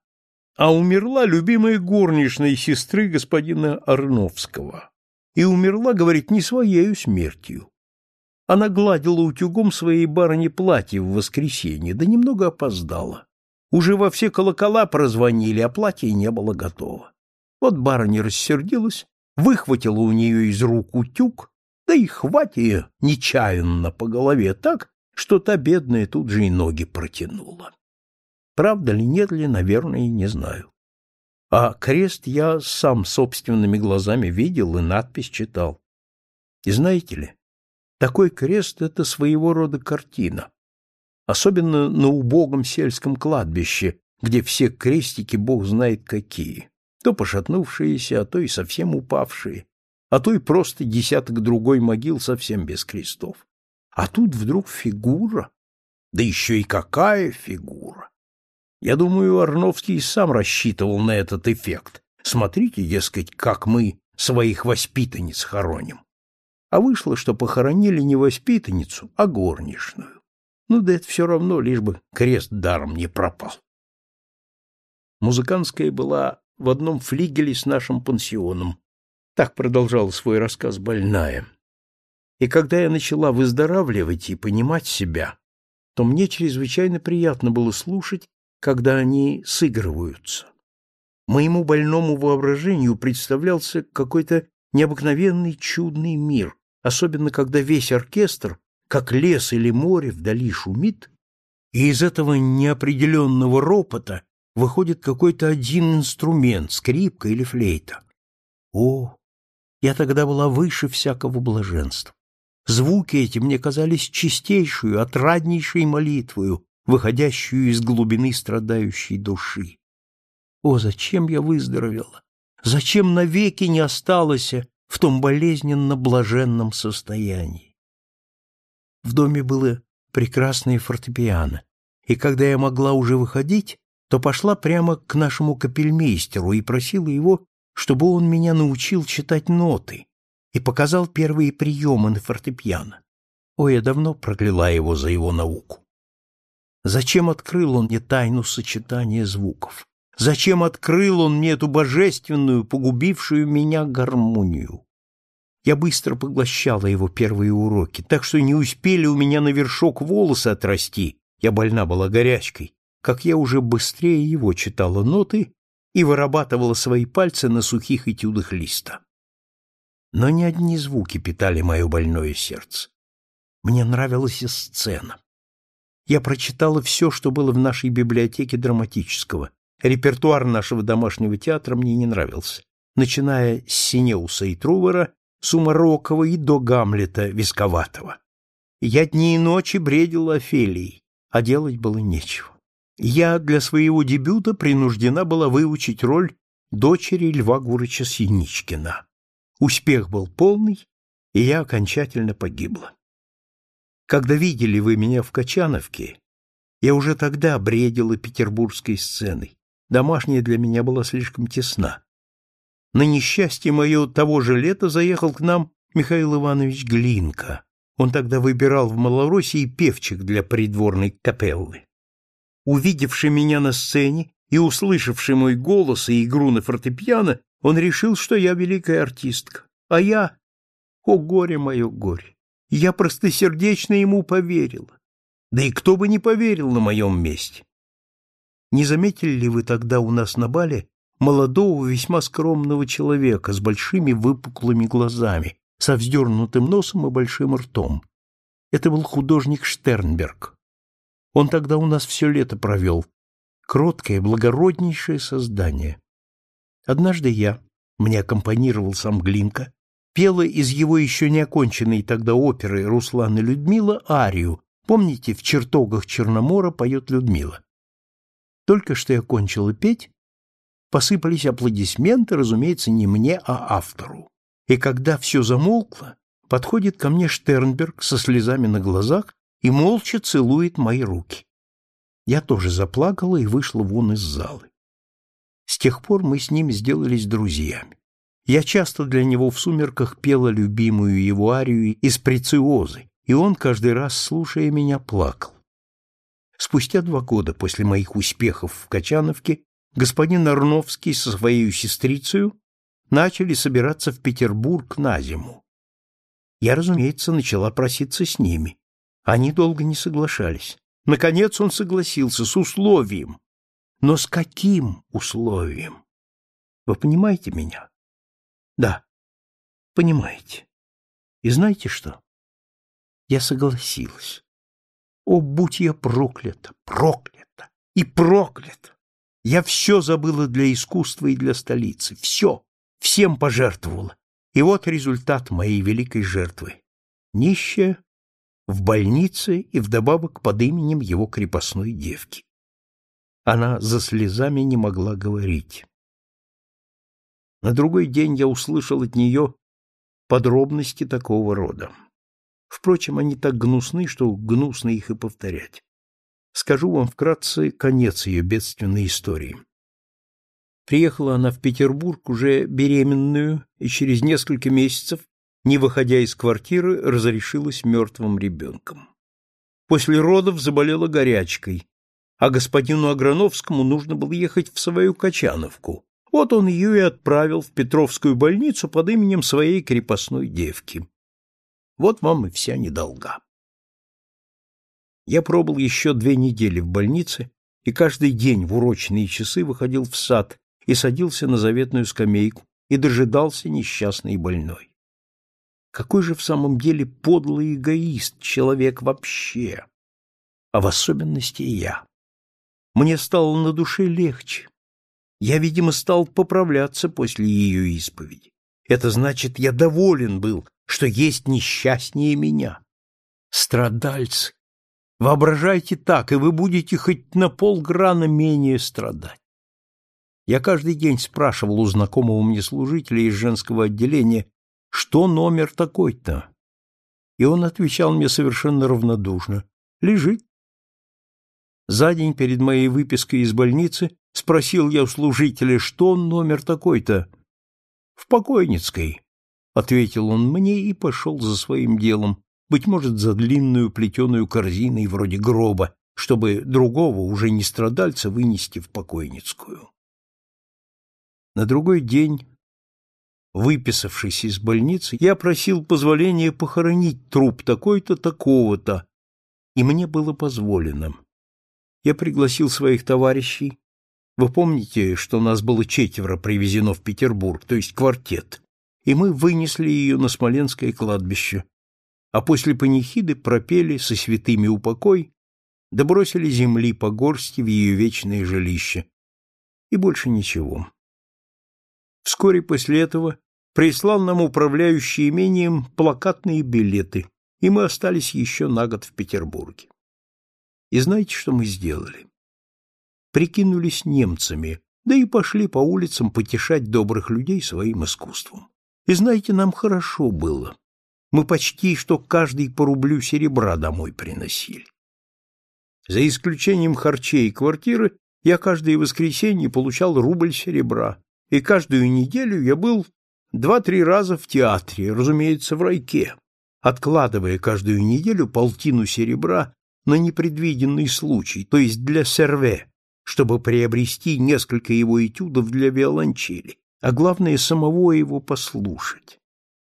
А умерла любимая горничная сестры господина Арновского. И умерла, говорит, не своею смертью. Она гладила утюгом своей барыне платье в воскресенье, да немного опоздала. Уже во все колокола прозвонили, а платье не было готово. Вот барыня рассердилась, выхватила у нее из рук утюг, да и хватит нечаянно по голове так, что та бедная тут же и ноги протянула. Правда ли, нет ли, наверное, не знаю. А крест я сам собственными глазами видел и надпись читал. И знаете ли, такой крест — это своего рода картина. Особенно на убогом сельском кладбище, где все крестики бог знает какие. То пошатнувшиеся, а то и совсем упавшие, а то и просто десяток другой могил совсем без крестов. А тут вдруг фигура, да еще и какая фигура! Я думаю, Арновский сам рассчитывал на этот эффект. Смотрите, дескать, как мы своих воспитанниц хороним. А вышло, что похоронили не воспитанницу, а горничную. Ну да это все равно, лишь бы крест даром не пропал. Музыкантская была в одном флигеле с нашим пансионом. Так продолжал свой рассказ больная. И когда я начала выздоравливать и понимать себя, то мне чрезвычайно приятно было слушать, когда они сыгрываются. Моему больному воображению представлялся какой-то необыкновенный чудный мир, особенно когда весь оркестр, как лес или море, вдали шумит, и из этого неопределенного ропота выходит какой-то один инструмент, скрипка или флейта. О, я тогда была выше всякого блаженства. Звуки эти мне казались чистейшую, отраднейшей молитвою, выходящую из глубины страдающей души. О, зачем я выздоровела? Зачем навеки не осталось в том болезненно-блаженном состоянии? В доме было прекрасное фортепиано, и когда я могла уже выходить, то пошла прямо к нашему капельмейстеру и просила его, чтобы он меня научил читать ноты, и показал первые приемы на фортепиано. Ой, я давно прокляла его за его науку. Зачем открыл он мне тайну сочетания звуков? Зачем открыл он мне эту божественную, погубившую меня гармонию? Я быстро поглощала его первые уроки, так что не успели у меня на вершок волосы отрасти, я больна была горячкой, как я уже быстрее его читала ноты и вырабатывала свои пальцы на сухих этюдах листа. Но не одни звуки питали мое больное сердце. Мне нравилась и сцена. Я прочитала все, что было в нашей библиотеке драматического. Репертуар нашего домашнего театра мне не нравился, начиная с Синеуса и Трувора, Сумарокова и до Гамлета Висковатого. Я дни и ночи бредила Офелией, а делать было нечего. Я для своего дебюта принуждена была выучить роль дочери Льва Гурыча Синичкина. Успех был полный, и я окончательно погибла. Когда видели вы меня в Качановке, я уже тогда бредила петербургской сценой. Домашняя для меня была слишком тесна. На несчастье мое того же лета заехал к нам Михаил Иванович Глинка. Он тогда выбирал в Малороссии певчик для придворной капеллы. Увидевший меня на сцене и услышавший мой голос и игру на фортепиано, он решил, что я великая артистка, а я... О, горе мое горе! Я простосердечно ему поверила. Да и кто бы не поверил на моем месте? Не заметили ли вы тогда у нас на бале молодого, весьма скромного человека с большими выпуклыми глазами, со вздернутым носом и большим ртом? Это был художник Штернберг. Он тогда у нас все лето провел. Кроткое, благороднейшее создание. Однажды я, мне аккомпанировал сам Глинка, пела из его еще не оконченной тогда оперы Руслана Людмила арию. Помните, в чертогах Черномора поет Людмила? Только что я кончила петь, посыпались аплодисменты, разумеется, не мне, а автору. И когда все замолкло, подходит ко мне Штернберг со слезами на глазах и молча целует мои руки. Я тоже заплакала и вышла вон из залы. С тех пор мы с ним сделались друзьями. Я часто для него в сумерках пела любимую его арию из «Прециозы», и он каждый раз, слушая меня, плакал. Спустя два года после моих успехов в Качановке господин Арновский со своей сестрицей начали собираться в Петербург на зиму. Я, разумеется, начала проситься с ними. Они долго не соглашались. Наконец он согласился с условием. Но с каким условием? Вы понимаете меня? Да, понимаете. И знаете что? Я согласилась. О, будь я проклята, проклята и проклята! Я все забыла для искусства и для столицы. Все, всем пожертвовала. И вот результат моей великой жертвы. Нищая, в больнице и вдобавок под именем его крепостной девки. Она за слезами не могла говорить. На другой день я услышал от нее подробности такого рода. Впрочем, они так гнусны, что гнусно их и повторять. Скажу вам вкратце конец ее бедственной истории. Приехала она в Петербург уже беременную и через несколько месяцев, не выходя из квартиры, разрешилась мертвым ребенком. После родов заболела горячкой, а господину Аграновскому нужно было ехать в свою Качановку. Вот он ее и отправил в Петровскую больницу под именем своей крепостной девки. Вот вам и вся недолга. Я пробыл еще две недели в больнице и каждый день в урочные часы выходил в сад и садился на заветную скамейку и дожидался несчастной больной. Какой же в самом деле подлый эгоист человек вообще, а в особенности я. Мне стало на душе легче. Я, видимо, стал поправляться после ее исповеди. Это значит, я доволен был, что есть несчастнее меня. Страдальцы, воображайте так, и вы будете хоть на полграна менее страдать. Я каждый день спрашивал у знакомого мне служителя из женского отделения, что номер такой-то. И он отвечал мне совершенно равнодушно. Лежит. За день перед моей выпиской из больницы спросил я у служителя, что номер такой-то. В покойницкой, ответил он мне и пошел за своим делом, быть может, за длинную плетеную корзиной вроде гроба, чтобы другого, уже не страдальца, вынести в покойницкую. На другой день, выписавшись из больницы, я просил позволения похоронить труп такой-то, такого-то, и мне было позволено. Я пригласил своих товарищей. Вы помните, что нас было четверо привезено в Петербург, то есть квартет, и мы вынесли ее на Смоленское кладбище, а после панихиды пропели со святыми упокой, да земли по горсти в ее вечное жилище. И больше ничего. Вскоре после этого прислал нам управляющий имением плакатные билеты, и мы остались еще на год в Петербурге. И знаете, что мы сделали? Прикинулись немцами, да и пошли по улицам потешать добрых людей своим искусством. И знаете, нам хорошо было. Мы почти что каждый по рублю серебра домой приносили. За исключением харчей и квартиры, я каждое воскресенье получал рубль серебра, и каждую неделю я был два-три раза в театре, разумеется, в райке, откладывая каждую неделю полтину серебра на непредвиденный случай, то есть для серве, чтобы приобрести несколько его этюдов для виолончели, а главное, самого его послушать.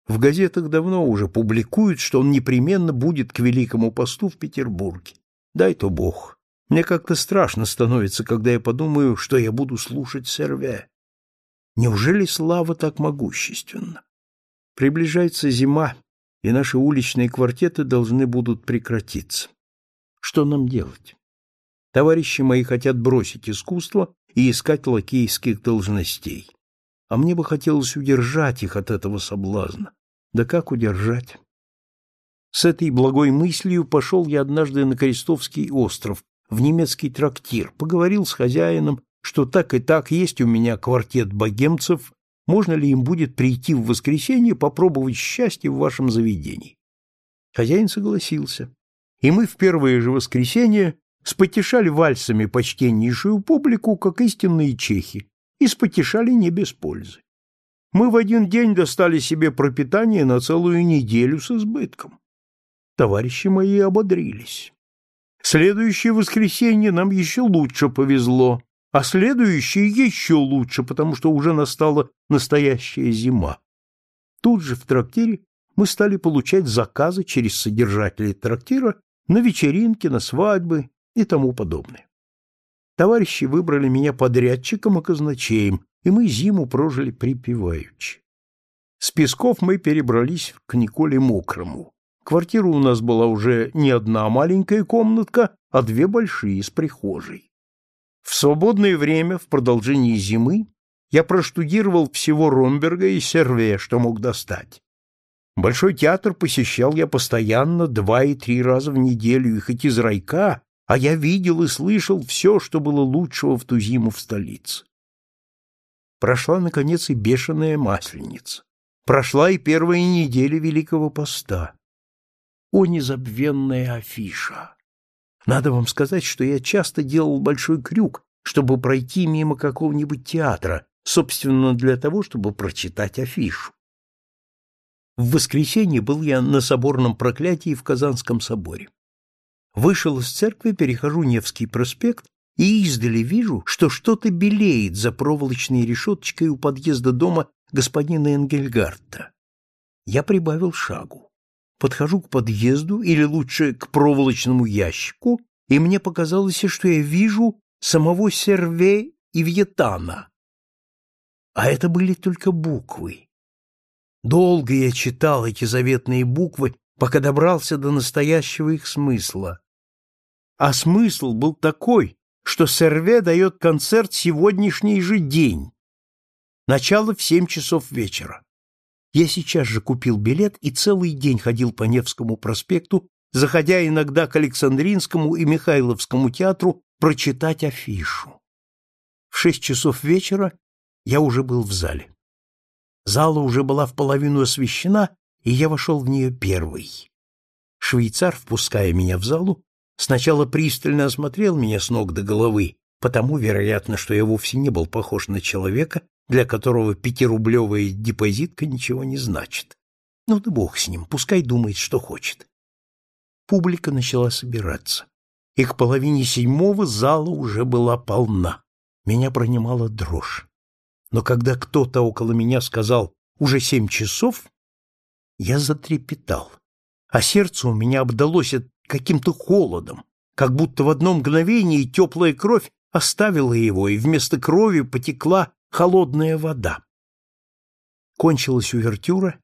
В газетах давно уже публикуют, что он непременно будет к Великому посту в Петербурге. Дай-то Бог. Мне как-то страшно становится, когда я подумаю, что я буду слушать серве. Неужели слава так могущественна? Приближается зима, и наши уличные квартеты должны будут прекратиться. Что нам делать? Товарищи мои хотят бросить искусство и искать лакейских должностей. А мне бы хотелось удержать их от этого соблазна. Да как удержать? С этой благой мыслью пошел я однажды на Крестовский остров, в немецкий трактир, поговорил с хозяином, что так и так есть у меня квартет богемцев, можно ли им будет прийти в воскресенье попробовать счастье в вашем заведении. Хозяин согласился, и мы в первое же воскресенье спотешали вальсами почтеннейшую публику, как истинные чехи, и спотешали не без пользы. Мы в один день достали себе пропитание на целую неделю с избытком. Товарищи мои ободрились. Следующее воскресенье нам еще лучше повезло, а следующее еще лучше, потому что уже настала настоящая зима. Тут же в трактире мы стали получать заказы через содержателей трактира на вечеринки, на свадьбы и тому подобное. Товарищи выбрали меня подрядчиком и казначеем, и мы зиму прожили припеваючи. С Песков мы перебрались к Николе Мокрому. Квартира у нас была уже не одна маленькая комнатка, а две большие с прихожей. В свободное время, в продолжении зимы, я проштудировал всего Ромберга и Серве, что мог достать. Большой театр посещал я постоянно два и три раза в неделю, и хоть из райка, а я видел и слышал все, что было лучшего в ту зиму в столице. Прошла, наконец, и бешеная масленица. Прошла и первая неделя Великого Поста. О, незабвенная афиша! Надо вам сказать, что я часто делал большой крюк, чтобы пройти мимо какого-нибудь театра, собственно, для того, чтобы прочитать афишу. В воскресенье был я на соборном проклятии в Казанском соборе. Вышел из церкви, перехожу Невский проспект и издали вижу, что что-то белеет за проволочной решеточкой у подъезда дома господина Энгельгарта. Я прибавил шагу. Подхожу к подъезду, или лучше к проволочному ящику, и мне показалось, что я вижу самого Серве и Вьетана. А это были только буквы. Долго я читал эти заветные буквы, пока добрался до настоящего их смысла. А смысл был такой, что Серве дает концерт сегодняшний же день. Начало в семь часов вечера. Я сейчас же купил билет и целый день ходил по Невскому проспекту, заходя иногда к Александринскому и Михайловскому театру прочитать афишу. В шесть часов вечера я уже был в зале. Зала уже была в половину освещена, и я вошел в нее первый. Швейцар, впуская меня в залу, сначала пристально осмотрел меня с ног до головы, потому, вероятно, что я вовсе не был похож на человека, для которого пятирублевая депозитка ничего не значит. Ну да бог с ним, пускай думает, что хочет. Публика начала собираться, и к половине седьмого зала уже была полна. Меня пронимала дрожь но когда кто-то около меня сказал «уже семь часов», я затрепетал, а сердце у меня обдалось каким-то холодом, как будто в одно мгновение теплая кровь оставила его, и вместо крови потекла холодная вода. Кончилась увертюра,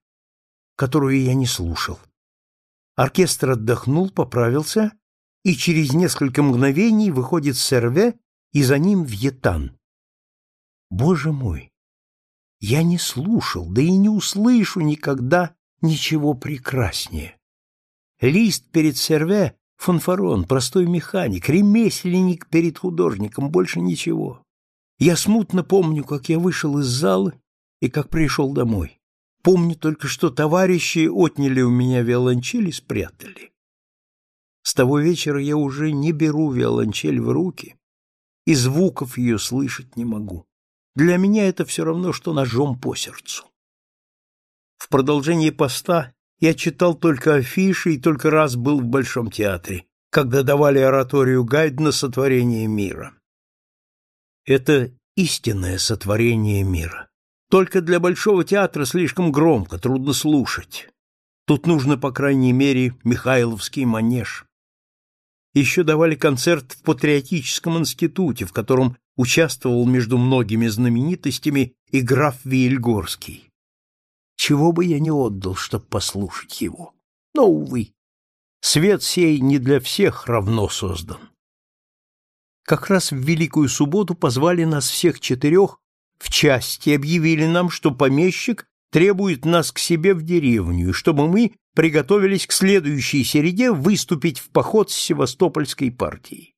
которую я не слушал. Оркестр отдохнул, поправился, и через несколько мгновений выходит Серве, и за ним Вьетан. Боже мой! Я не слушал, да и не услышу никогда ничего прекраснее. Лист перед серве — фанфарон, простой механик, ремесленник перед художником, больше ничего. Я смутно помню, как я вышел из зала и как пришел домой. Помню только, что товарищи отняли у меня виолончель и спрятали. С того вечера я уже не беру виолончель в руки, и звуков ее слышать не могу. Для меня это все равно, что ножом по сердцу. В продолжении поста я читал только афиши и только раз был в Большом театре, когда давали ораторию Гайдна «Сотворение мира». Это истинное сотворение мира. Только для Большого театра слишком громко, трудно слушать. Тут нужно, по крайней мере, Михайловский манеж. Еще давали концерт в Патриотическом институте, в котором участвовал между многими знаменитостями и граф Виельгорский. Чего бы я не отдал, чтоб послушать его. Но, увы, свет сей не для всех равно создан. Как раз в Великую Субботу позвали нас всех четырех В части объявили нам, что помещик требует нас к себе в деревню, чтобы мы приготовились к следующей середе выступить в поход с севастопольской партией.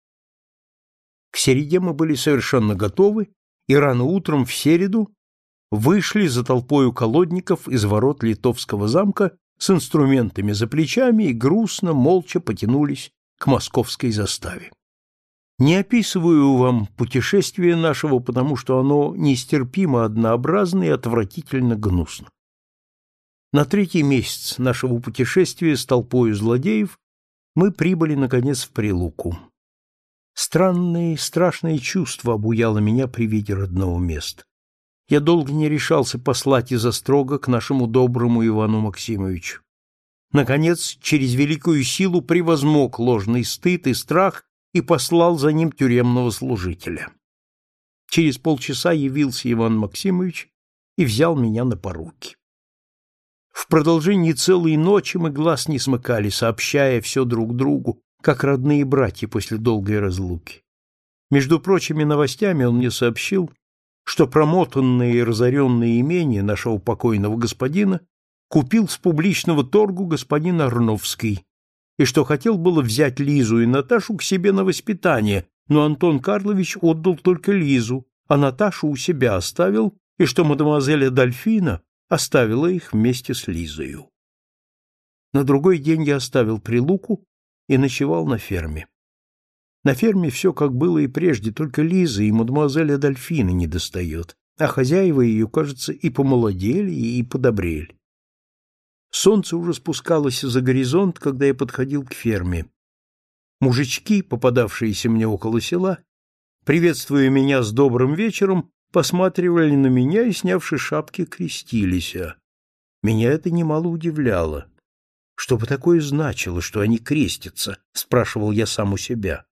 К середе мы были совершенно готовы, и рано утром в середу вышли за толпою колодников из ворот Литовского замка с инструментами за плечами и грустно, молча потянулись к московской заставе. Не описываю вам путешествие нашего, потому что оно нестерпимо однообразно и отвратительно гнусно. На третий месяц нашего путешествия с толпой злодеев мы прибыли, наконец, в Прилуку. Странное и страшное чувство обуяло меня при виде родного места. Я долго не решался послать из Острога к нашему доброму Ивану Максимовичу. Наконец, через великую силу превозмог ложный стыд и страх и послал за ним тюремного служителя. Через полчаса явился Иван Максимович и взял меня на поруки. В продолжении целой ночи мы глаз не смыкали, сообщая все друг другу, как родные братья после долгой разлуки. Между прочими новостями он мне сообщил, что промотанное и разоренное имение нашего покойного господина купил с публичного торгу господин Арновский, и что хотел было взять Лизу и Наташу к себе на воспитание, но Антон Карлович отдал только Лизу, а Наташу у себя оставил, и что мадемуазель Адольфина оставила их вместе с Лизою. На другой день я оставил Прилуку и ночевал на ферме. На ферме все как было и прежде, только Лиза и мадемуазель Адольфина не достает, а хозяева ее, кажется, и помолодели, и подобрели. Солнце уже спускалось за горизонт, когда я подходил к ферме. Мужички, попадавшиеся мне около села, приветствуя меня с добрым вечером, посматривали на меня и, снявши шапки, крестились. Меня это немало удивляло. Что бы такое значило, что они крестятся, спрашивал я сам у себя.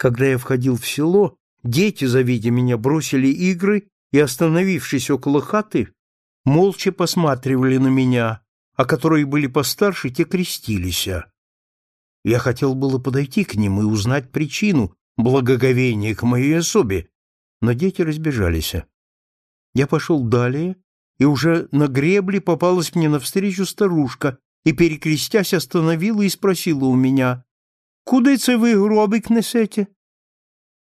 Когда я входил в село, дети, завидя меня, бросили игры и, остановившись около хаты, молча посматривали на меня, а которые были постарше, те крестились. Я хотел было подойти к ним и узнать причину благоговения к моей особе, но дети разбежались. Я пошел далее, и уже на гребле попалась мне навстречу старушка и, перекрестясь, остановила и спросила у меня, «Куди це ви гробик несете?»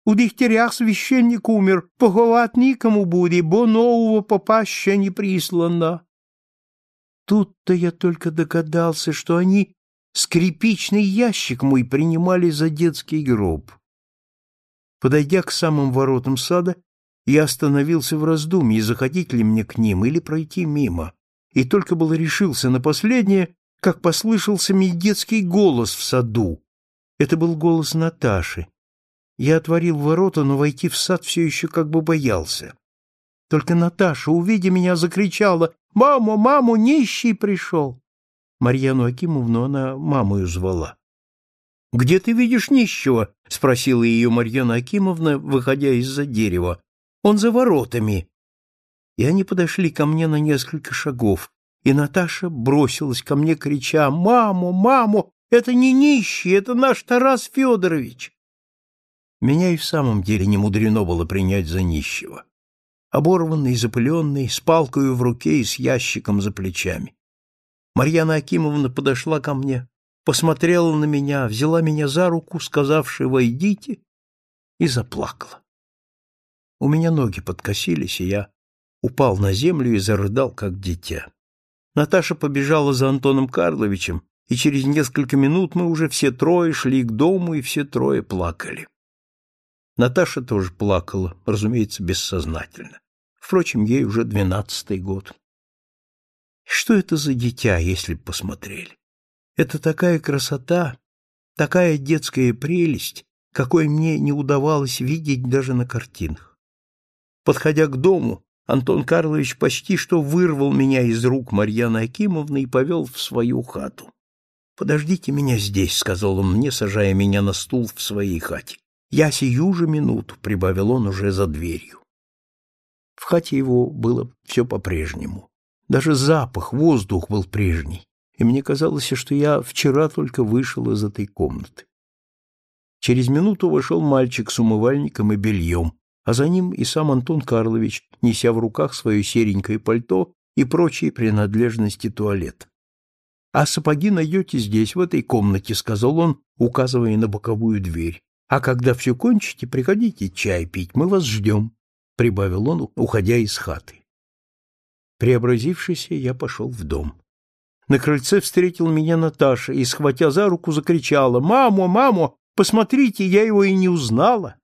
У дігтярях священник умер, поховать никому буде, бо нового попа ще не прислано. Тут-то я только догадался, что они скрипичный ящик мой принимали за детский гроб. Подойдя к самым воротам сада, я остановился в раздумье, заходить ли мне к ним или пройти мимо, и только было решился на последнее, как послышался мне детский голос в саду. Это был голос Наташи. Я отворил ворота, но войти в сад все еще как бы боялся. Только Наташа, увидя меня, закричала «Маму, маму, нищий пришел!» Марьяну Акимовну она мамою звала. «Где ты видишь нищего?» — спросила ее Марьяна Акимовна, выходя из-за дерева. «Он за воротами». И они подошли ко мне на несколько шагов, и Наташа бросилась ко мне, крича «Маму, маму, это не нищий, это наш Тарас Федорович!» Меня и в самом деле не мудрено было принять за нищего оборванный, запыленный, с палкою в руке и с ящиком за плечами. Марьяна Акимовна подошла ко мне, посмотрела на меня, взяла меня за руку, сказавши «войдите», и заплакала. У меня ноги подкосились, и я упал на землю и зарыдал, как дитя. Наташа побежала за Антоном Карловичем, и через несколько минут мы уже все трое шли к дому, и все трое плакали. Наташа тоже плакала, разумеется, бессознательно. Впрочем, ей уже двенадцатый год. Что это за дитя, если б посмотрели? Это такая красота, такая детская прелесть, какой мне не удавалось видеть даже на картинах. Подходя к дому, Антон Карлович почти что вырвал меня из рук Марьяны Акимовны и повел в свою хату. «Подождите меня здесь», — сказал он мне, сажая меня на стул в своей хате. «Я сию же минуту», — прибавил он уже за дверью. В хате его было все по-прежнему. Даже запах, воздух был прежний, и мне казалось, что я вчера только вышел из этой комнаты. Через минуту вошел мальчик с умывальником и бельем. а за ним и сам Антон Карлович, неся в руках свое серенькое пальто и прочие принадлежности туалета. — А сапоги найдете здесь, в этой комнате, — сказал он, указывая на боковую дверь. — А когда все кончите, приходите чай пить, мы вас ждем, — прибавил он, уходя из хаты. Преобразившийся, я пошел в дом. На крыльце встретил меня Наташа и, схватя за руку, закричала «Маму, маму, посмотрите, я его и не узнала!»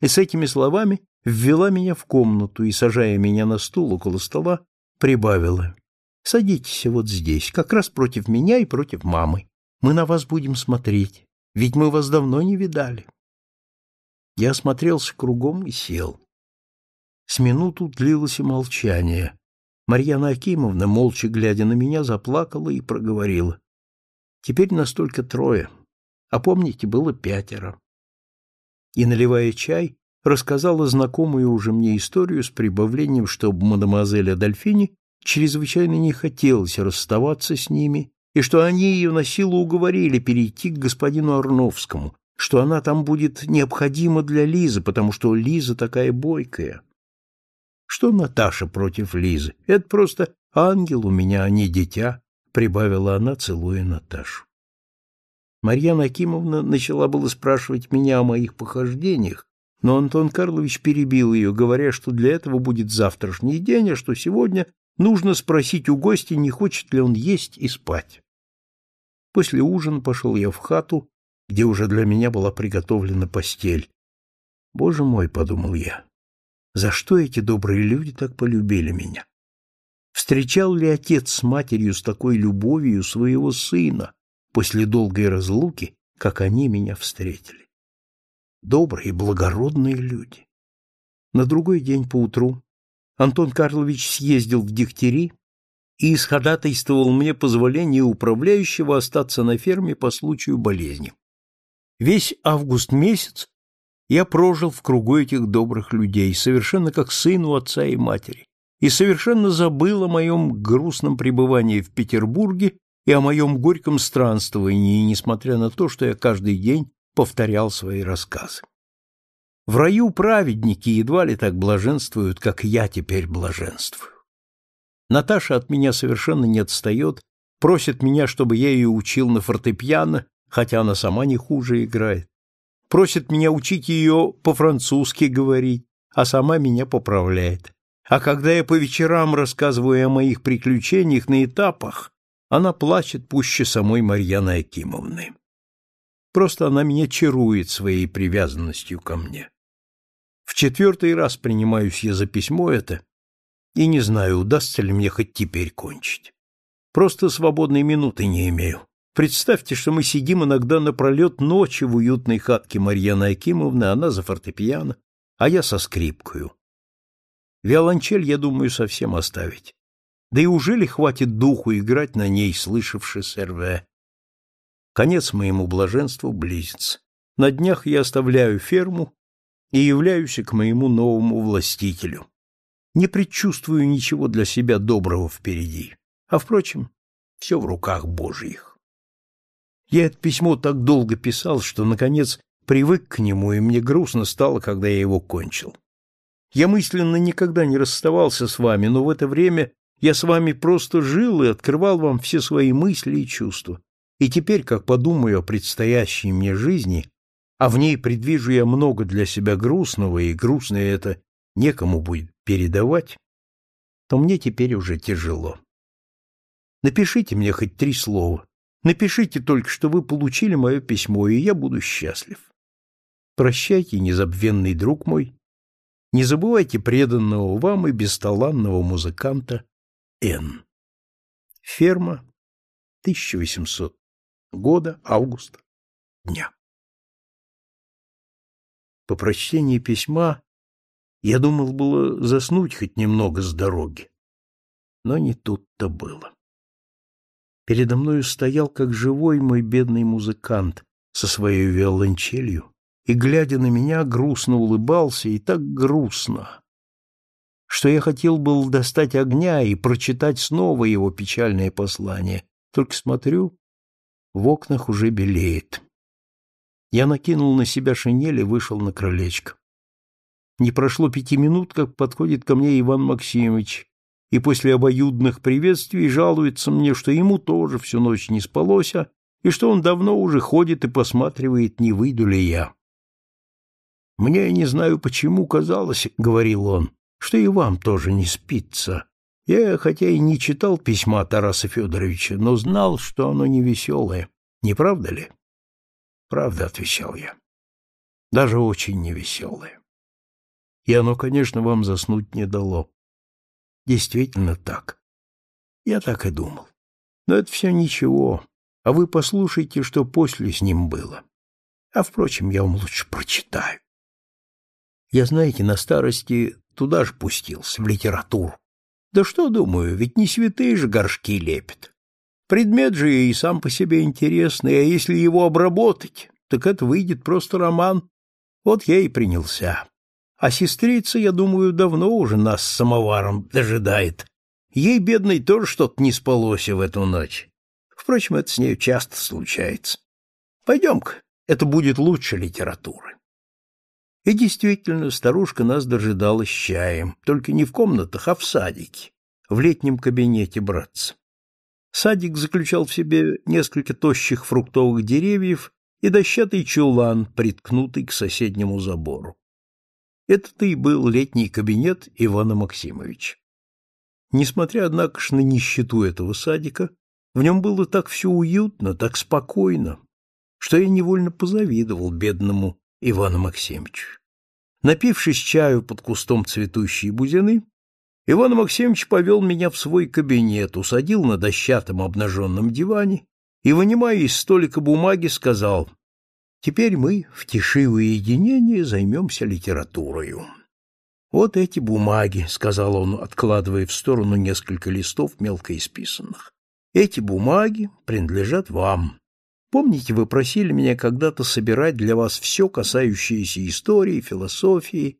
И с этими словами ввела меня в комнату и, сажая меня на стул около стола, прибавила Садитесь вот здесь, как раз против меня и против мамы. Мы на вас будем смотреть, ведь мы вас давно не видали. Я осмотрелся кругом и сел. С минуту длилось молчание. Марьяна Акимовна, молча глядя на меня, заплакала и проговорила. Теперь нас только трое, а помните, было пятеро. И, наливая чай, рассказала знакомую уже мне историю с прибавлением, чтобы мадемуазель Адольфини чрезвычайно не хотелось расставаться с ними, и что они ее на силу уговорили перейти к господину Арновскому, что она там будет необходима для Лизы, потому что Лиза такая бойкая. Что Наташа против Лизы? Это просто ангел у меня, а не дитя, прибавила она, целуя Наташу. Марьяна Акимовна начала было спрашивать меня о моих похождениях, но Антон Карлович перебил ее, говоря, что для этого будет завтрашний день, а что сегодня Нужно спросить у гостя, не хочет ли он есть и спать. После ужина пошел я в хату, где уже для меня была приготовлена постель. Боже мой, — подумал я, — за что эти добрые люди так полюбили меня? Встречал ли отец с матерью с такой любовью своего сына после долгой разлуки, как они меня встретили? Добрые, благородные люди. На другой день поутру Антон Карлович съездил в Дегтяри и исходатайствовал мне позволение управляющего остаться на ферме по случаю болезни. Весь август месяц я прожил в кругу этих добрых людей, совершенно как сын у отца и матери, и совершенно забыл о моем грустном пребывании в Петербурге и о моем горьком странствовании, несмотря на то, что я каждый день повторял свои рассказы. В раю праведники едва ли так блаженствуют, как я теперь блаженствую. Наташа от меня совершенно не отстает, просит меня, чтобы я ее учил на фортепиано, хотя она сама не хуже играет. Просит меня учить ее по-французски говорить, а сама меня поправляет. А когда я по вечерам рассказываю о моих приключениях на этапах, она плачет пуще самой Марьяны Акимовны. Просто она меня чарует своей привязанностью ко мне. В четвертый раз принимаюсь я за письмо это, и не знаю, удастся ли мне хоть теперь кончить. Просто свободной минуты не имею. Представьте, что мы сидим иногда напролет ночи в уютной хатке Марьяны Акимовны, она за фортепиано, а я со скрипкою. Виолончель, я думаю, совсем оставить. Да и уже ли хватит духу играть на ней, слышавши СРВ? Конец моему блаженству близится. На днях я оставляю ферму и являюсь к моему новому властителю. Не предчувствую ничего для себя доброго впереди, а, впрочем, все в руках Божьих. Я это письмо так долго писал, что, наконец, привык к нему, и мне грустно стало, когда я его кончил. Я мысленно никогда не расставался с вами, но в это время я с вами просто жил и открывал вам все свои мысли и чувства. И теперь, как подумаю о предстоящей мне жизни, а в ней предвижу я много для себя грустного, и грустное это некому будет передавать, то мне теперь уже тяжело. Напишите мне хоть три слова. Напишите только, что вы получили мое письмо, и я буду счастлив. Прощайте, незабвенный друг мой. Не забывайте преданного вам и бесталанного музыканта Н. Ферма, 1800 года, августа, дня. По прочтении письма я думал было заснуть хоть немного с дороги. Но не тут-то было. Передо мною стоял как живой мой бедный музыкант со своей виолончелью и, глядя на меня, грустно улыбался, и так грустно, что я хотел был достать огня и прочитать снова его печальное послание. Только смотрю, в окнах уже белеет. Я накинул на себя шинель и вышел на крылечко. Не прошло пяти минут, как подходит ко мне Иван Максимович, и после обоюдных приветствий жалуется мне, что ему тоже всю ночь не спалось, а и что он давно уже ходит и посматривает, не выйду ли я. «Мне, не знаю почему, казалось, — говорил он, — что и вам тоже не спится. Я, хотя и не читал письма Тараса Федоровича, но знал, что оно не веселое. Не правда ли?» «Правда», — отвечал я. «Даже очень невеселое. И оно, конечно, вам заснуть не дало. Действительно так. Я так и думал. Но это все ничего. А вы послушайте, что после с ним было. А, впрочем, я вам лучше прочитаю. Я, знаете, на старости туда же пустился, в литературу. Да что, думаю, ведь не святые же горшки лепят. Предмет же и сам по себе интересный, а если его обработать, так это выйдет просто роман. Вот я и принялся. А сестрица, я думаю, давно уже нас с самоваром дожидает. Ей, бедной, тоже что-то не спалось в эту ночь. Впрочем, это с нею часто случается. Пойдем-ка, это будет лучше литературы. И действительно, старушка нас дожидалась чаем, только не в комнатах, а в садике, в летнем кабинете братца. Садик заключал в себе несколько тощих фруктовых деревьев и дощатый чулан, приткнутый к соседнему забору. Это-то и был летний кабинет Ивана Максимовича. Несмотря, однако на нищету этого садика, в нем было так все уютно, так спокойно, что я невольно позавидовал бедному Ивану Максимовичу. Напившись чаю под кустом цветущей бузины, Иван Максимович повел меня в свой кабинет, усадил на дощатом обнаженном диване и, вынимая из столика бумаги, сказал, «Теперь мы в тиши и уединении займемся литературою». «Вот эти бумаги», — сказал он, откладывая в сторону несколько листов мелко исписанных. «Эти бумаги принадлежат вам. Помните, вы просили меня когда-то собирать для вас все, касающееся истории, философии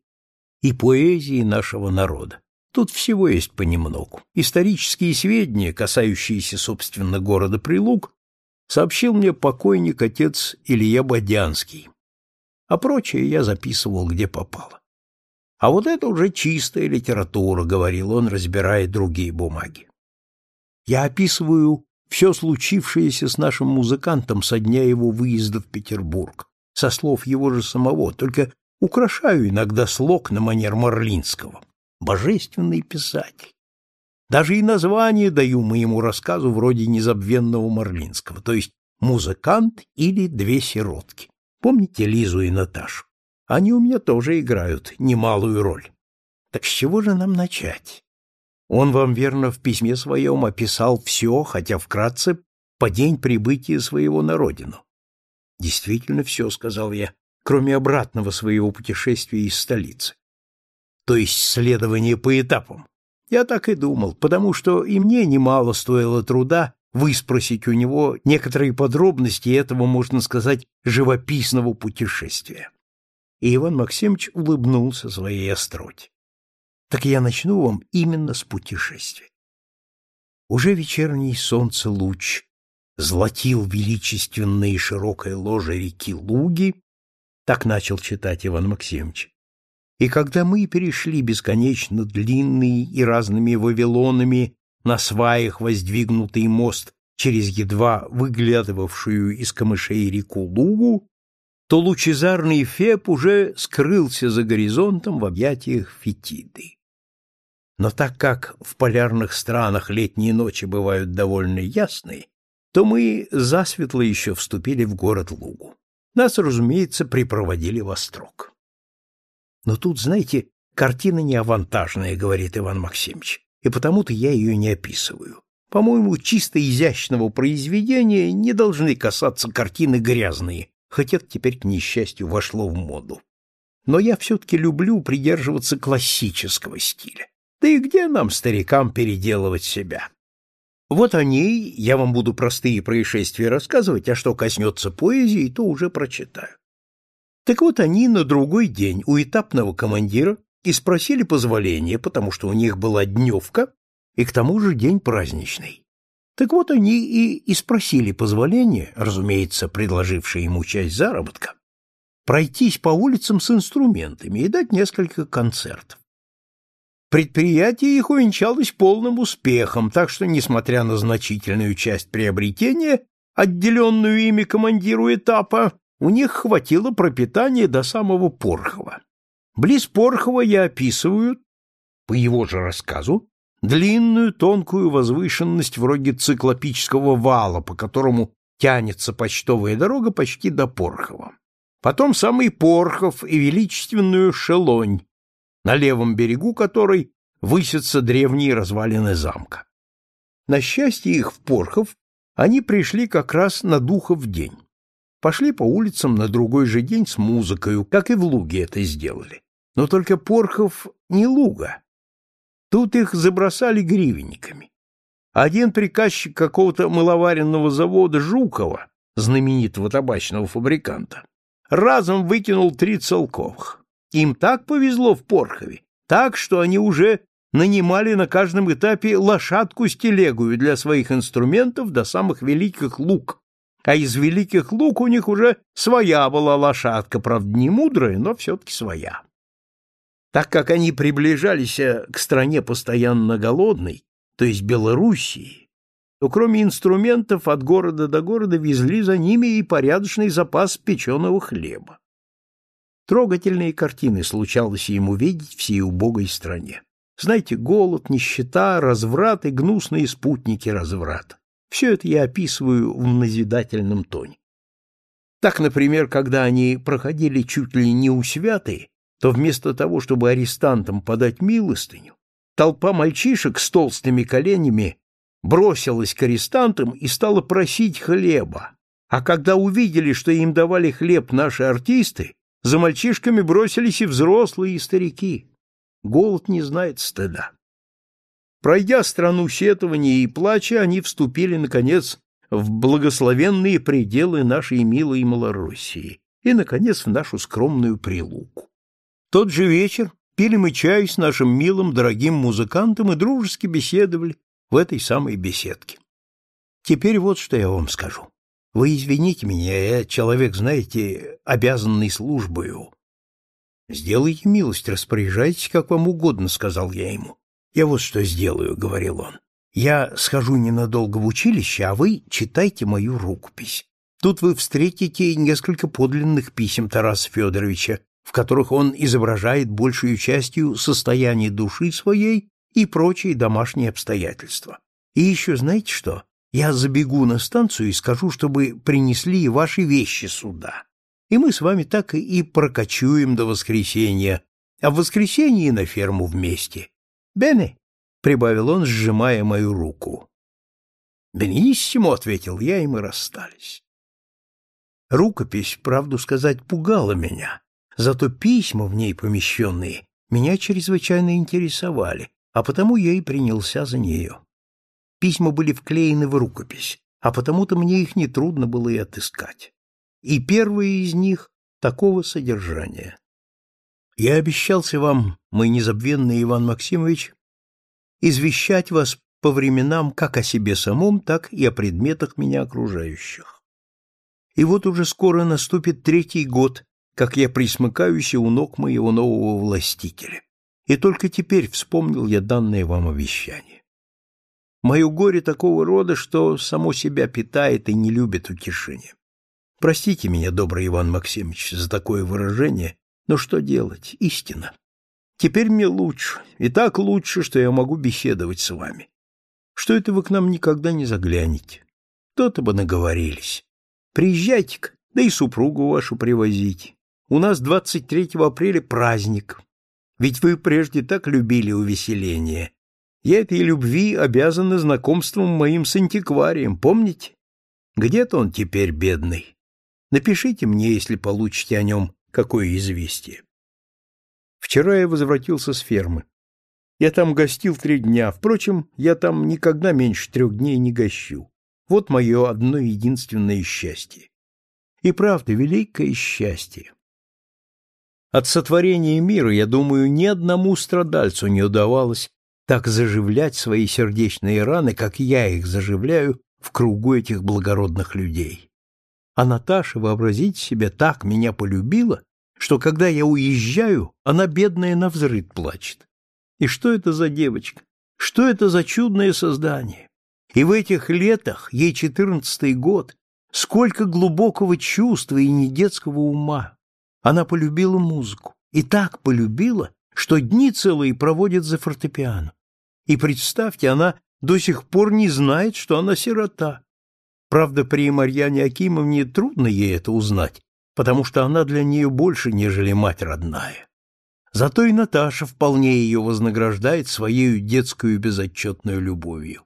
и поэзии нашего народа. Тут всего есть понемногу. Исторические сведения, касающиеся, собственно, города Прилук, сообщил мне покойник отец Илья Бодянский. А прочее я записывал, где попало. А вот это уже чистая литература, говорил он, разбирая другие бумаги. Я описываю все случившееся с нашим музыкантом со дня его выезда в Петербург, со слов его же самого, только украшаю иногда слог на манер Марлинского. Божественный писатель. Даже и название даю моему рассказу вроде незабвенного Марлинского, то есть «Музыкант» или «Две сиротки». Помните Лизу и Наташу? Они у меня тоже играют немалую роль. Так с чего же нам начать? Он вам, верно, в письме своем описал все, хотя вкратце, по день прибытия своего на родину. Действительно все, сказал я, кроме обратного своего путешествия из столицы. То есть следование по этапам. Я так и думал, потому что и мне немало стоило труда выспросить у него некоторые подробности этого, можно сказать, живописного путешествия. И Иван Максимович улыбнулся своей остроте. Так я начну вам именно с путешествия. Уже вечерний солнце луч золотил величественное и широкое ложе реки Луги, так начал читать Иван Максимович. И когда мы перешли бесконечно длинный и разными вавилонами на сваях воздвигнутый мост через едва выглядывавшую из камышей реку Лугу, то лучезарный Феб уже скрылся за горизонтом в объятиях Фетиды. Но так как в полярных странах летние ночи бывают довольно ясные, то мы засветло еще вступили в город Лугу. Нас, разумеется, припроводили в Острог. Но тут, знаете, картина не авантажная, говорит Иван Максимович, и потому-то я ее не описываю. По-моему, чисто изящного произведения не должны касаться картины грязные, хотя теперь, к несчастью, вошло в моду. Но я все-таки люблю придерживаться классического стиля. Да и где нам, старикам, переделывать себя? Вот о ней я вам буду простые происшествия рассказывать, а что коснется поэзии, то уже прочитаю. Так вот они на другой день у этапного командира и спросили позволения, потому что у них была дневка и к тому же день праздничный. Так вот они и, и спросили позволения, разумеется, предложившие ему часть заработка, пройтись по улицам с инструментами и дать несколько концертов. Предприятие их увенчалось полным успехом, так что, несмотря на значительную часть приобретения, отделенную ими командиру этапа, у них хватило пропитания до самого Порхова. Близ Порхова я описываю, по его же рассказу, длинную тонкую возвышенность вроде циклопического вала, по которому тянется почтовая дорога почти до Порхова. Потом самый Порхов и величественную Шелонь, на левом берегу которой высятся древние развалины замка. На счастье их в Порхов они пришли как раз на Духов день. Пошли по улицам на другой же день с музыкой, как и в Луге это сделали. Но только Порхов не Луга. Тут их забросали гривенниками. Один приказчик какого-то мыловаренного завода Жукова, знаменитого табачного фабриканта, разом выкинул три целковых. Им так повезло в Порхове, так, что они уже нанимали на каждом этапе лошадку с телегою для своих инструментов до самых великих лук, а из великих лук у них уже своя была лошадка, правда, не мудрая, но все-таки своя. Так как они приближались э, к стране постоянно голодной, то есть Белоруссии, то кроме инструментов от города до города везли за ними и порядочный запас печеного хлеба. Трогательные картины случалось ему видеть в сей убогой стране. Знаете, голод, нищета, разврат и гнусные спутники разврата. Все это я описываю в назидательном тоне. Так, например, когда они проходили чуть ли не у святой, то вместо того, чтобы арестантам подать милостыню, толпа мальчишек с толстыми коленями бросилась к арестантам и стала просить хлеба. А когда увидели, что им давали хлеб наши артисты, за мальчишками бросились и взрослые, и старики. Голод не знает стыда. Пройдя страну сетования и плача, они вступили, наконец, в благословенные пределы нашей милой Малороссии и, наконец, в нашу скромную прилуку. Тот же вечер пили мы чай с нашим милым, дорогим музыкантом и дружески беседовали в этой самой беседке. Теперь вот что я вам скажу. Вы извините меня, я человек, знаете, обязанный службою. Сделайте милость, распоряжайтесь, как вам угодно, сказал я ему. Я вот что сделаю, говорил он. Я схожу ненадолго в училище, а вы читайте мою рукопись. Тут вы встретите несколько подлинных писем Тараса Федоровича, в которых он изображает большую частью состояние души своей и прочие домашние обстоятельства. И еще знаете что? Я забегу на станцию и скажу, чтобы принесли ваши вещи сюда. И мы с вами так и прокачуем до воскресенья, а в воскресенье на ферму вместе. Бене, прибавил он, сжимая мою руку. Бениссимо, ответил я, и мы расстались. Рукопись, правду сказать, пугала меня Зато письма в ней помещенные меня чрезвычайно интересовали, а потому я и принялся за нее. Письма были вклеены в рукопись, а потому-то мне их нетрудно было и отыскать. И первое из них такого содержания. Я обещался вам, мой незабвенный Иван Максимович, извещать вас по временам как о себе самом, так и о предметах меня окружающих. И вот уже скоро наступит третий год как я присмыкаюсь у ног моего нового властителя. И только теперь вспомнил я данное вам обещание. Мое горе такого рода, что само себя питает и не любит утешения. Простите меня, добрый Иван Максимович, за такое выражение, но что делать, истина. Теперь мне лучше, и так лучше, что я могу беседовать с вами. Что это вы к нам никогда не заглянете? То-то бы наговорились. Приезжайте-ка, да и супругу вашу привозите. У нас 23 апреля праздник. Ведь вы прежде так любили увеселение. Я этой любви обязана знакомством моим с антикварием, помните? Где-то он теперь бедный. Напишите мне, если получите о нем какое известие. Вчера я возвратился с фермы. Я там гостил три дня. Впрочем, я там никогда меньше трех дней не гощу. Вот мое одно единственное счастье. И правда, великое счастье. От сотворения мира, я думаю, ни одному страдальцу не удавалось так заживлять свои сердечные раны, как я их заживляю в кругу этих благородных людей. А Наташа, вообразите себе, так меня полюбила, что когда я уезжаю, она, бедная, навзрыд плачет. И что это за девочка? Что это за чудное создание? И в этих летах, ей четырнадцатый год, сколько глубокого чувства и недетского ума. Она полюбила музыку. И так полюбила, что дни целые проводит за фортепиано. И представьте, она до сих пор не знает, что она сирота. Правда, при Марьяне Акимовне трудно ей это узнать, потому что она для нее больше, нежели мать родная. Зато и Наташа вполне ее вознаграждает своей детскую безотчетную любовью.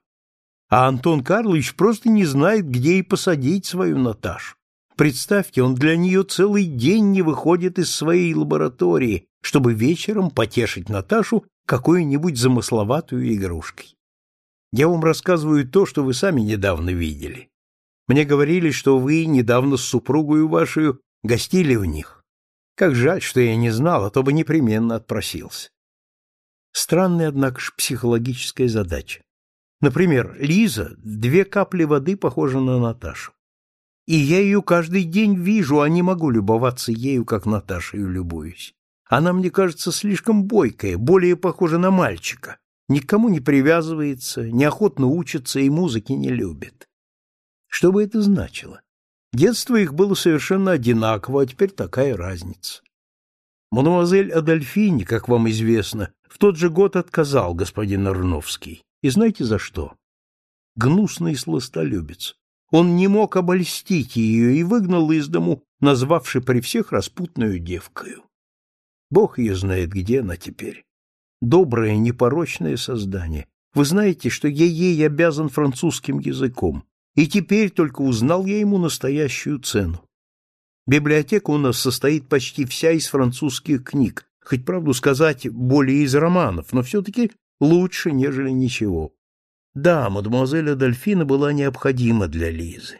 А Антон Карлович просто не знает, где и посадить свою Наташу. Представьте, он для нее целый день не выходит из своей лаборатории, чтобы вечером потешить Наташу какой-нибудь замысловатой игрушкой. Я вам рассказываю то, что вы сами недавно видели. Мне говорили, что вы недавно с супругой вашей гостили у них. Как жаль, что я не знал, а то бы непременно отпросился. Странная, однако же, психологическая задача. Например, Лиза две капли воды похожа на Наташу. И я ее каждый день вижу, а не могу любоваться ею, как Наташей любуюсь. Она мне кажется слишком бойкая, более похожа на мальчика. Никому не привязывается, неохотно учится и музыки не любит. Что бы это значило? Детство их было совершенно одинаково, а теперь такая разница. Мадемуазель Адольфини, как вам известно, в тот же год отказал господин Арновский. И знаете за что? Гнусный сластолюбец. Он не мог обольстить ее и выгнал из дому, назвавши при всех распутную девкою. Бог ее знает, где она теперь. Доброе, непорочное создание. Вы знаете, что я ей обязан французским языком, и теперь только узнал я ему настоящую цену. Библиотека у нас состоит почти вся из французских книг, хоть, правду сказать, более из романов, но все-таки лучше, нежели ничего. Да, мадемуазель Адольфина была необходима для Лизы.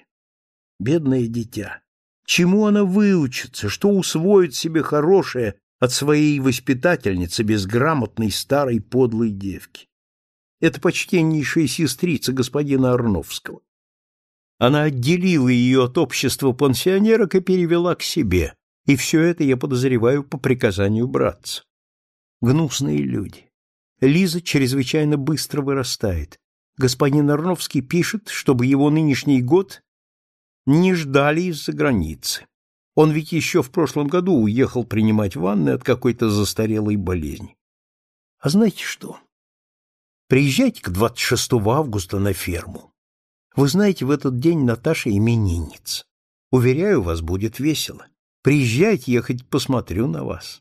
Бедное дитя. Чему она выучится, что усвоит себе хорошее от своей воспитательницы, безграмотной старой подлой девки? Это почтеннейшая сестрица господина Арновского. Она отделила ее от общества пансионерок и перевела к себе, и все это я подозреваю по приказанию братца. Гнусные люди. Лиза чрезвычайно быстро вырастает. Господин Арновский пишет, чтобы его нынешний год не ждали из-за границы. Он ведь еще в прошлом году уехал принимать ванны от какой-то застарелой болезни. А знаете что? Приезжайте к 26 августа на ферму. Вы знаете, в этот день Наташа именинница. Уверяю вас, будет весело. Приезжайте, я хоть посмотрю на вас.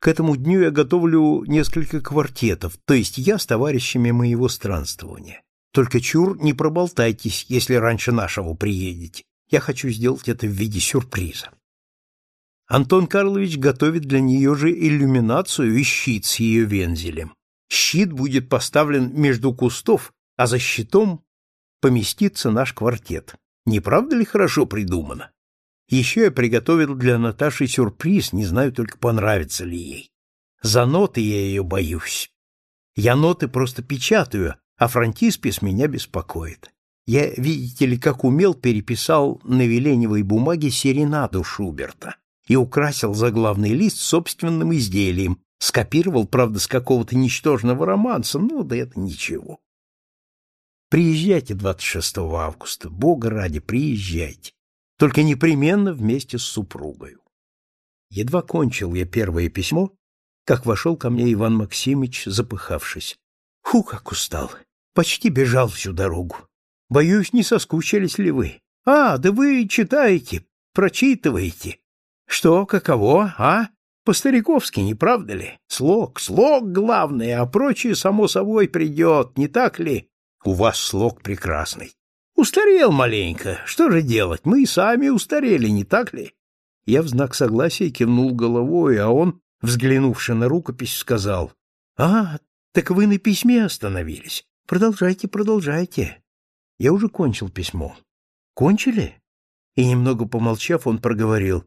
К этому дню я готовлю несколько квартетов, то есть я с товарищами моего странствования. Только чур не проболтайтесь, если раньше нашего приедете. Я хочу сделать это в виде сюрприза. Антон Карлович готовит для нее же иллюминацию и щит с ее вензелем. Щит будет поставлен между кустов, а за щитом поместится наш квартет. Не правда ли хорошо придумано? Еще я приготовил для Наташи сюрприз, не знаю только, понравится ли ей. За ноты я ее боюсь. Я ноты просто печатаю, а фронтиспис меня беспокоит. Я, видите ли, как умел, переписал на веленевой бумаге серенаду Шуберта и украсил заглавный лист собственным изделием, скопировал, правда, с какого-то ничтожного романса, ну да это ничего. Приезжайте 26 августа, Бога ради, приезжайте. Только непременно вместе с супругой. Едва кончил я первое письмо, как вошел ко мне Иван Максимович, запыхавшись. Фу, как устал. Почти бежал всю дорогу. Боюсь, не соскучились ли вы? А, да вы читаете, прочитываете. Что, каково, а? По-стариковски, не правда ли? Слог, слог главное, а прочее само собой придет, не так ли? У вас слог прекрасный. Устарел маленько. Что же делать? Мы и сами устарели, не так ли? Я в знак согласия кивнул головой, а он, взглянувши на рукопись, сказал: "А, так вы на письме остановились. Продолжайте, продолжайте. Я уже кончил письмо. Кончили?" И немного помолчав, он проговорил: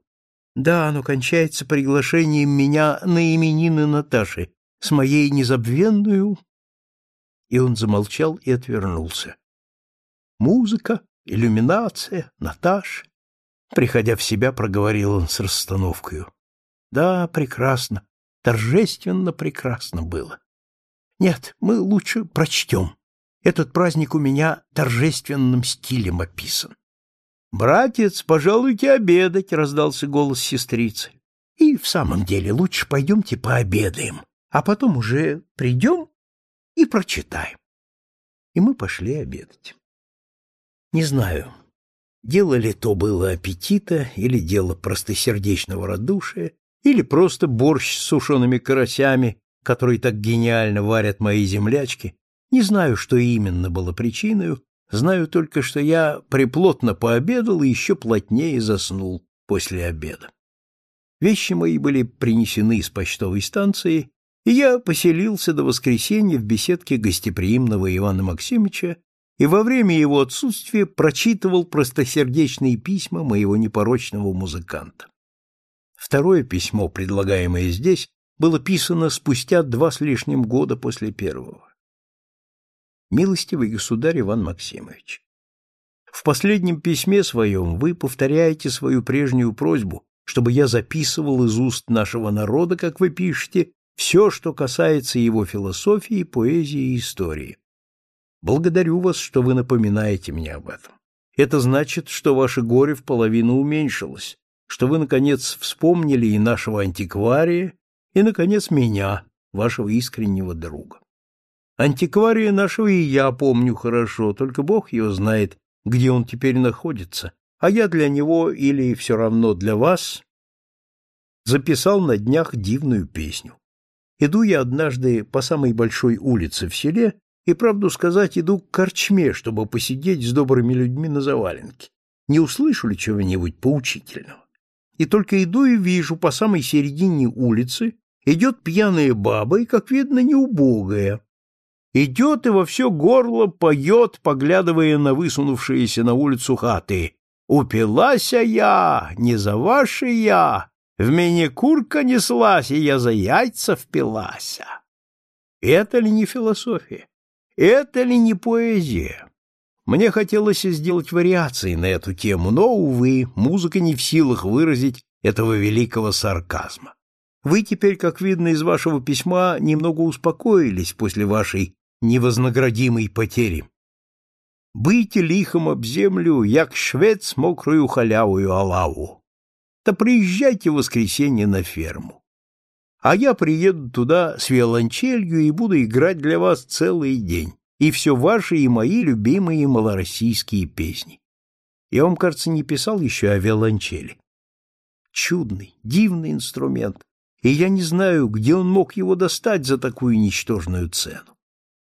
"Да, оно кончается приглашением меня на именины Наташи с моей незабвенную и он замолчал и отвернулся. Музыка, иллюминация, Наташа. Приходя в себя, проговорил он с расстановкой. Да, прекрасно, торжественно прекрасно было. Нет, мы лучше прочтем. Этот праздник у меня торжественным стилем описан. «Братец, пожалуйте обедать», — раздался голос сестрицы. «И в самом деле лучше пойдемте пообедаем, а потом уже придем и прочитаем». И мы пошли обедать. Не знаю, дело ли то было аппетита, или дело простосердечного радушия, или просто борщ с сушеными карасями, который так гениально варят мои землячки, не знаю, что именно было причиной, знаю только, что я приплотно пообедал и еще плотнее заснул после обеда. Вещи мои были принесены с почтовой станции, и я поселился до воскресенья в беседке гостеприимного Ивана Максимовича и во время его отсутствия прочитывал простосердечные письма моего непорочного музыканта. Второе письмо, предлагаемое здесь, было писано спустя два с лишним года после первого. Милостивый государь Иван Максимович, в последнем письме своем вы повторяете свою прежнюю просьбу, чтобы я записывал из уст нашего народа, как вы пишете, все, что касается его философии, поэзии и истории. Благодарю вас, что вы напоминаете мне об этом. Это значит, что ваше горе в половину уменьшилось, что вы, наконец, вспомнили и нашего антиквария, и, наконец, меня, вашего искреннего друга. Антиквария нашего и я помню хорошо, только Бог его знает, где он теперь находится, а я для него или все равно для вас записал на днях дивную песню. Иду я однажды по самой большой улице в селе, и, правду сказать, иду к корчме, чтобы посидеть с добрыми людьми на заваленке. Не услышу ли чего-нибудь поучительного? И только иду и вижу по самой середине улицы идет пьяная баба и, как видно, не убогая. Идет и во все горло поет, поглядывая на высунувшиеся на улицу хаты. «Упилася я, не за ваши я, в меня курка неслась, и я за яйца впилася». Это ли не философия? Это ли не поэзия? Мне хотелось сделать вариации на эту тему, но, увы, музыка не в силах выразить этого великого сарказма. Вы теперь, как видно из вашего письма, немного успокоились после вашей невознаградимой потери. Быть лихом об землю, як швец мокрую халявую алаву. Да приезжайте в воскресенье на ферму. А я приеду туда с виолончелью и буду играть для вас целый день. И все ваши и мои любимые малороссийские песни. Я вам, кажется, не писал еще о виолончели. Чудный, дивный инструмент, и я не знаю, где он мог его достать за такую ничтожную цену.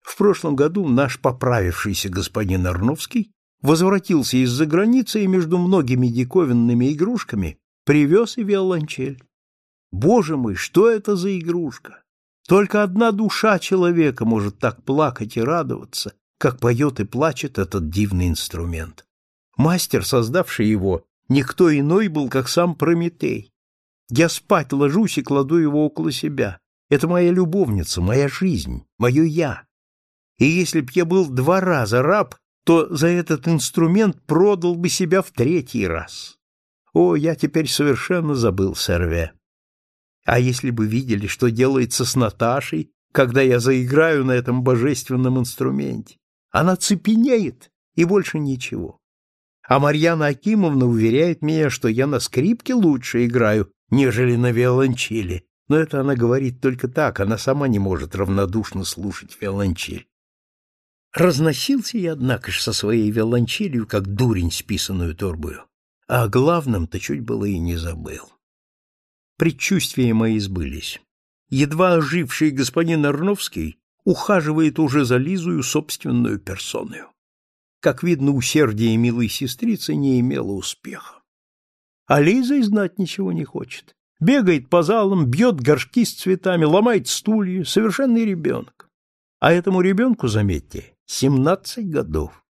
В прошлом году наш поправившийся господин Арновский возвратился из-за границы и между многими диковинными игрушками привез и виолончель. Боже мой, что это за игрушка? Только одна душа человека может так плакать и радоваться, как поет и плачет этот дивный инструмент. Мастер, создавший его, никто иной был, как сам Прометей. Я спать ложусь и кладу его около себя. Это моя любовница, моя жизнь, мое «я». И если б я был два раза раб, то за этот инструмент продал бы себя в третий раз. О, я теперь совершенно забыл Серве. А если бы видели, что делается с Наташей, когда я заиграю на этом божественном инструменте? Она цепенеет, и больше ничего. А Марьяна Акимовна уверяет меня, что я на скрипке лучше играю, нежели на виолончели. Но это она говорит только так, она сама не может равнодушно слушать виолончель. Разносился я, однако ж, со своей виолончелью, как дурень, списанную торбою. А о главном-то чуть было и не забыл. Предчувствия мои сбылись. Едва оживший господин Арновский ухаживает уже за Лизою собственную персоною. Как видно, усердие милой сестрицы не имело успеха. А Лиза и знать ничего не хочет. Бегает по залам, бьет горшки с цветами, ломает стулья, совершенный ребенок. А этому ребенку, заметьте, Семнадцать годов.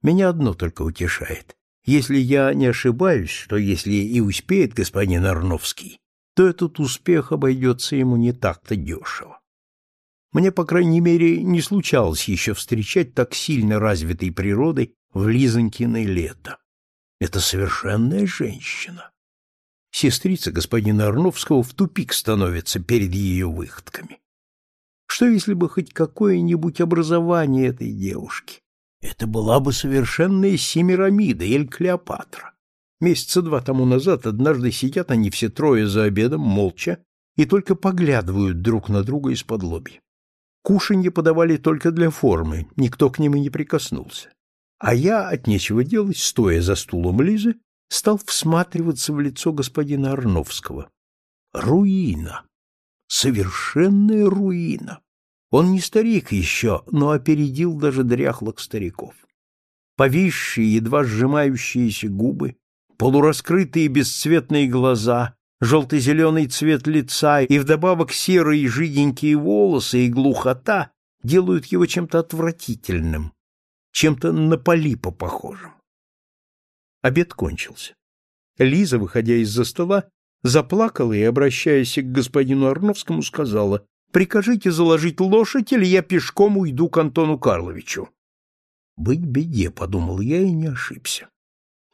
Меня одно только утешает. Если я не ошибаюсь, что если и успеет господин Арновский, то этот успех обойдется ему не так-то дешево. Мне, по крайней мере, не случалось еще встречать так сильно развитой природы в Лизонькино лето. Это совершенная женщина. Сестрица господина Арновского в тупик становится перед ее выходками. Что если бы хоть какое-нибудь образование этой девушки? Это была бы совершенная Семирамида или Клеопатра. Месяца два тому назад однажды сидят они все трое за обедом, молча, и только поглядывают друг на друга из-под лоби. Кушанье подавали только для формы, никто к ним и не прикоснулся. А я, от нечего делать, стоя за стулом Лизы, стал всматриваться в лицо господина Арновского. Руина! Совершенная руина! Он не старик еще, но опередил даже дряхлых стариков. Повисшие, едва сжимающиеся губы, полураскрытые бесцветные глаза, желто-зеленый цвет лица и вдобавок серые жиденькие волосы и глухота делают его чем-то отвратительным, чем-то на полипа похожим. Обед кончился. Лиза, выходя из-за стола, заплакала и, обращаясь к господину Арновскому, сказала, «Прикажите заложить лошадь, или я пешком уйду к Антону Карловичу». «Быть беде», — подумал я и не ошибся.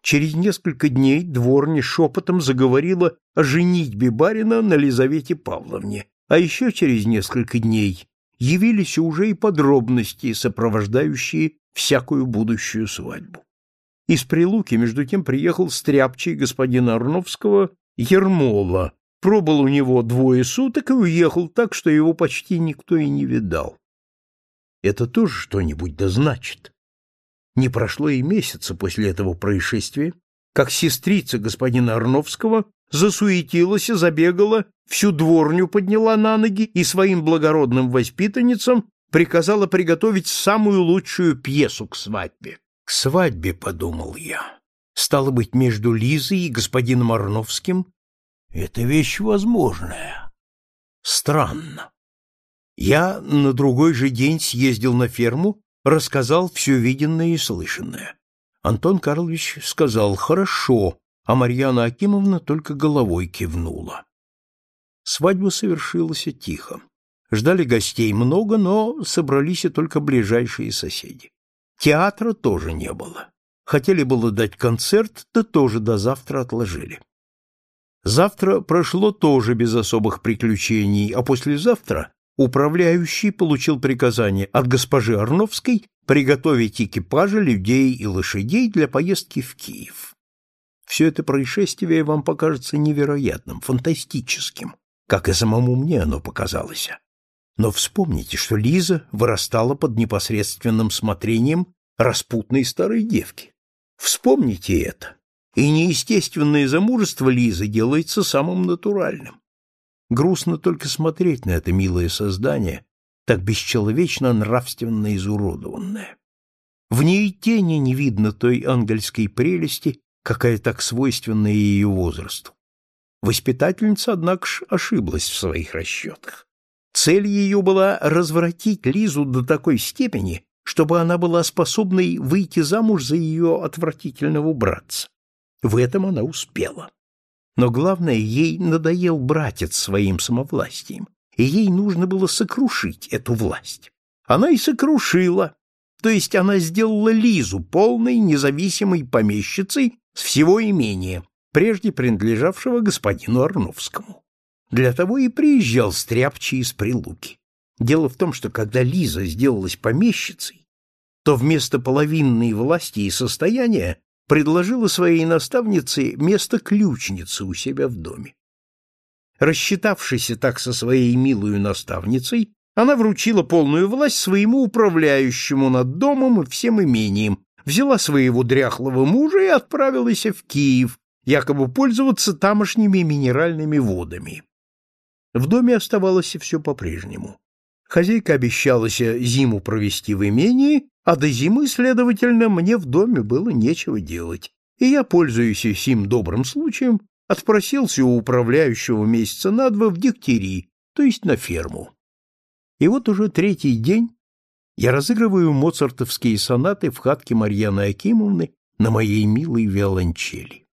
Через несколько дней дворня шепотом заговорила о женитьбе барина на Лизавете Павловне, а еще через несколько дней явились уже и подробности, сопровождающие всякую будущую свадьбу. Из Прилуки, между тем, приехал стряпчий господина Арновского Ермола, пробыл у него двое суток и уехал так, что его почти никто и не видал. Это тоже что-нибудь да значит. Не прошло и месяца после этого происшествия, как сестрица господина Арновского засуетилась и забегала, всю дворню подняла на ноги и своим благородным воспитанницам приказала приготовить самую лучшую пьесу к свадьбе. К свадьбе, подумал я. Стало быть, между Лизой и господином Арновским это вещь возможная. Странно. Я на другой же день съездил на ферму, рассказал все виденное и слышанное. Антон Карлович сказал «хорошо», а Марьяна Акимовна только головой кивнула. Свадьба совершилась тихо. Ждали гостей много, но собрались и только ближайшие соседи. Театра тоже не было. Хотели было дать концерт, да тоже до завтра отложили. Завтра прошло тоже без особых приключений, а послезавтра управляющий получил приказание от госпожи Арновской приготовить экипажи, людей и лошадей для поездки в Киев. Все это происшествие вам покажется невероятным, фантастическим, как и самому мне оно показалось. Но вспомните, что Лиза вырастала под непосредственным смотрением распутной старой девки. Вспомните это, и неестественное замужество Лизы делается самым натуральным. Грустно только смотреть на это милое создание, так бесчеловечно нравственно изуродованное. В ней тени не видно той ангельской прелести, какая так свойственна ее возрасту. Воспитательница, однако ж, ошиблась в своих расчетах. Цель ее была развратить Лизу до такой степени, чтобы она была способной выйти замуж за ее отвратительного братца. В этом она успела. Но главное, ей надоел братец своим самовластием, и ей нужно было сокрушить эту власть. Она и сокрушила, то есть она сделала Лизу полной независимой помещицей с всего имения, прежде принадлежавшего господину Арновскому. Для того и приезжал стряпчий из Прилуки. Дело в том, что когда Лиза сделалась помещицей, то вместо половинной власти и состояния предложила своей наставнице место ключницы у себя в доме. Рассчитавшись так со своей милую наставницей, она вручила полную власть своему управляющему над домом и всем имением, взяла своего дряхлого мужа и отправилась в Киев, якобы пользоваться тамошними минеральными водами. В доме оставалось все по-прежнему. Хозяйка обещалась зиму провести в имении, а до зимы, следовательно, мне в доме было нечего делать, и я, пользуясь сим добрым случаем, отпросился у управляющего месяца на два в дегтяри, то есть на ферму. И вот уже третий день я разыгрываю моцартовские сонаты в хатке Марьяны Акимовны на моей милой виолончели.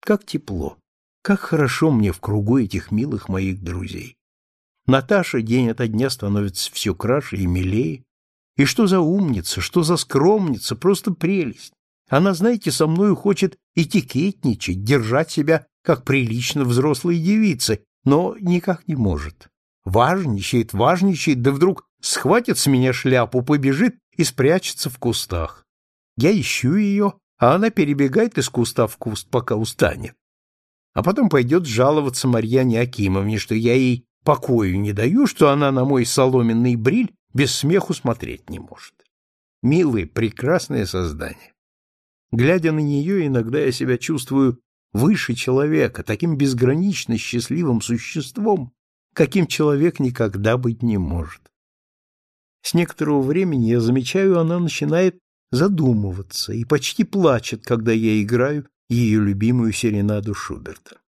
Как тепло! Как хорошо мне в кругу этих милых моих друзей. Наташа день ото дня становится все краше и милее. И что за умница, что за скромница, просто прелесть. Она, знаете, со мною хочет этикетничать, держать себя как прилично взрослой девице, но никак не может. Важничает, важничает, да вдруг схватит с меня шляпу, побежит и спрячется в кустах. Я ищу ее, а она перебегает из куста в куст, пока устанет. А потом пойдет жаловаться Марьяне Акимовне, что я ей покою не даю, что она на мой соломенный бриль без смеху смотреть не может. Милое, прекрасное создание. Глядя на нее, иногда я себя чувствую выше человека, таким безгранично счастливым существом, каким человек никогда быть не может. С некоторого времени я замечаю, она начинает задумываться и почти плачет, когда я играю ее любимую серенаду Шуберта.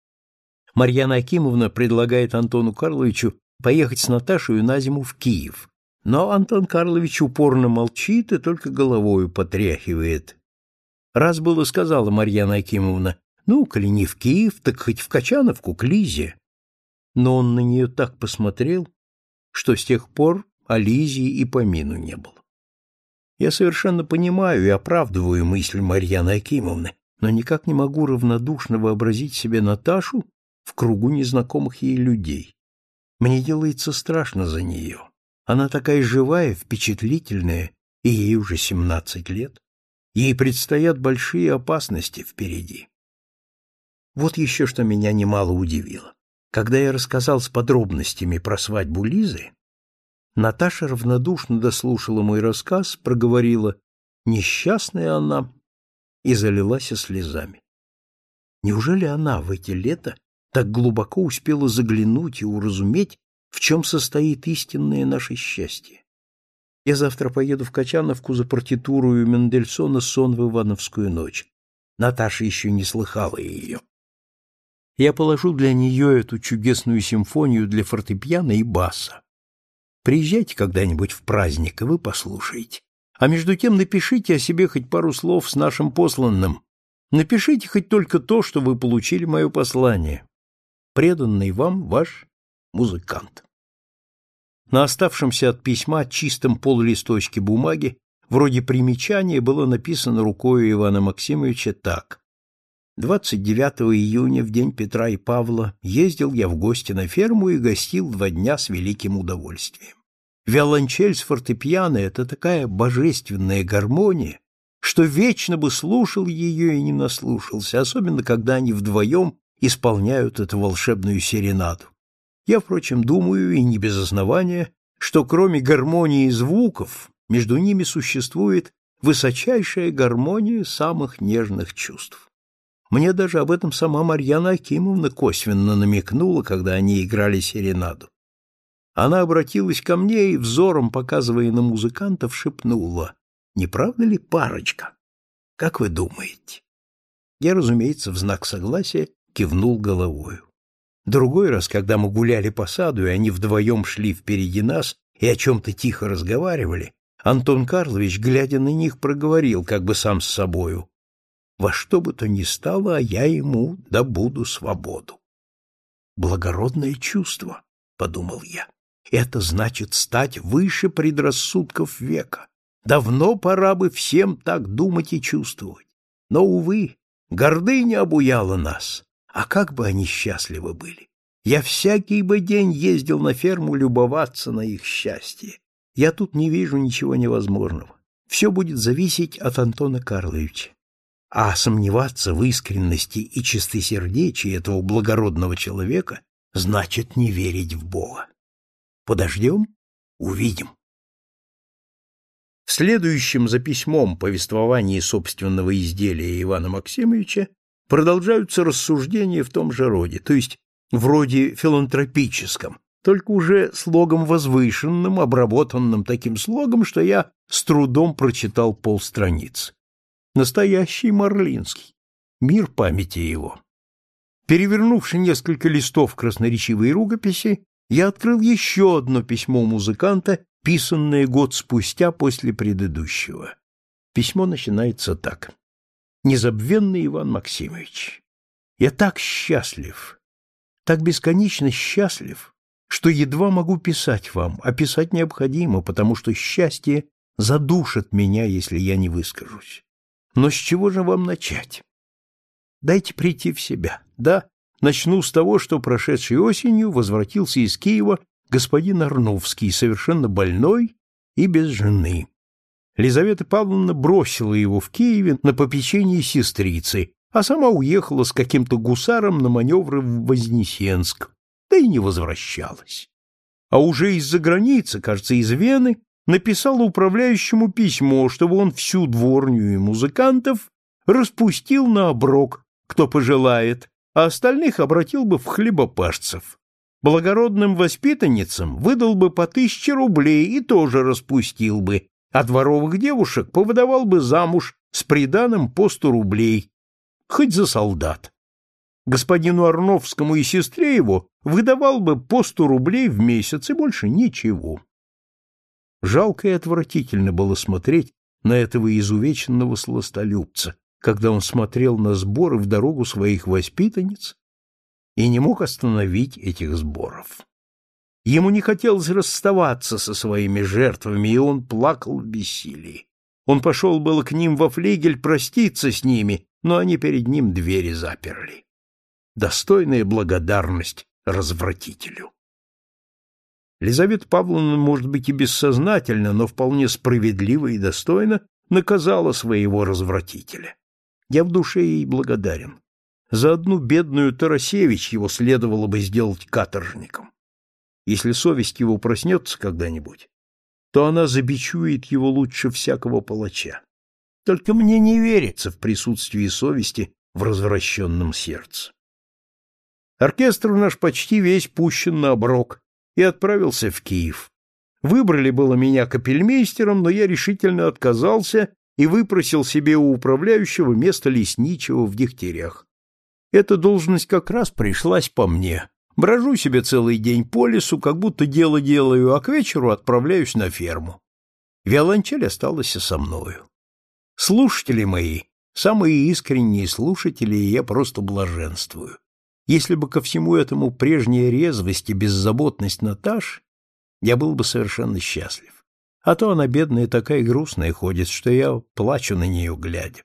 Марьяна Акимовна предлагает Антону Карловичу поехать с Наташей на зиму в Киев, но Антон Карлович упорно молчит и только головою потряхивает. Раз было сказала Марьяна Акимовна, ну, коли не в Киев, так хоть в Качановку, к Лизе. Но он на нее так посмотрел, что с тех пор о Лизе и помину не было. Я совершенно понимаю и оправдываю мысль Марьяны Акимовны, но никак не могу равнодушно вообразить себе Наташу в кругу незнакомых ей людей. Мне делается страшно за нее. Она такая живая, впечатлительная, и ей уже семнадцать лет. Ей предстоят большие опасности впереди. Вот еще что меня немало удивило. Когда я рассказал с подробностями про свадьбу Лизы, Наташа равнодушно дослушала мой рассказ, проговорила «несчастная она» и залилась слезами. Неужели она в эти лета так глубоко успела заглянуть и уразуметь, в чем состоит истинное наше счастье? Я завтра поеду в Качановку за партитурою Мендельсона «Сон в Ивановскую ночь». Наташа еще не слыхала ее. Я положу для нее эту чудесную симфонию для фортепиано и баса. Приезжайте когда-нибудь в праздник, и вы послушаете. А между тем напишите о себе хоть пару слов с нашим посланным. Напишите хоть только то, что вы получили мое послание. Преданный вам ваш музыкант. На оставшемся от письма чистом полулисточке бумаги, вроде примечания, было написано рукой Ивана Максимовича так. 29 июня, в день Петра и Павла, ездил я в гости на ферму и гостил два дня с великим удовольствием. Виолончель с фортепиано — это такая божественная гармония, что вечно бы слушал ее и не наслушался, особенно когда они вдвоем исполняют эту волшебную серенаду. Я, впрочем, думаю, и не без основания, что кроме гармонии звуков между ними существует высочайшая гармония самых нежных чувств. Мне даже об этом сама Марьяна Акимовна косвенно намекнула, когда они играли серенаду. Она обратилась ко мне и, взором показывая на музыкантов, шепнула. «Не правда ли парочка? Как вы думаете?» Я, разумеется, в знак согласия кивнул головою. Другой раз, когда мы гуляли по саду, и они вдвоем шли впереди нас и о чем-то тихо разговаривали, Антон Карлович, глядя на них, проговорил, как бы сам с собою, «Во что бы то ни стало, а я ему добуду свободу». «Благородное чувство», — подумал я. Это значит стать выше предрассудков века. Давно пора бы всем так думать и чувствовать. Но, увы, гордыня обуяла нас. А как бы они счастливы были! Я всякий бы день ездил на ферму любоваться на их счастье. Я тут не вижу ничего невозможного. Все будет зависеть от Антона Карловича. А сомневаться в искренности и чистосердечии этого благородного человека значит не верить в Бога. Подождем, увидим. В следующем за письмом повествовании собственного изделия Ивана Максимовича продолжаются рассуждения в том же роде, то есть вроде филантропическом, только уже слогом возвышенным, обработанным таким слогом, что я с трудом прочитал полстраниц. Настоящий Марлинский. Мир памяти его. Перевернувши несколько листов красноречивой рукописи, я открыл еще одно письмо музыканта, писанное год спустя после предыдущего. Письмо начинается так. «Незабвенный Иван Максимович, я так счастлив, так бесконечно счастлив, что едва могу писать вам, а писать необходимо, потому что счастье задушит меня, если я не выскажусь. Но с чего же вам начать? Дайте прийти в себя. Да, начну с того, что прошедшей осенью возвратился из Киева господин Арновский, совершенно больной и без жены. Лизавета Павловна бросила его в Киеве на попечение сестрицы, а сама уехала с каким-то гусаром на маневры в Вознесенск, да и не возвращалась. А уже из-за границы, кажется, из Вены, написала управляющему письмо, чтобы он всю дворню и музыкантов распустил на оброк, кто пожелает, а остальных обратил бы в хлебопашцев. Благородным воспитанницам выдал бы по тысяче рублей и тоже распустил бы, а дворовых девушек повыдавал бы замуж с приданым по сто рублей, хоть за солдат. Господину Арновскому и сестре его выдавал бы по сто рублей в месяц и больше ничего. Жалко и отвратительно было смотреть на этого изувеченного сластолюбца, когда он смотрел на сборы в дорогу своих воспитанниц и не мог остановить этих сборов. Ему не хотелось расставаться со своими жертвами, и он плакал в бессилии. Он пошел было к ним во флигель проститься с ними, но они перед ним двери заперли. Достойная благодарность развратителю. Лизавета Павловна, может быть, и бессознательно, но вполне справедливо и достойно наказала своего развратителя. Я в душе ей благодарен. За одну бедную Тарасевич его следовало бы сделать каторжником. Если совесть его проснется когда-нибудь, то она забичует его лучше всякого палача. Только мне не верится в присутствии совести в развращенном сердце. Оркестр наш почти весь пущен на оброк и отправился в Киев. Выбрали было меня капельмейстером, но я решительно отказался и выпросил себе у управляющего место лесничего в Дегтярях. Эта должность как раз пришлась по мне. Брожу себе целый день по лесу, как будто дело делаю, а к вечеру отправляюсь на ферму. Виолончель осталась со мною. Слушатели мои, самые искренние слушатели, и я просто блаженствую. Если бы ко всему этому прежняя резвость и беззаботность Наташ, я был бы совершенно счастлив. А то она, бедная, такая грустная ходит, что я плачу на нее глядя.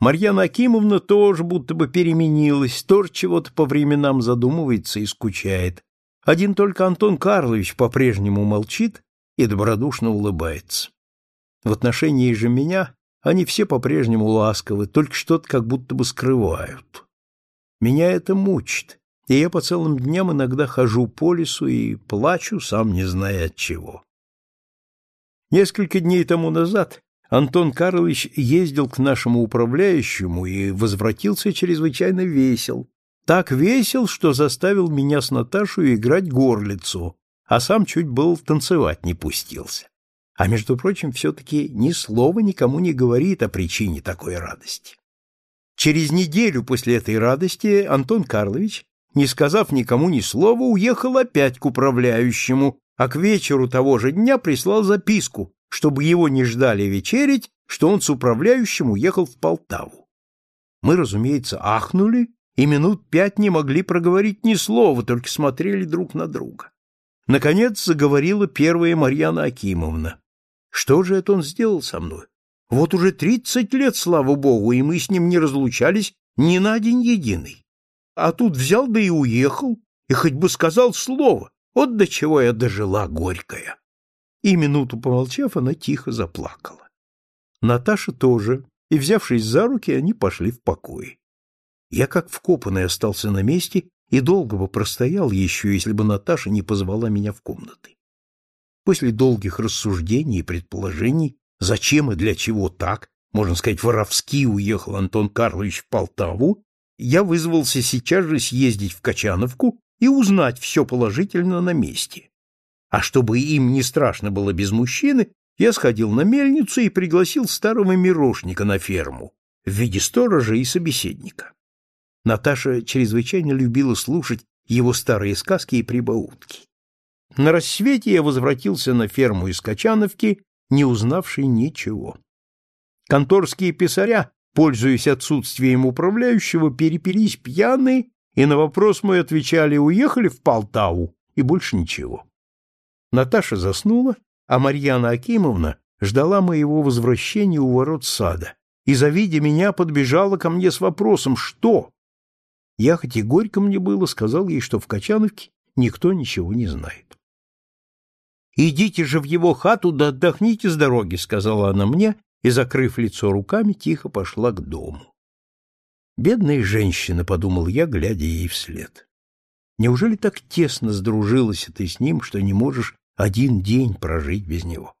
Марьяна Акимовна тоже будто бы переменилась, тоже чего-то по временам задумывается и скучает. Один только Антон Карлович по-прежнему молчит и добродушно улыбается. В отношении же меня они все по-прежнему ласковы, только что-то как будто бы скрывают. Меня это мучит, и я по целым дням иногда хожу по лесу и плачу, сам не зная от чего. Несколько дней тому назад Антон Карлович ездил к нашему управляющему и возвратился чрезвычайно весел. Так весел, что заставил меня с Наташей играть горлицу, а сам чуть был танцевать не пустился. А между прочим, все-таки ни слова никому не говорит о причине такой радости. Через неделю после этой радости Антон Карлович, не сказав никому ни слова, уехал опять к управляющему, а к вечеру того же дня прислал записку, чтобы его не ждали вечерить, что он с управляющим уехал в Полтаву. Мы, разумеется, ахнули и минут пять не могли проговорить ни слова, только смотрели друг на друга. Наконец заговорила первая Марьяна Акимовна. Что же это он сделал со мной? Вот уже тридцать лет, слава богу, и мы с ним не разлучались ни на день единый. А тут взял да и уехал, и хоть бы сказал слово, вот до чего я дожила горькая и, минуту помолчав, она тихо заплакала. Наташа тоже, и, взявшись за руки, они пошли в покой. Я как вкопанный остался на месте и долго бы простоял еще, если бы Наташа не позвала меня в комнаты. После долгих рассуждений и предположений, зачем и для чего так, можно сказать, воровски уехал Антон Карлович в Полтаву, я вызвался сейчас же съездить в Качановку и узнать все положительно на месте. А чтобы им не страшно было без мужчины, я сходил на мельницу и пригласил старого мирошника на ферму в виде сторожа и собеседника. Наташа чрезвычайно любила слушать его старые сказки и прибаутки. На рассвете я возвратился на ферму из Качановки, не узнавший ничего. Конторские писаря, пользуясь отсутствием управляющего, перепились пьяные и на вопрос мой отвечали «уехали в Полтаву» и больше ничего. Наташа заснула, а Марьяна Акимовна ждала моего возвращения у ворот сада и, завидя меня, подбежала ко мне с вопросом «Что?». Я, хоть и горько мне было, сказал ей, что в Качановке никто ничего не знает. «Идите же в его хату да отдохните с дороги», — сказала она мне, и, закрыв лицо руками, тихо пошла к дому. «Бедная женщина», — подумал я, глядя ей вслед. «Неужели так тесно сдружилась ты с ним, что не можешь один день прожить без него?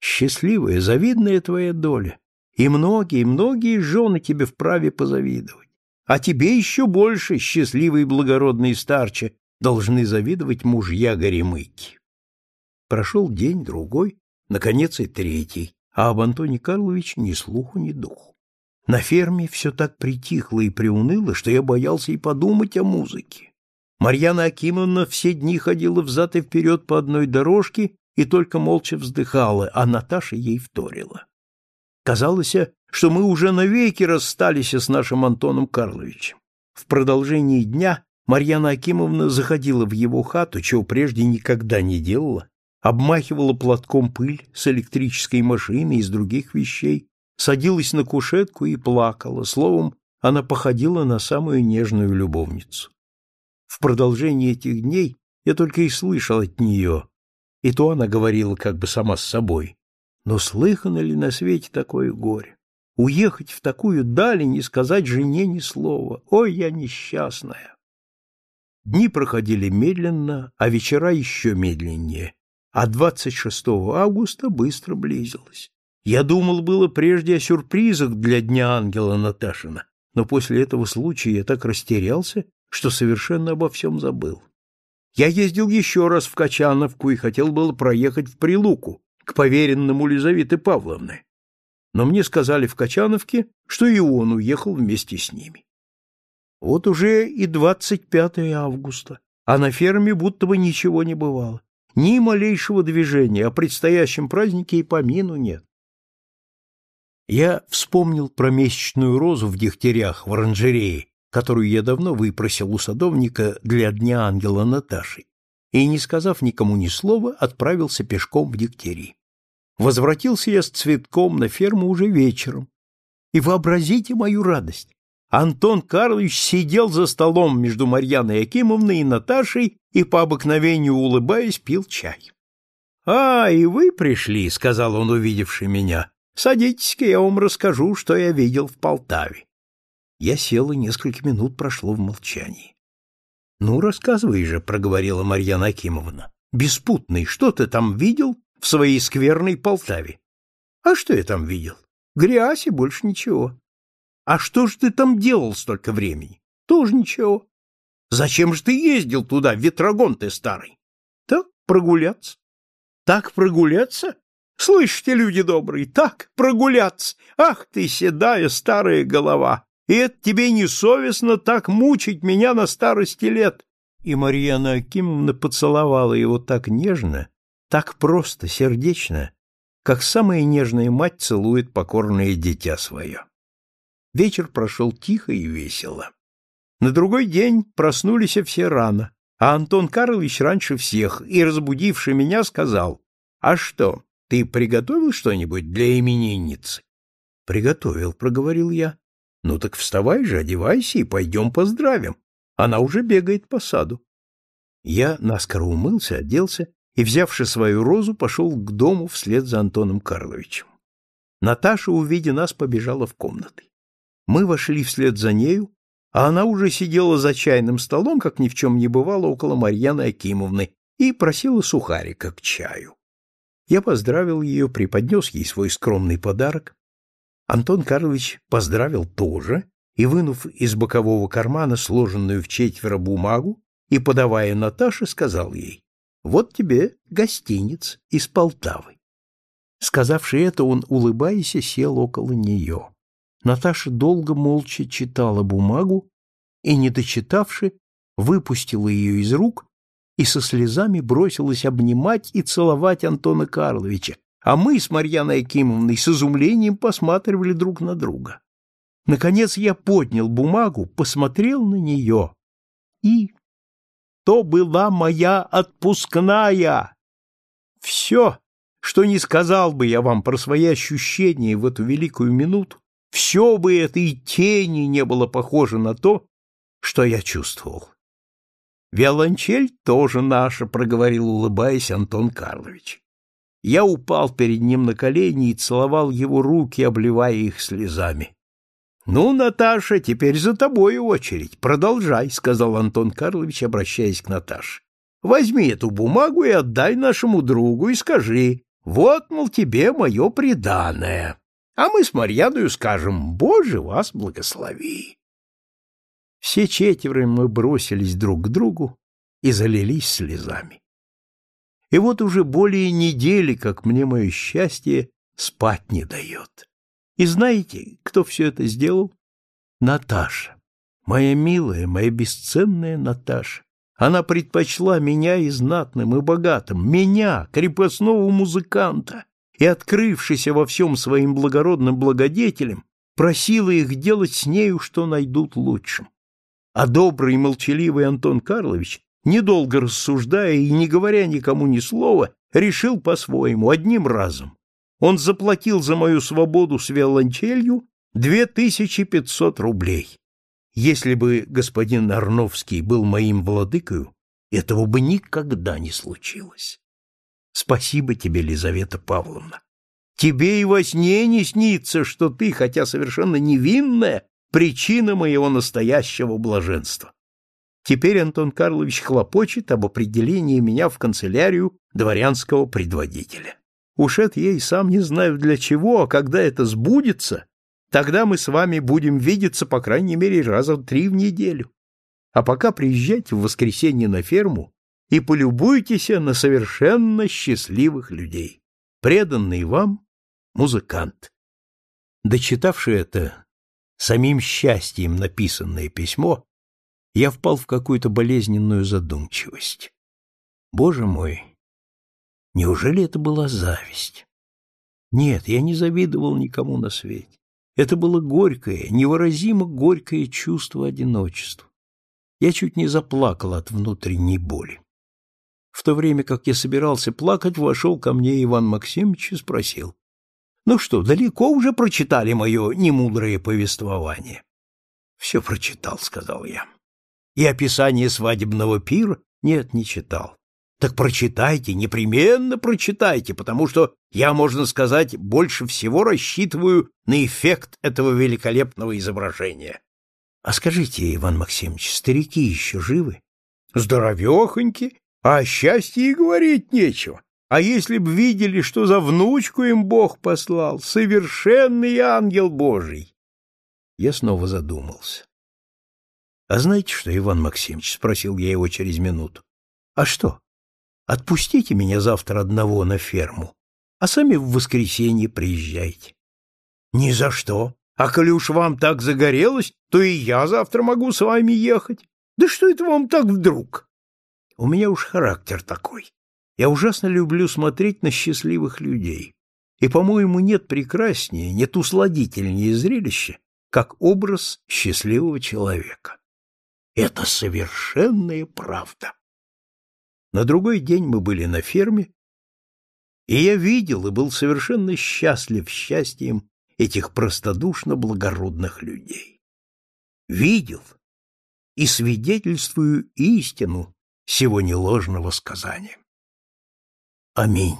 Счастливая, завидная твоя доля, и многие, многие жены тебе вправе позавидовать. А тебе еще больше, счастливый и благородный старче, должны завидовать мужья горемыки. Прошел день, другой, наконец и третий, а об Антоне Карловиче ни слуху, ни духу. На ферме все так притихло и приуныло, что я боялся и подумать о музыке. Марьяна Акимовна все дни ходила взад и вперед по одной дорожке и только молча вздыхала, а Наташа ей вторила. Казалось, что мы уже навеки расстались с нашим Антоном Карловичем. В продолжении дня Марьяна Акимовна заходила в его хату, чего прежде никогда не делала, обмахивала платком пыль с электрической машины и с других вещей, садилась на кушетку и плакала. Словом, она походила на самую нежную любовницу. В продолжении этих дней я только и слышал от нее, и то она говорила как бы сама с собой. Но слыхано ли на свете такое горе? Уехать в такую даль не сказать жене ни слова. Ой, я несчастная! Дни проходили медленно, а вечера еще медленнее а 26 августа быстро близилось. Я думал было прежде о сюрпризах для Дня Ангела Наташина, но после этого случая я так растерялся, что совершенно обо всем забыл. Я ездил еще раз в Качановку и хотел было проехать в Прилуку, к поверенному Лизаветы Павловны. Но мне сказали в Качановке, что и он уехал вместе с ними. Вот уже и 25 августа, а на ферме будто бы ничего не бывало. Ни малейшего движения, о предстоящем празднике и помину нет. Я вспомнил про месячную розу в дегтярях в оранжерее, которую я давно выпросил у садовника для Дня Ангела Наташи, и, не сказав никому ни слова, отправился пешком в дегтяри. Возвратился я с цветком на ферму уже вечером. И вообразите мою радость! Антон Карлович сидел за столом между Марьяной Якимовной и Наташей и, по обыкновению улыбаясь, пил чай. — А, и вы пришли, — сказал он, увидевший меня. — Садитесь-ка, я вам расскажу, что я видел в Полтаве. Я сел, и несколько минут прошло в молчании. — Ну, рассказывай же, — проговорила Марьяна Акимовна. — Беспутный, что ты там видел в своей скверной Полтаве? — А что я там видел? Грязь и больше ничего. А что ж ты там делал столько времени? Тоже ничего. Зачем же ты ездил туда, ветрогон ты старый? Так прогуляться. Так прогуляться? Слышите, люди добрые, так прогуляться. Ах ты, седая старая голова! И это тебе не совестно так мучить меня на старости лет. И Марьяна Акимовна поцеловала его так нежно, так просто, сердечно, как самая нежная мать целует покорное дитя свое. Вечер прошел тихо и весело. На другой день проснулись все рано, а Антон Карлович раньше всех, и, разбудивший меня, сказал, «А что, ты приготовил что-нибудь для именинницы?» «Приготовил», — проговорил я. «Ну так вставай же, одевайся и пойдем поздравим. Она уже бегает по саду». Я наскоро умылся, оделся и, взявши свою розу, пошел к дому вслед за Антоном Карловичем. Наташа, увидя нас, побежала в комнаты. Мы вошли вслед за нею, а она уже сидела за чайным столом, как ни в чем не бывало, около Марьяны Акимовны, и просила сухарика к чаю. Я поздравил ее, преподнес ей свой скромный подарок. Антон Карлович поздравил тоже и, вынув из бокового кармана сложенную в четверо бумагу и, подавая Наташе, сказал ей, «Вот тебе гостиниц из Полтавы». Сказавши это, он, улыбаясь, сел около нее. Наташа долго молча читала бумагу и, не дочитавши, выпустила ее из рук и со слезами бросилась обнимать и целовать Антона Карловича, а мы с Марьяной Акимовной с изумлением посматривали друг на друга. Наконец я поднял бумагу, посмотрел на нее и... То была моя отпускная! Все, что не сказал бы я вам про свои ощущения в эту великую минуту, все бы это и тени не было похоже на то, что я чувствовал. «Виолончель тоже наша», — проговорил, улыбаясь Антон Карлович. Я упал перед ним на колени и целовал его руки, обливая их слезами. «Ну, Наташа, теперь за тобой очередь. Продолжай», — сказал Антон Карлович, обращаясь к Наташе. «Возьми эту бумагу и отдай нашему другу и скажи, вот, мол, тебе мое преданное. А мы с Марьяною скажем, Боже, вас благослови». Все четверо мы бросились друг к другу и залились слезами. И вот уже более недели, как мне мое счастье спать не дает. И знаете, кто все это сделал? Наташа. Моя милая, моя бесценная Наташа. Она предпочла меня и знатным, и богатым, меня, крепостного музыканта, и, открывшись во всем своим благородным благодетелям, просила их делать с нею, что найдут лучшим. А добрый и молчаливый Антон Карлович, недолго рассуждая и не говоря никому ни слова, решил по-своему, одним разом. Он заплатил за мою свободу с виолончелью две тысячи пятьсот рублей. Если бы господин Арновский был моим владыкою, этого бы никогда не случилось. Спасибо тебе, Лизавета Павловна. Тебе и во сне не снится, что ты, хотя совершенно невинная, причина моего настоящего блаженства. Теперь Антон Карлович хлопочет об определении меня в канцелярию дворянского предводителя. Уж это я и сам не знаю для чего, а когда это сбудется, тогда мы с вами будем видеться по крайней мере раза три в неделю. А пока приезжайте в воскресенье на ферму и полюбуйтесь на совершенно счастливых людей. Преданный вам музыкант. Дочитавший это, самим счастьем написанное письмо, я впал в какую-то болезненную задумчивость. Боже мой, неужели это была зависть? Нет, я не завидовал никому на свете. Это было горькое, невыразимо горькое чувство одиночества. Я чуть не заплакал от внутренней боли. В то время, как я собирался плакать, вошел ко мне Иван Максимович и спросил. Ну что, далеко уже прочитали мое немудрое повествование? — Все прочитал, — сказал я. — И описание свадебного пира? Нет, не читал. Так прочитайте, непременно прочитайте, потому что я, можно сказать, больше всего рассчитываю на эффект этого великолепного изображения. А скажите, Иван Максимович, старики еще живы? Здоровехоньки, а о счастье и говорить нечего. А если б видели, что за внучку им Бог послал, совершенный ангел Божий! Я снова задумался. — А знаете что, Иван Максимович? — спросил я его через минуту. — А что? Отпустите меня завтра одного на ферму, а сами в воскресенье приезжайте. — Ни за что. А коли уж вам так загорелось, то и я завтра могу с вами ехать. Да что это вам так вдруг? У меня уж характер такой. Я ужасно люблю смотреть на счастливых людей. И, по-моему, нет прекраснее, нет усладительнее зрелища, как образ счастливого человека. Это совершенная правда. На другой день мы были на ферме, и я видел и был совершенно счастлив счастьем этих простодушно благородных людей. Видел и свидетельствую истину сего неложного сказания. Аминь.